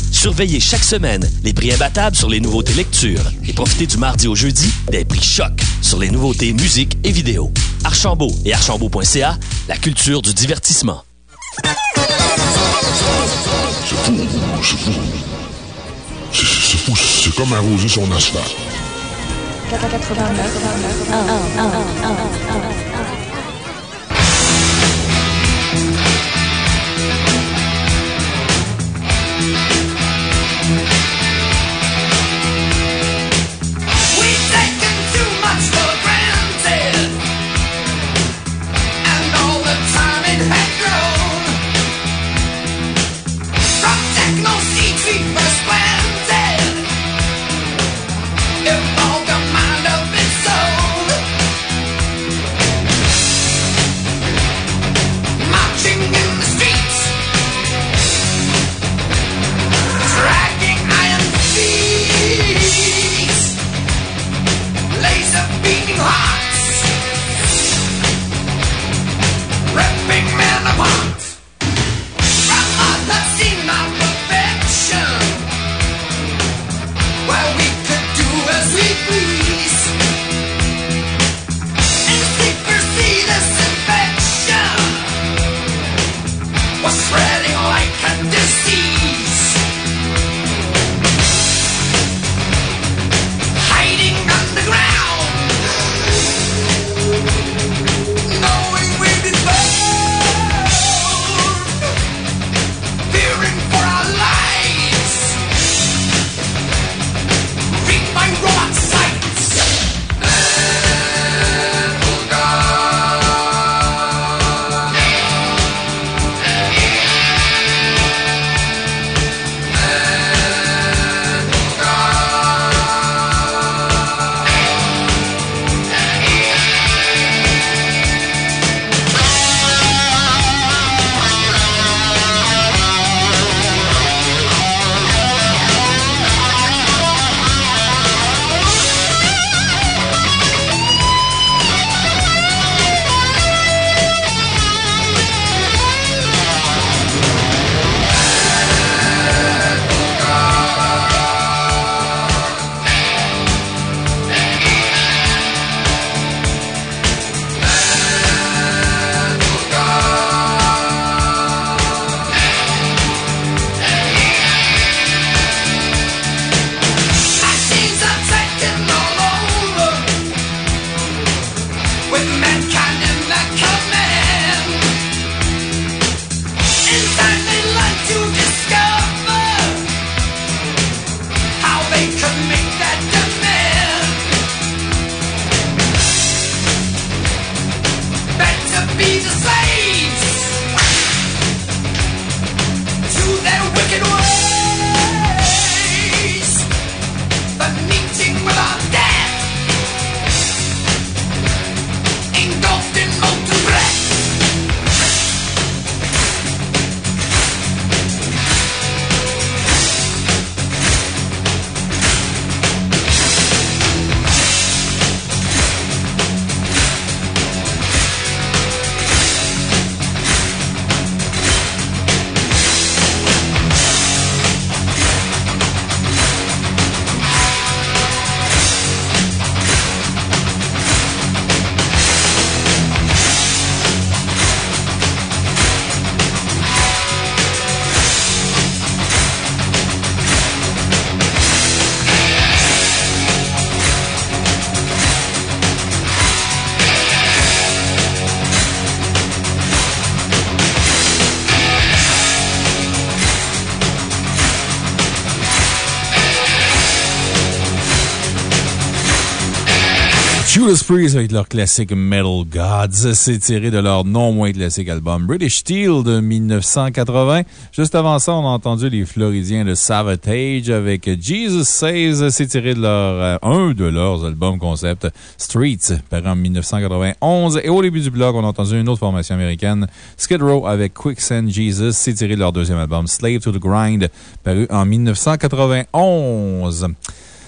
Surveillez chaque semaine les prix imbattables sur les nouveautés lecture et profitez du mardi au jeudi des prix choc sur les nouveautés musique et vidéo. Archambault et archambault.ca, la culture du divertissement. C'est fou, c'est fou. C'est fou, c'est comme arroser son asphalte. 89 Yes, friend. Judas Priest avec leur classique Metal Gods. C'est tiré de leur non moins classique album British Steel de 1980. Juste avant ça, on a entendu les Floridiens de Savatage avec Jesus Says. C'est tiré de leur, euh, un de leurs albums concept Streets, paru en 1991. Et au début du blog, on a entendu une autre formation américaine, Skid Row avec Quicksand Jesus. C'est tiré de leur deuxième album Slave to the Grind, paru en 1991.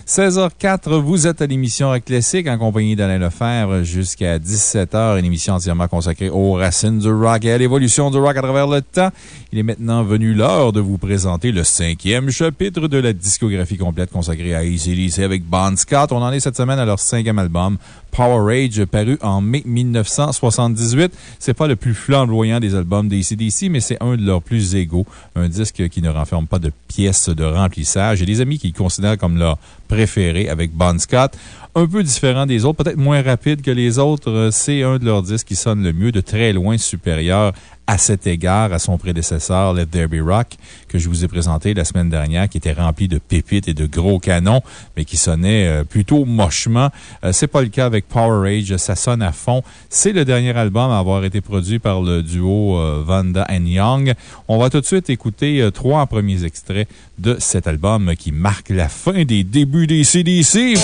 16h04, vous êtes à l'émission Rock Classique en compagnie d'Alain Lefebvre jusqu'à 17h, une émission entièrement consacrée aux racines du rock et à l'évolution du rock à travers le temps. Il est maintenant venu l'heure de vous présenter le cinquième chapitre de la discographie complète consacrée à ACDC avec Bon Scott. On en est cette semaine à leur cinquième album, Power Rage, paru en mai 1978. C'est pas le plus flamboyant des albums d'ACDC, mais c'est un de leurs plus égaux. Un disque qui ne renferme pas de pièces de remplissage. J'ai des amis qui le considèrent comme leur préféré avec Bon Scott. Un peu différent des autres, peut-être moins rapide que les autres. Euh, C'est un de leurs disques qui sonne le mieux, de très loin supérieur à cet égard à son prédécesseur, Let There Be Rock, que je vous ai présenté la semaine dernière, qui était rempli de pépites et de gros canons, mais qui sonnait euh, plutôt mochement. Euh, C'est pas le cas avec Power Rage, ça sonne à fond. C'est le dernier album à avoir été produit par le duo euh, Vanda and Young. On va tout de suite écouter trois premiers extraits de cet album qui marque la fin des débuts des CDC.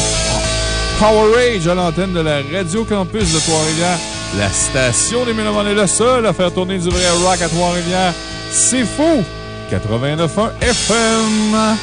Power Rage à l'antenne de la Radio Campus de Trois-Rivières. La station des Mélomanes est la seule à faire tourner du vrai rock à Trois-Rivières. C'est fou! 89.1 FM.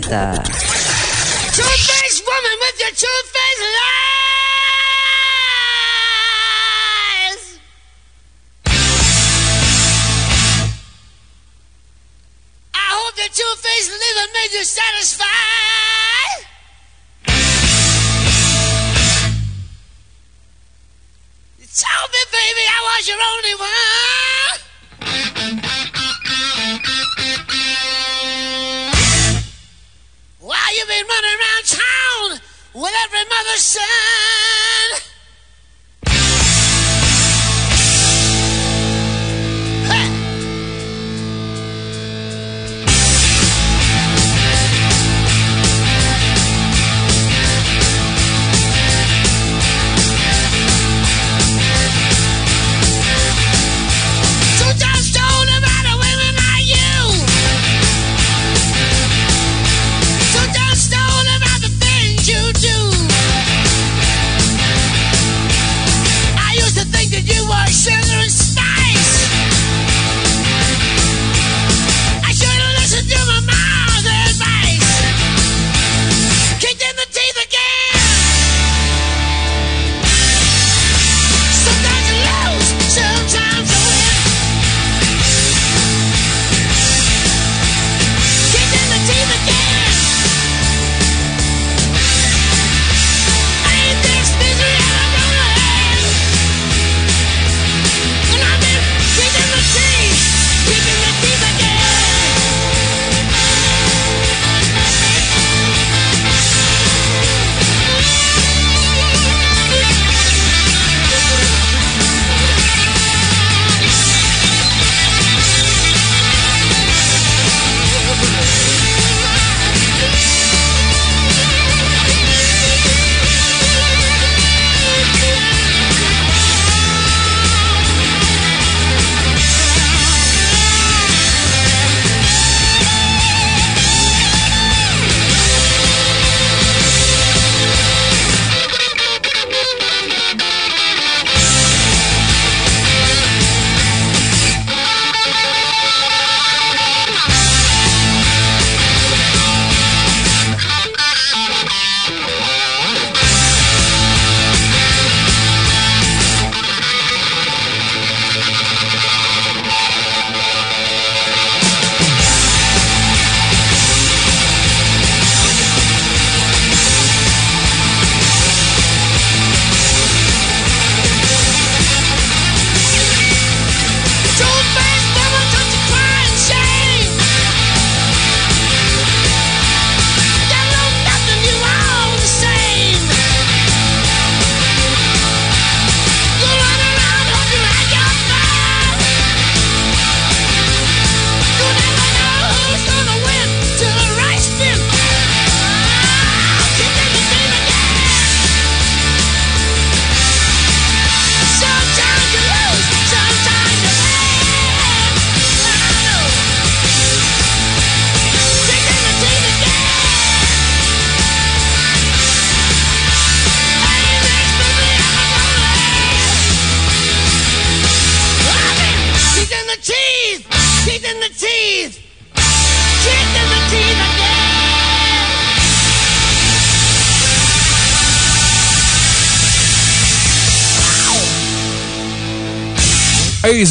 17 heures.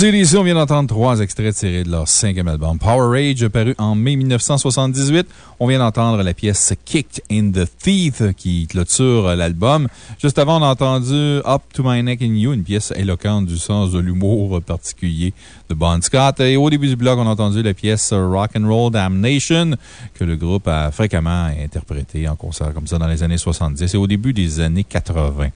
C'est ici, on vient d'entendre trois extraits tirés de leur cinquième album, Power Rage, paru en mai 1978. On vient d'entendre la pièce Kicked in the Teeth qui clôture l'album. Juste avant, on a entendu Up to My Neck in You, une pièce éloquente du sens de l'humour particulier de Bon Scott. Et au début du blog, on a entendu la pièce Rock and Roll Damnation que le groupe a fréquemment interprété en concert comme ça dans les années 70 et au début des années 80.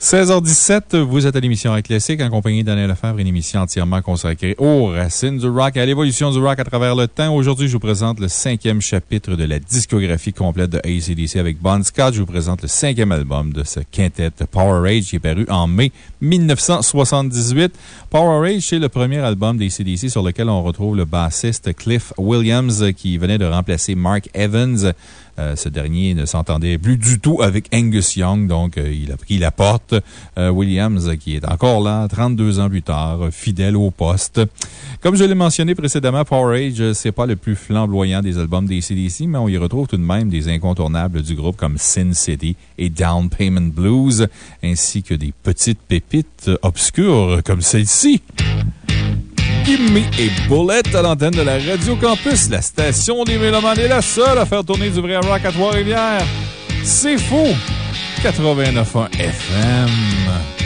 16h17, vous êtes à l'émission Rock Classique en compagnie de Daniel Lefebvre, une émission entièrement consacrée aux racines du rock et à l'évolution du rock à travers le temps. Aujourd'hui, je vous présente le cinquième chapitre de la discographie complète de ACDC avec Bon Scott. Je vous présente le cinquième album de ce quintet Power Rage qui est paru en mai 1978. Power Rage, c'est le premier album d'ACDC sur lequel on retrouve le bassiste Cliff Williams qui venait de remplacer Mark Evans Euh, ce dernier ne s'entendait plus du tout avec Angus Young, donc euh, il a pris la porte. Euh, Williams, qui est encore là, 32 ans plus tard, fidèle au poste. Comme je l'ai mentionné précédemment, Power Age, c'est pas le plus flamboyant des albums des CDC, mais on y retrouve tout de même des incontournables du groupe comme Sin City et Down Payment Blues, ainsi que des petites pépites obscures comme celle-ci. A Bullet à l'antenne de la Radio Campus. La station des Mélomanes est la seule à faire tourner du vrai rock à Trois-Rivières. C'est faux! 89.1 FM.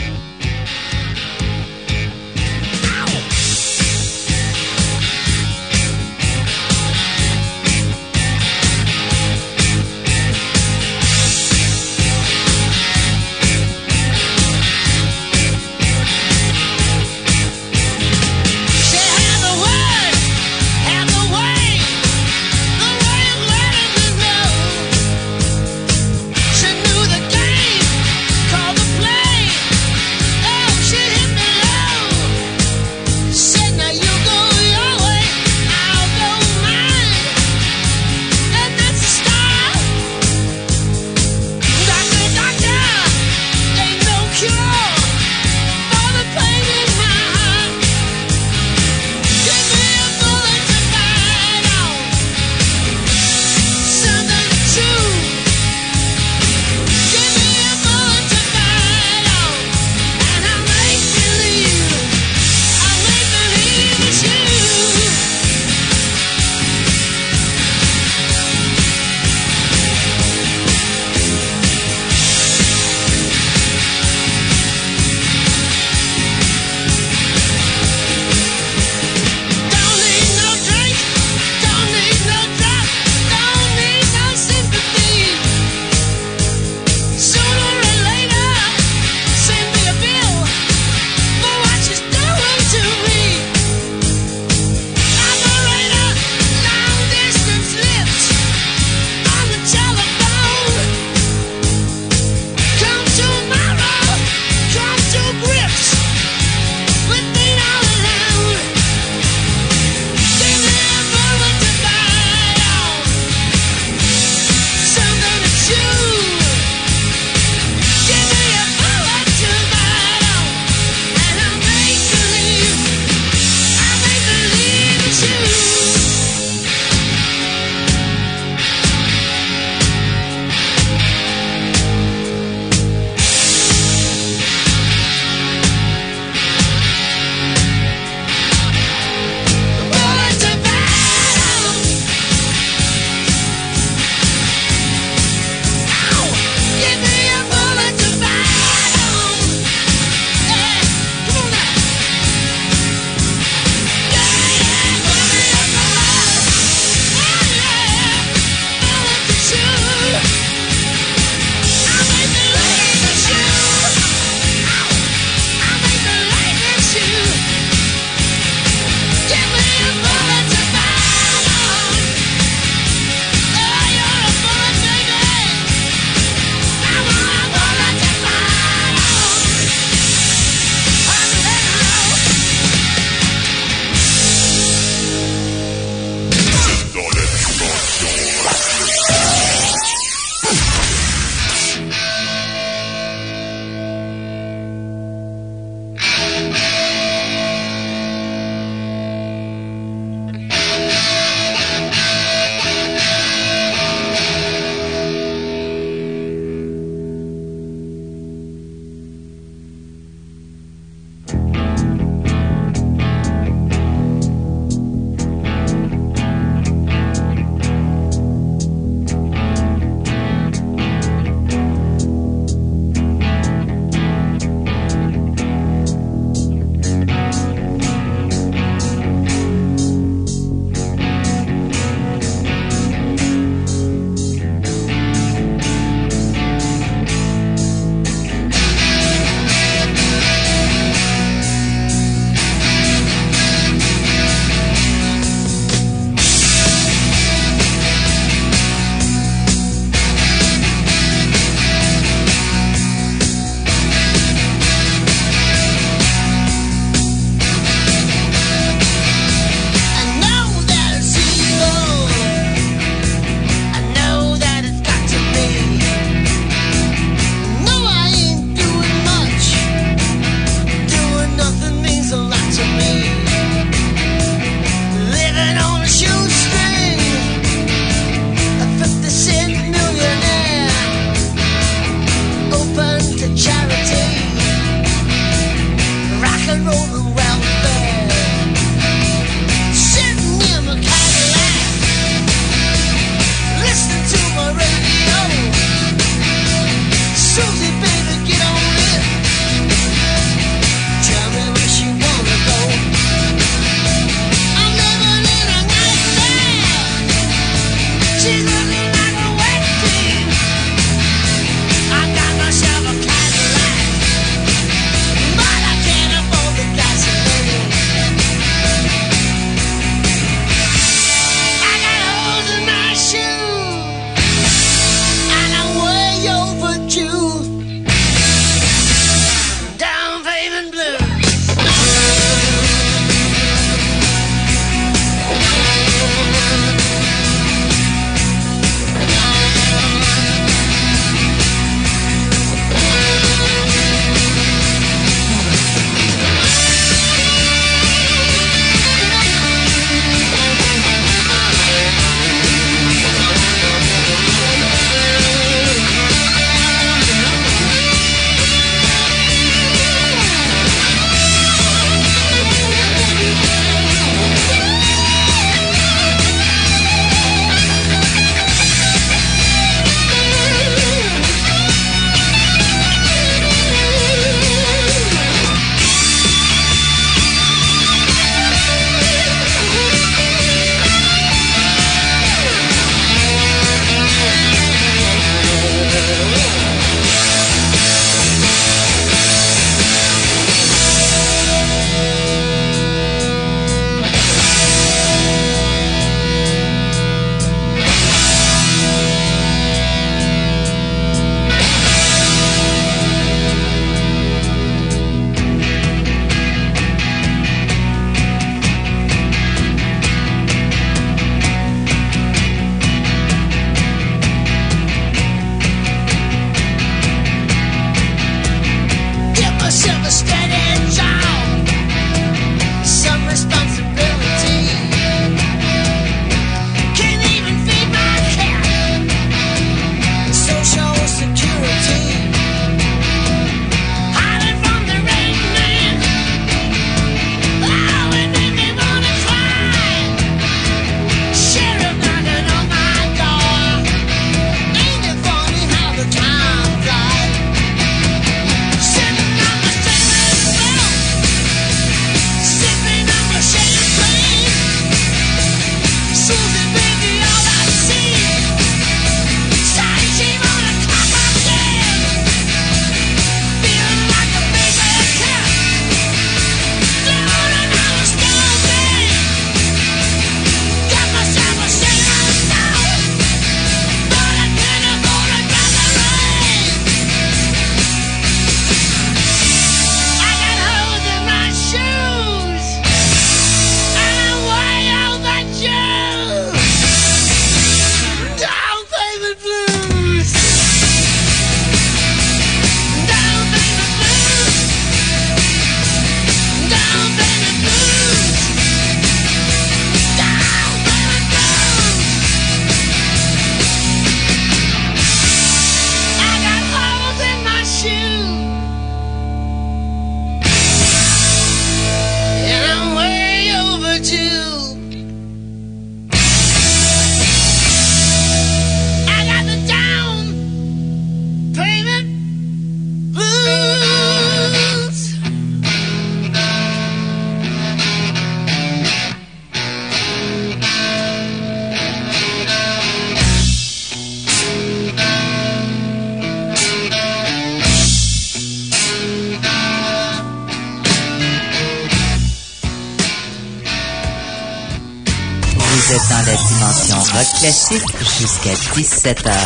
Z.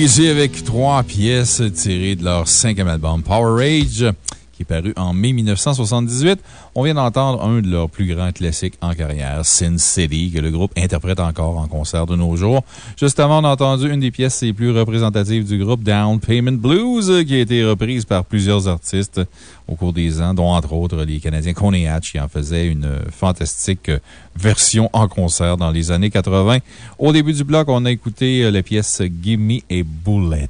Avec trois pièces tirées de leur cinquième album Power Rage, qui est paru en mai 1978. On vient d'entendre un de leurs plus grands classiques en carrière, Sin City, que le groupe interprète encore en concert de nos jours. Juste on a entendu une des pièces les plus représentatives du groupe, Down Payment Blues, qui a été reprise par plusieurs artistes au cours des ans, dont entre autres les Canadiens Coney Hatch, qui en faisaient une fantastique version en concert dans les années 80. Au début du bloc, on a écouté la pièce Gimme a Bullet.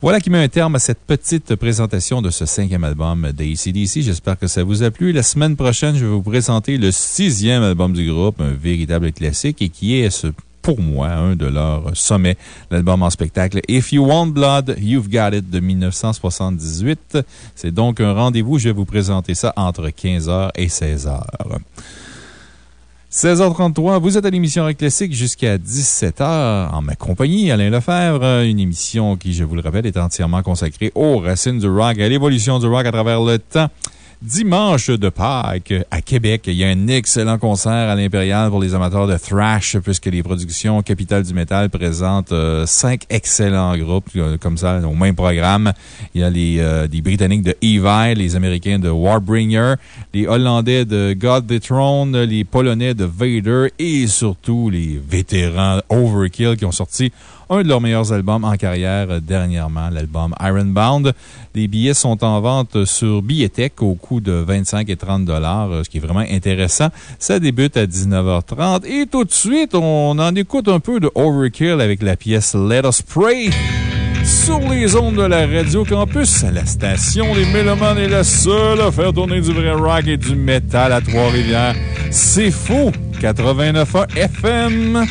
Voilà qui met un terme à cette petite présentation de ce cinquième album d'ACDC. J'espère que ça vous a plu. La semaine prochaine, je vais vous présenter le sixième album du groupe, un véritable classique et qui est ce pour moi, un de leurs sommets, l'album en spectacle If You Want Blood, You've Got It de 1978. C'est donc un rendez-vous. Je vais vous présenter ça entre 15h et 16h. 16h33, vous êtes à l'émission Rock Classique jusqu'à 17h en ma compagnie, Alain Lefebvre. Une émission qui, je vous le rappelle, est entièrement consacrée aux racines du rock, à l'évolution du rock à travers le temps. Dimanche de Pâques à Québec, il y a un excellent concert à l'Impérial pour les amateurs de thrash, puisque les productions Capitale du Métal présentent euh, cinq excellents groupes euh, comme ça au même programme. Il y a les, euh, les Britanniques de Evil, les Américains de Warbringer, les Hollandais de God the Throne, les Polonais de Vader et surtout les vétérans Overkill qui ont sorti un de leurs meilleurs albums en carrière euh, dernièrement, l'album Ironbound. Les billets sont en vente sur Billetech au coût de 25 et 30 dollars, euh, ce qui est vraiment intéressant. Ça débute à 19h30 et tout de suite, on en écoute un peu de Overkill avec la pièce Let Us Pray sur les ondes de la Radio Campus. La station des Mélomanes est la seule à faire tourner du vrai rock et du métal à Trois-Rivières. C'est faux! 89.1 FM.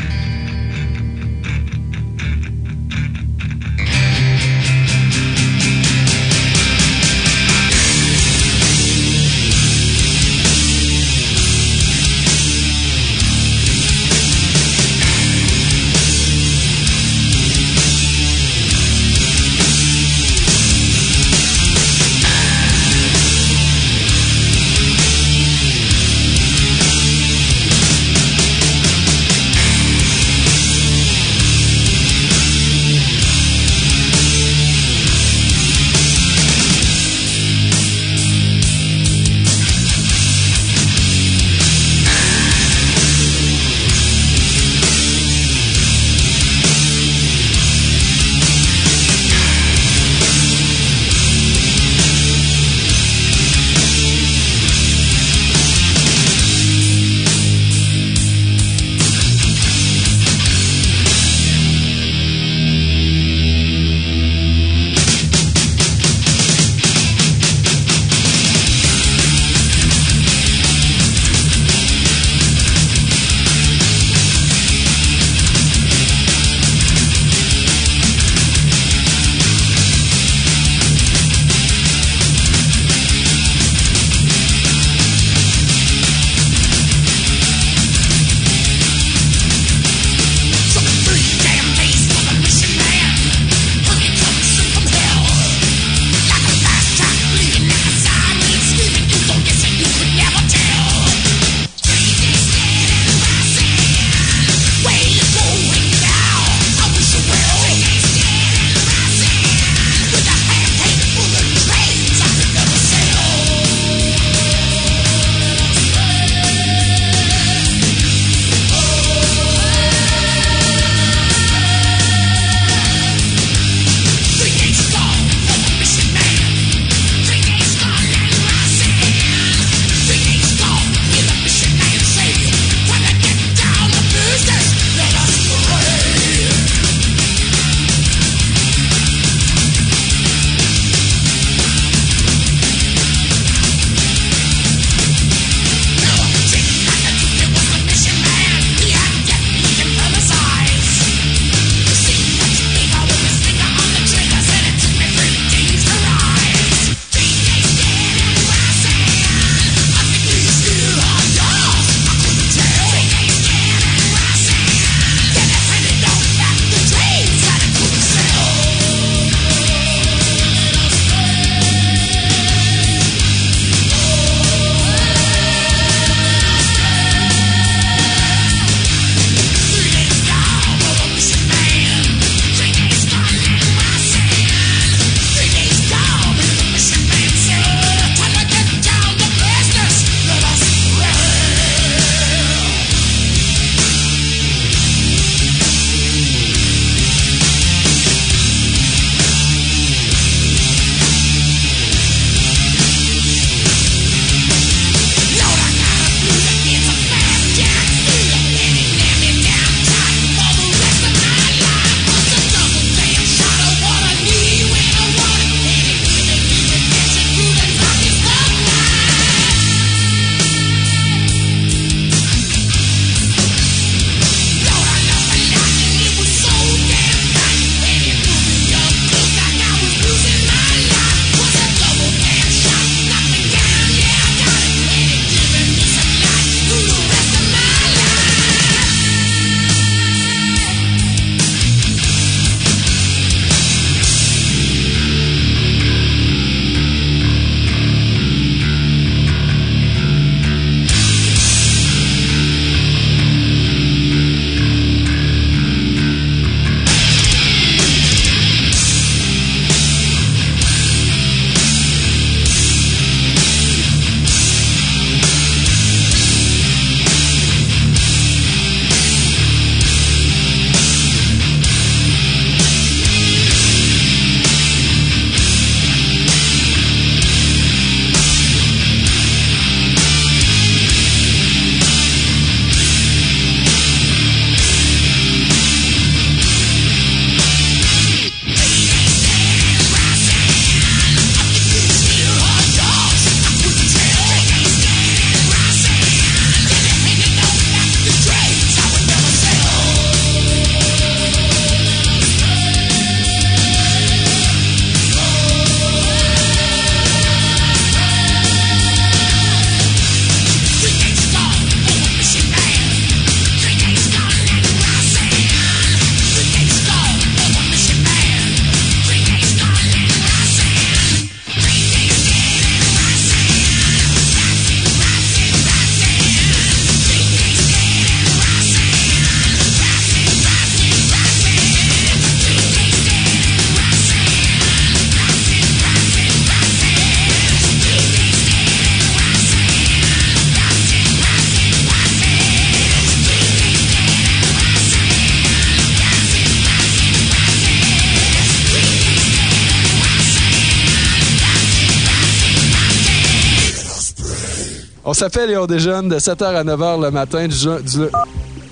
On s'appelle et on déjeune de 7h à 9h le matin du, du,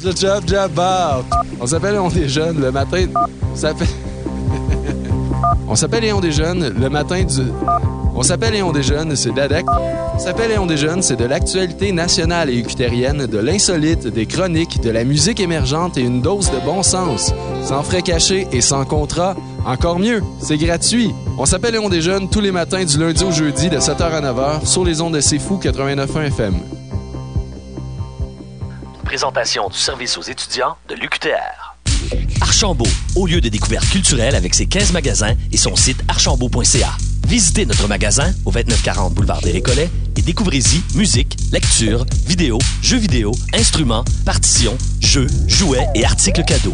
du job job bar. On s'appelle et on déjeune le matin. On s'appelle et on déjeune le matin du. On s'appelle et on déjeune, c'est d'ADEC. On s'appelle et on déjeune, c'est de l'actualité nationale et ucutérienne, de l'insolite, des chroniques, de la musique émergente et une dose de bon sens. Sans frais cachés et sans contrat. Encore mieux, c'est gratuit. On s'appelle et on déjeune tous les matins du lundi au jeudi de 7h à 9h sur les ondes de C'est Fou 89.1 FM. Présentation du service aux étudiants de l'UQTR. Archambault, au lieu de découverte culturelle avec ses 15 magasins et son site archambault.ca. Visitez notre magasin au 2940 boulevard des Récollets et découvrez-y musique, lecture, vidéo, jeux vidéo, instruments, partitions, jeux, jouets et articles cadeaux.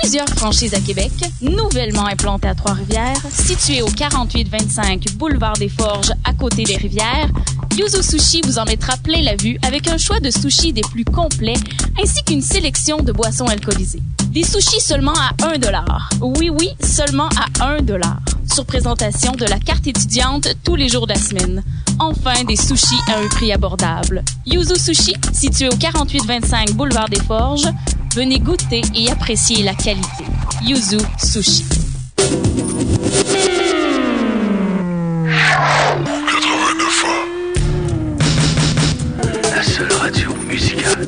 Plusieurs franchises à Québec, nouvellement implantées à Trois-Rivières, situées au 4825 Boulevard des Forges à côté des rivières, Yuzu Sushi vous en mettra plein la vue avec un choix de sushis des plus complets ainsi qu'une sélection de boissons alcoolisées. Des sushis seulement à 1 Oui, oui, seulement à 1 Sur présentation de la carte étudiante tous les jours de la semaine. Enfin, des sushis à un prix abordable. Yuzu Sushi, situé au 4825 Boulevard des Forges, venez goûter et apprécier la qualité. Yuzu Sushi. La seule radio musicale.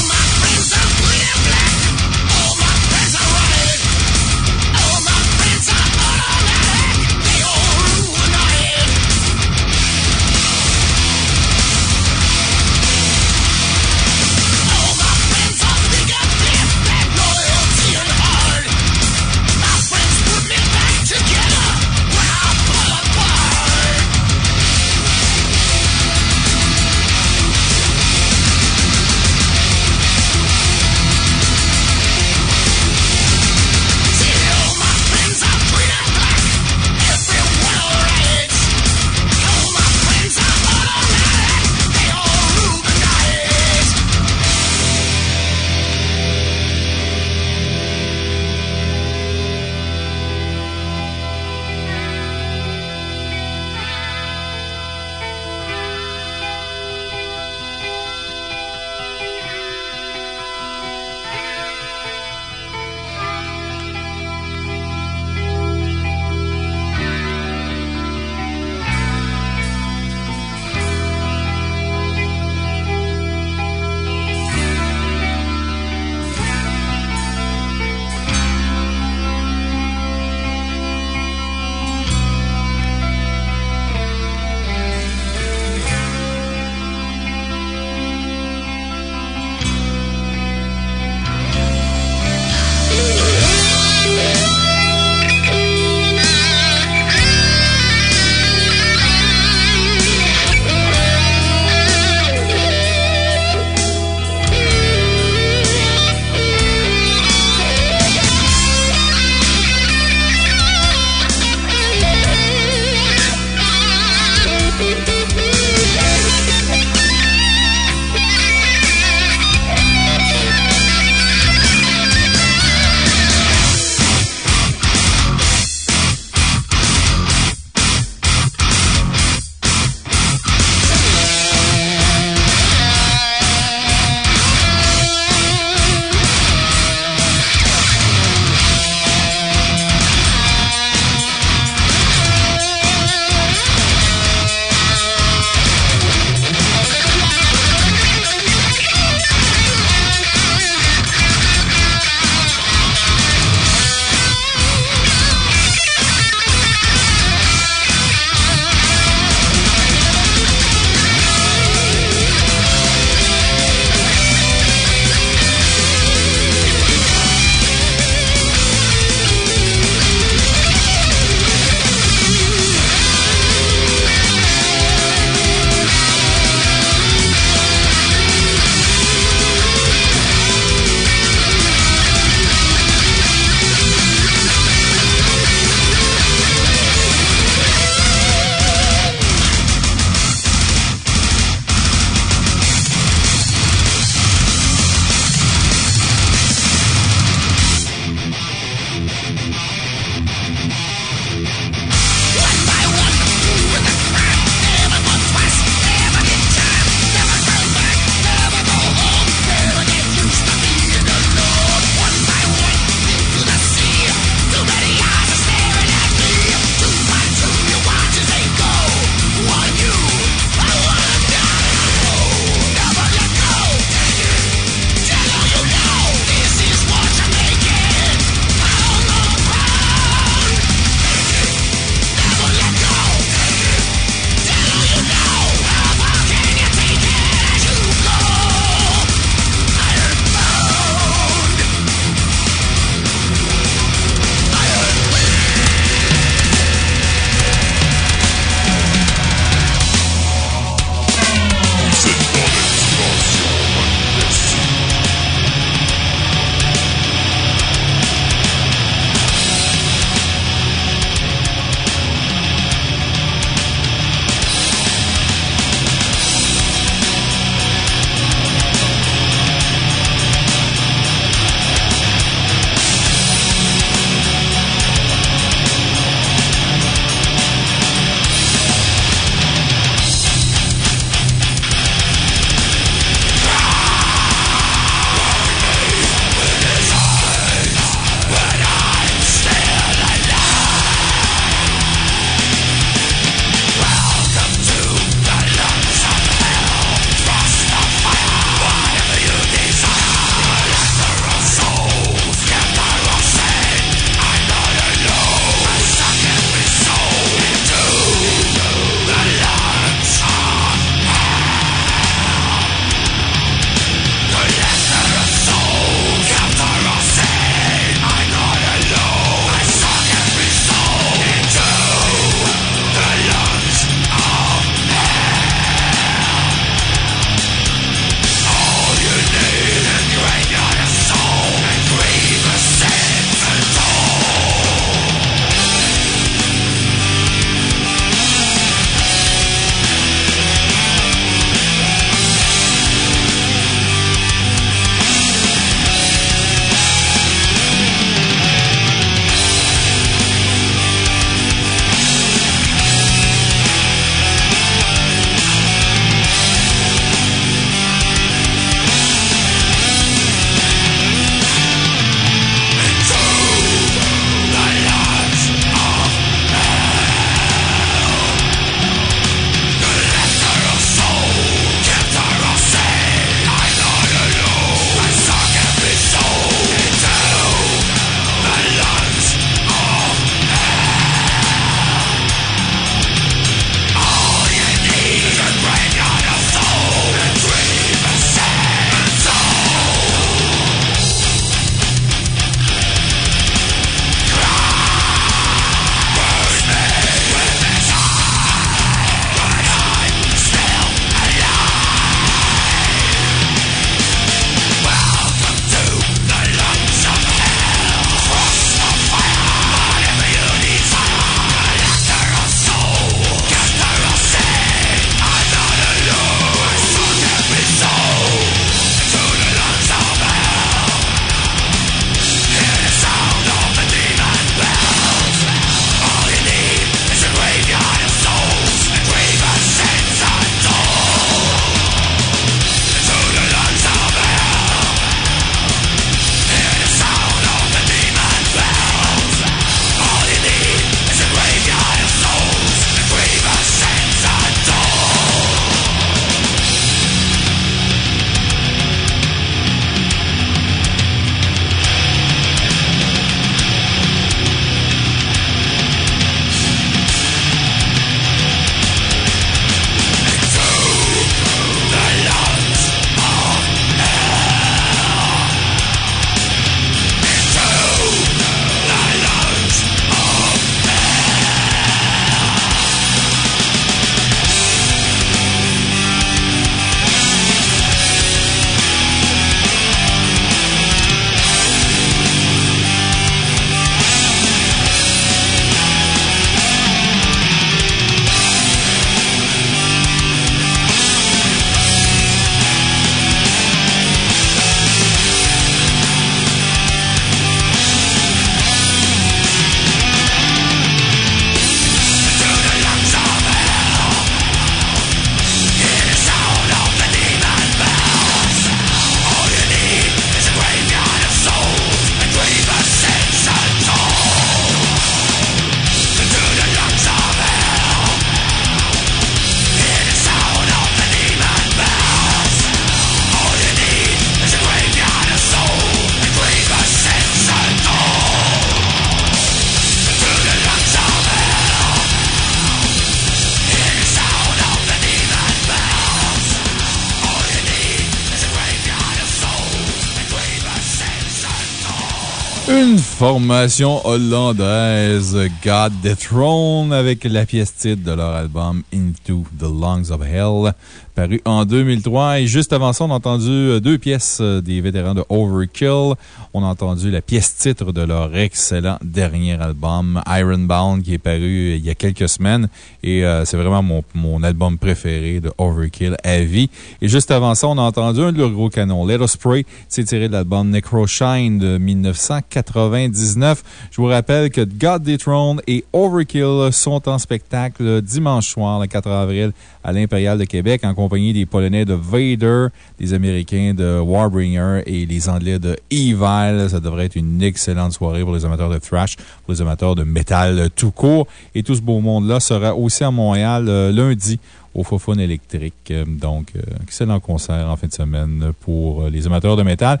Formation hollandaise, God the Throne, avec la pièce titre de leur album Into the Lungs of Hell, paru en 2003. Et juste avant ça, on a entendu euh, deux pièces euh, des vétérans de Overkill. On a entendu la pièce titre de leur excellent dernier album, Ironbound, qui est paru euh, il y a quelques semaines. Et c'est vraiment mon, album préféré de Overkill à vie. Et juste avant ça, on a entendu un de leurs gros canons, Let Us Pray. C'est tiré de l'album Necroshine de 1999. Je vous rappelle que God Throne et Overkill sont en spectacle dimanche soir, le 4 avril, à l'Impérial de Québec, en compagnie des Polonais de Vader, des Américains de Warbringer et les Anglais de Evil. Ça devrait être une excellente soirée pour les amateurs de thrash, pour les amateurs de métal tout court. Et tout ce beau monde-là sera aussi à Montréal euh, lundi au Fofone électrique. Euh, Donc, euh, excellent concert en fin de semaine pour les amateurs de métal.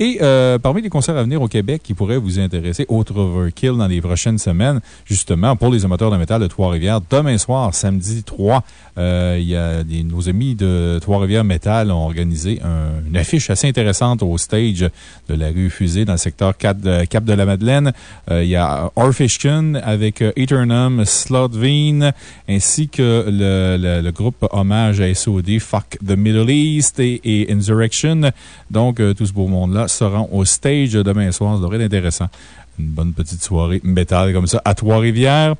Et euh, parmi les concerts à venir au Québec qui pourraient vous intéresser, autre Overkill dans les prochaines semaines, justement, pour les amateurs de métal de Trois-Rivières, demain soir, samedi 3, euh, y a nos amis de Trois-Rivières Métal ont organisé un- une affiche assez intéressante au stage de la rue Fusée dans le secteur 4 de Cap de la Madeleine. Euh, il y a Orfishkin avec euh, Eternum, Slotveen, ainsi que le, groupe hommage à SOD, Fuck the Middle East et, Insurrection. Donc, euh, tout ce beau monde-là seront au stage demain soir. Ça devrait être intéressant. Une bonne petite soirée métal comme ça à Trois-Rivières.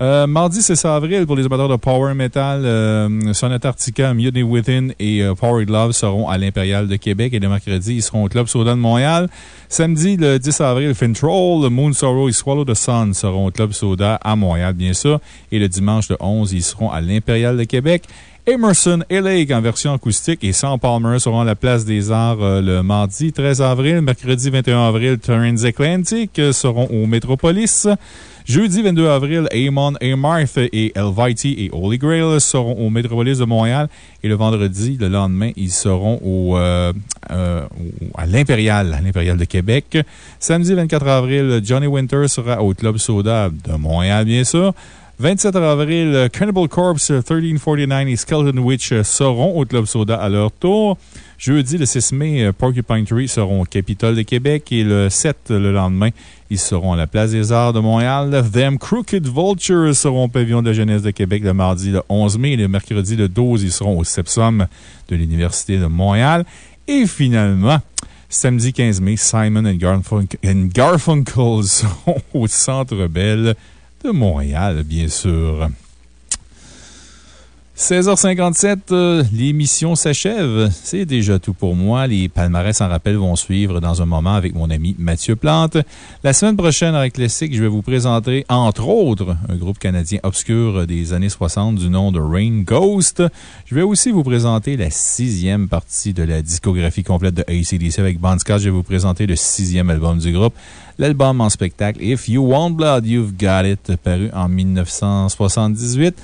Euh, mardi 6 avril, pour les amateurs de Power Metal, euh, Sonata Arctica, Mutiny Within et euh, Power Glove seront à l'Impérial de Québec. Et le mercredi, ils seront au Club Soda de Montréal. Samedi, le 10 avril, Fintroll, Moon Sorrow et Swallow the Sun seront au Club Soda à Montréal, bien sûr. Et le dimanche, le 11, ils seront à l'Impérial de Québec. Emerson et Lake en version acoustique et Sam Palmer seront à la place des arts euh, le mardi 13 avril. Mercredi 21 avril, Turns Atlantic euh, seront au Metropolis. Jeudi 22 avril, Amon Amarth et Elvite et Holy Grail seront au Metropolis de Montréal. Et le vendredi, le lendemain, ils seront au, euh, à l'Impérial, à l'Impérial de Québec. Samedi 24 avril, Johnny Winter sera au Club Soda de Montréal, bien sûr. 27 avril, euh, Cannibal Corpse, 1349 et Skeleton Witch euh, seront au Club Soda à leur tour. Jeudi, le 6 mai, euh, Porcupine Tree seront au Capitole de Québec et le 7, euh, le lendemain, ils seront à la Place des Arts de Montréal. Them Crooked Vultures seront au Pavillon de Jeunesse de Québec le mardi le 11 mai et le mercredi le 12, ils seront au Sepsum de l'Université de Montréal. Et finalement, samedi 15 mai, Simon and Garfunkel seront au Centre Bell de Montréal, bien sûr. 16h57, euh, l'émission s'achève. C'est déjà tout pour moi. Les palmarès en rappel vont suivre dans un moment avec mon ami Mathieu Plante. La semaine prochaine, avec Classic, je vais vous présenter, entre autres, un groupe canadien obscur des années 60 du nom de Rain Ghost. Je vais aussi vous présenter la sixième partie de la discographie complète de ACDC avec Scott. Je vais vous présenter le sixième album du groupe. L'album en spectacle If You Want Blood, You've Got It, paru en 1978.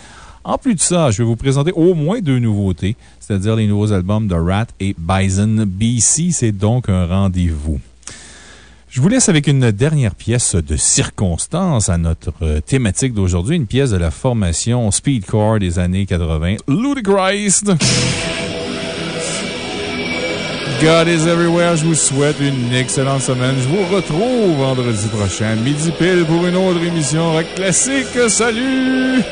En plus de ça, je vais vous présenter au moins deux nouveautés, c'est-à-dire les nouveaux albums de Rat et Bison BC. C'est donc un rendez-vous. Je vous laisse avec une dernière pièce de circonstance à notre euh, thématique d'aujourd'hui, une pièce de la formation Speedcore des années 80, Ludachrist. God is everywhere. Je vous souhaite une excellente semaine. Je vous retrouve vendredi prochain, midi pile, pour une autre émission rock classique. Salut!